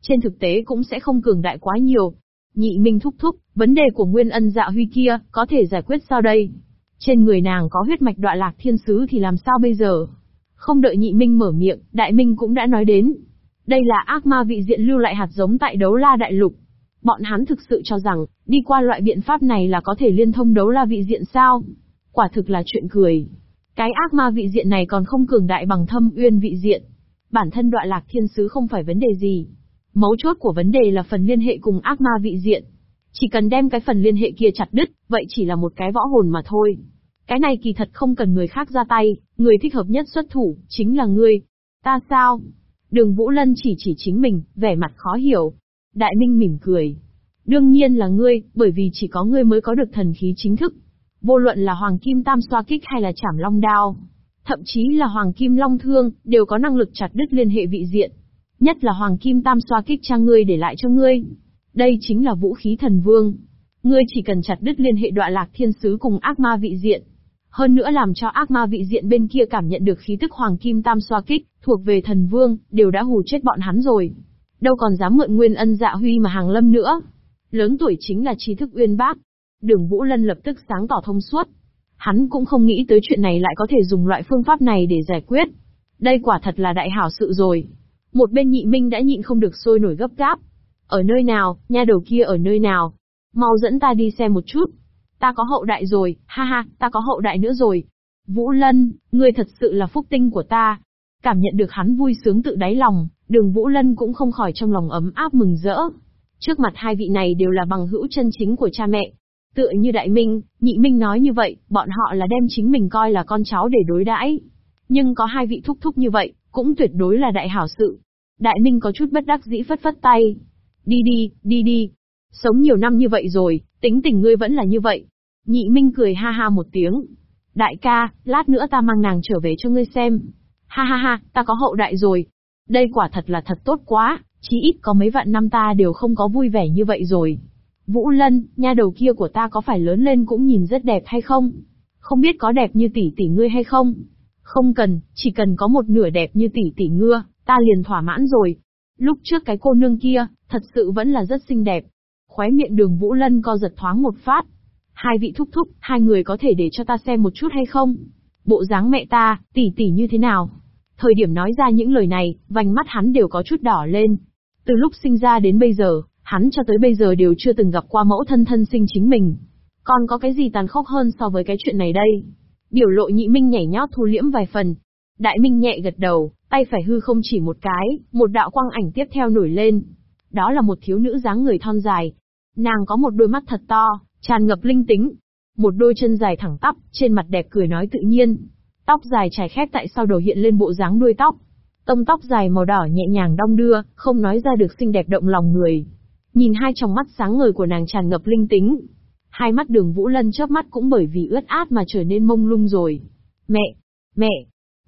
Trên thực tế cũng sẽ không cường đại quá nhiều. Nhị minh thúc thúc, vấn đề của nguyên ân dạ huy kia, có thể giải quyết sao đây? Trên người nàng có huyết mạch đọa lạc thiên sứ thì làm sao bây giờ? Không đợi nhị minh mở miệng, đại minh cũng đã nói đến. Đây là ác ma vị diện lưu lại hạt giống tại đấu la đại lục. Bọn hắn thực sự cho rằng, đi qua loại biện pháp này là có thể liên thông đấu la vị diện sao? Quả thực là chuyện cười. Cái ác ma vị diện này còn không cường đại bằng thâm uyên vị diện. Bản thân đoạn lạc thiên sứ không phải vấn đề gì. Mấu chốt của vấn đề là phần liên hệ cùng ác ma vị diện. Chỉ cần đem cái phần liên hệ kia chặt đứt, vậy chỉ là một cái võ hồn mà thôi. Cái này kỳ thật không cần người khác ra tay, người thích hợp nhất xuất thủ, chính là ngươi. Ta sao? Đường Vũ Lân chỉ chỉ chính mình, vẻ mặt khó hiểu. Đại Minh mỉm cười. Đương nhiên là ngươi, bởi vì chỉ có ngươi mới có được thần khí chính thức. Vô luận là Hoàng Kim Tam xoa kích hay là Chảm Long Đao, thậm chí là Hoàng Kim Long Thương, đều có năng lực chặt đứt liên hệ vị diện. Nhất là Hoàng Kim Tam xoa kích cha ngươi để lại cho ngươi. Đây chính là vũ khí thần vương. Ngươi chỉ cần chặt đứt liên hệ đọa lạc thiên sứ cùng ác ma vị diện. Hơn nữa làm cho ác ma vị diện bên kia cảm nhận được khí tức Hoàng Kim Tam xoa kích, thuộc về thần vương, đều đã hù chết bọn hắn rồi. Đâu còn dám mượn nguyên ân dạ huy mà hàng lâm nữa. Lớn tuổi chính là trí thức uyên bác, Đường Vũ Lân lập tức sáng tỏ thông suốt. Hắn cũng không nghĩ tới chuyện này lại có thể dùng loại phương pháp này để giải quyết. Đây quả thật là đại hảo sự rồi. Một bên nhị minh đã nhịn không được sôi nổi gấp gáp. Ở nơi nào, nha đầu kia ở nơi nào? Mau dẫn ta đi xem một chút. Ta có hậu đại rồi, ha ha, ta có hậu đại nữa rồi. Vũ Lân, ngươi thật sự là phúc tinh của ta. Cảm nhận được hắn vui sướng tự đáy lòng, đường Vũ Lân cũng không khỏi trong lòng ấm áp mừng rỡ. Trước mặt hai vị này đều là bằng hữu chân chính của cha mẹ, Tựa như Đại Minh, Nhị Minh nói như vậy, bọn họ là đem chính mình coi là con cháu để đối đãi. Nhưng có hai vị thúc thúc như vậy, cũng tuyệt đối là đại hảo sự. Đại Minh có chút bất đắc dĩ phất phất tay. Đi đi, đi đi. Sống nhiều năm như vậy rồi, tính tình ngươi vẫn là như vậy. Nhị Minh cười ha ha một tiếng. Đại ca, lát nữa ta mang nàng trở về cho ngươi xem. Ha ha ha, ta có hậu đại rồi. Đây quả thật là thật tốt quá, chí ít có mấy vạn năm ta đều không có vui vẻ như vậy rồi. Vũ Lân, nha đầu kia của ta có phải lớn lên cũng nhìn rất đẹp hay không? Không biết có đẹp như tỷ tỷ ngươi hay không? Không cần, chỉ cần có một nửa đẹp như tỷ tỷ ngưa, ta liền thỏa mãn rồi. Lúc trước cái cô nương kia, thật sự vẫn là rất xinh đẹp. Khóe miệng đường Vũ Lân co giật thoáng một phát. Hai vị thúc thúc, hai người có thể để cho ta xem một chút hay không? Bộ dáng mẹ ta, tỷ tỷ như thế nào? Thời điểm nói ra những lời này, vành mắt hắn đều có chút đỏ lên. Từ lúc sinh ra đến bây giờ, hắn cho tới bây giờ đều chưa từng gặp qua mẫu thân thân sinh chính mình. Còn có cái gì tàn khốc hơn so với cái chuyện này đây? Biểu lộ nhị minh nhảy nhót thu liễm vài phần. Đại minh nhẹ gật đầu, tay phải hư không chỉ một cái, một đạo quang ảnh tiếp theo nổi lên. Đó là một thiếu nữ dáng người thon dài. Nàng có một đôi mắt thật to, tràn ngập linh tính. Một đôi chân dài thẳng tắp, trên mặt đẹp cười nói tự nhiên. Tóc dài trải khép tại sau đầu hiện lên bộ dáng đuôi tóc. Tông tóc dài màu đỏ nhẹ nhàng đong đưa, không nói ra được xinh đẹp động lòng người. Nhìn hai tròng mắt sáng ngời của nàng tràn ngập linh tính. Hai mắt đường Vũ Lân chớp mắt cũng bởi vì ướt át mà trở nên mông lung rồi. Mẹ! Mẹ!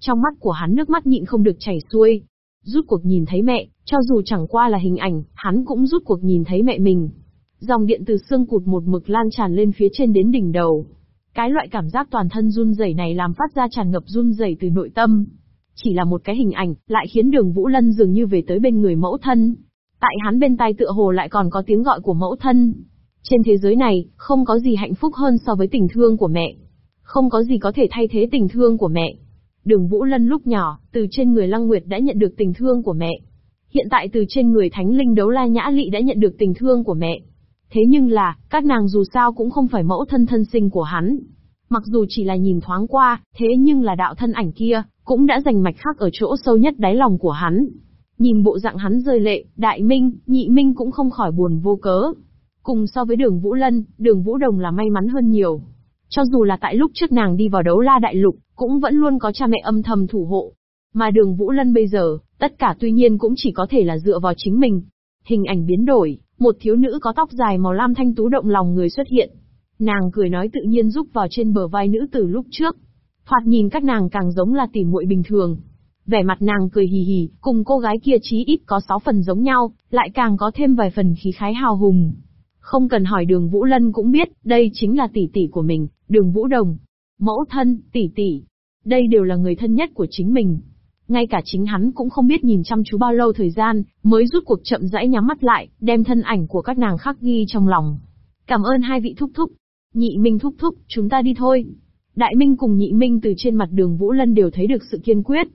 Trong mắt của hắn nước mắt nhịn không được chảy xuôi. Rút cuộc nhìn thấy mẹ, cho dù chẳng qua là hình ảnh, hắn cũng rút cuộc nhìn thấy mẹ mình. Dòng điện từ xương cụt một mực lan tràn lên phía trên đến đỉnh đầu. Cái loại cảm giác toàn thân run rẩy này làm phát ra tràn ngập run rẩy từ nội tâm. Chỉ là một cái hình ảnh, lại khiến đường Vũ Lân dường như về tới bên người mẫu thân. Tại hắn bên tai tựa hồ lại còn có tiếng gọi của mẫu thân. Trên thế giới này, không có gì hạnh phúc hơn so với tình thương của mẹ. Không có gì có thể thay thế tình thương của mẹ. Đường Vũ Lân lúc nhỏ, từ trên người Lăng Nguyệt đã nhận được tình thương của mẹ. Hiện tại từ trên người Thánh Linh Đấu La Nhã Lị đã nhận được tình thương của mẹ. Thế nhưng là, các nàng dù sao cũng không phải mẫu thân thân sinh của hắn. Mặc dù chỉ là nhìn thoáng qua, thế nhưng là đạo thân ảnh kia, cũng đã giành mạch khắc ở chỗ sâu nhất đáy lòng của hắn. Nhìn bộ dạng hắn rơi lệ, đại minh, nhị minh cũng không khỏi buồn vô cớ. Cùng so với đường Vũ Lân, đường Vũ Đồng là may mắn hơn nhiều. Cho dù là tại lúc trước nàng đi vào đấu la đại lục, cũng vẫn luôn có cha mẹ âm thầm thủ hộ. Mà đường Vũ Lân bây giờ, tất cả tuy nhiên cũng chỉ có thể là dựa vào chính mình. Hình ảnh biến đổi, một thiếu nữ có tóc dài màu lam thanh tú động lòng người xuất hiện. Nàng cười nói tự nhiên rúc vào trên bờ vai nữ từ lúc trước. Thoạt nhìn các nàng càng giống là tỉ muội bình thường. Vẻ mặt nàng cười hì hì, cùng cô gái kia chí ít có sáu phần giống nhau, lại càng có thêm vài phần khí khái hào hùng. Không cần hỏi đường Vũ Lân cũng biết, đây chính là tỷ tỷ của mình, đường Vũ Đồng. Mẫu thân, tỷ tỷ. Đây đều là người thân nhất của chính mình. Ngay cả chính hắn cũng không biết nhìn chăm chú bao lâu thời gian, mới rút cuộc chậm rãi nhắm mắt lại, đem thân ảnh của các nàng khắc ghi trong lòng. Cảm ơn hai vị thúc thúc. Nhị Minh thúc thúc, chúng ta đi thôi. Đại Minh cùng Nhị Minh từ trên mặt đường Vũ Lân đều thấy được sự kiên quyết.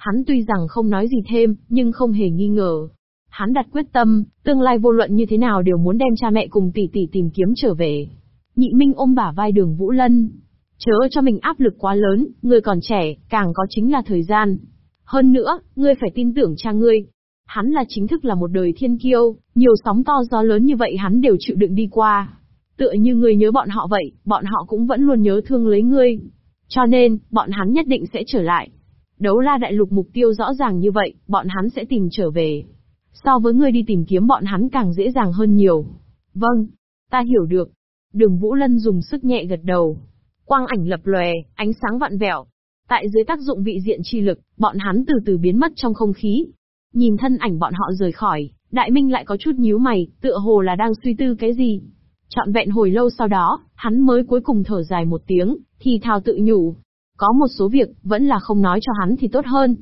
Hắn tuy rằng không nói gì thêm, nhưng không hề nghi ngờ, Hắn đặt quyết tâm, tương lai vô luận như thế nào đều muốn đem cha mẹ cùng tỷ tỷ tìm kiếm trở về. Nhị Minh ôm bả vai đường Vũ Lân. Chớ cho mình áp lực quá lớn, người còn trẻ, càng có chính là thời gian. Hơn nữa, ngươi phải tin tưởng cha ngươi. Hắn là chính thức là một đời thiên kiêu, nhiều sóng to gió lớn như vậy hắn đều chịu đựng đi qua. Tựa như ngươi nhớ bọn họ vậy, bọn họ cũng vẫn luôn nhớ thương lấy ngươi. Cho nên, bọn hắn nhất định sẽ trở lại. Đấu la đại lục mục tiêu rõ ràng như vậy, bọn hắn sẽ tìm trở về. So với ngươi đi tìm kiếm bọn hắn càng dễ dàng hơn nhiều. Vâng, ta hiểu được. Đường Vũ Lân dùng sức nhẹ gật đầu. Quang ảnh lập lòe, ánh sáng vặn vẹo. Tại dưới tác dụng vị diện chi lực, bọn hắn từ từ biến mất trong không khí. Nhìn thân ảnh bọn họ rời khỏi, Đại Minh lại có chút nhíu mày, tựa hồ là đang suy tư cái gì. Chọn vẹn hồi lâu sau đó, hắn mới cuối cùng thở dài một tiếng, thì thào tự nhủ. Có một số việc, vẫn là không nói cho hắn thì tốt hơn.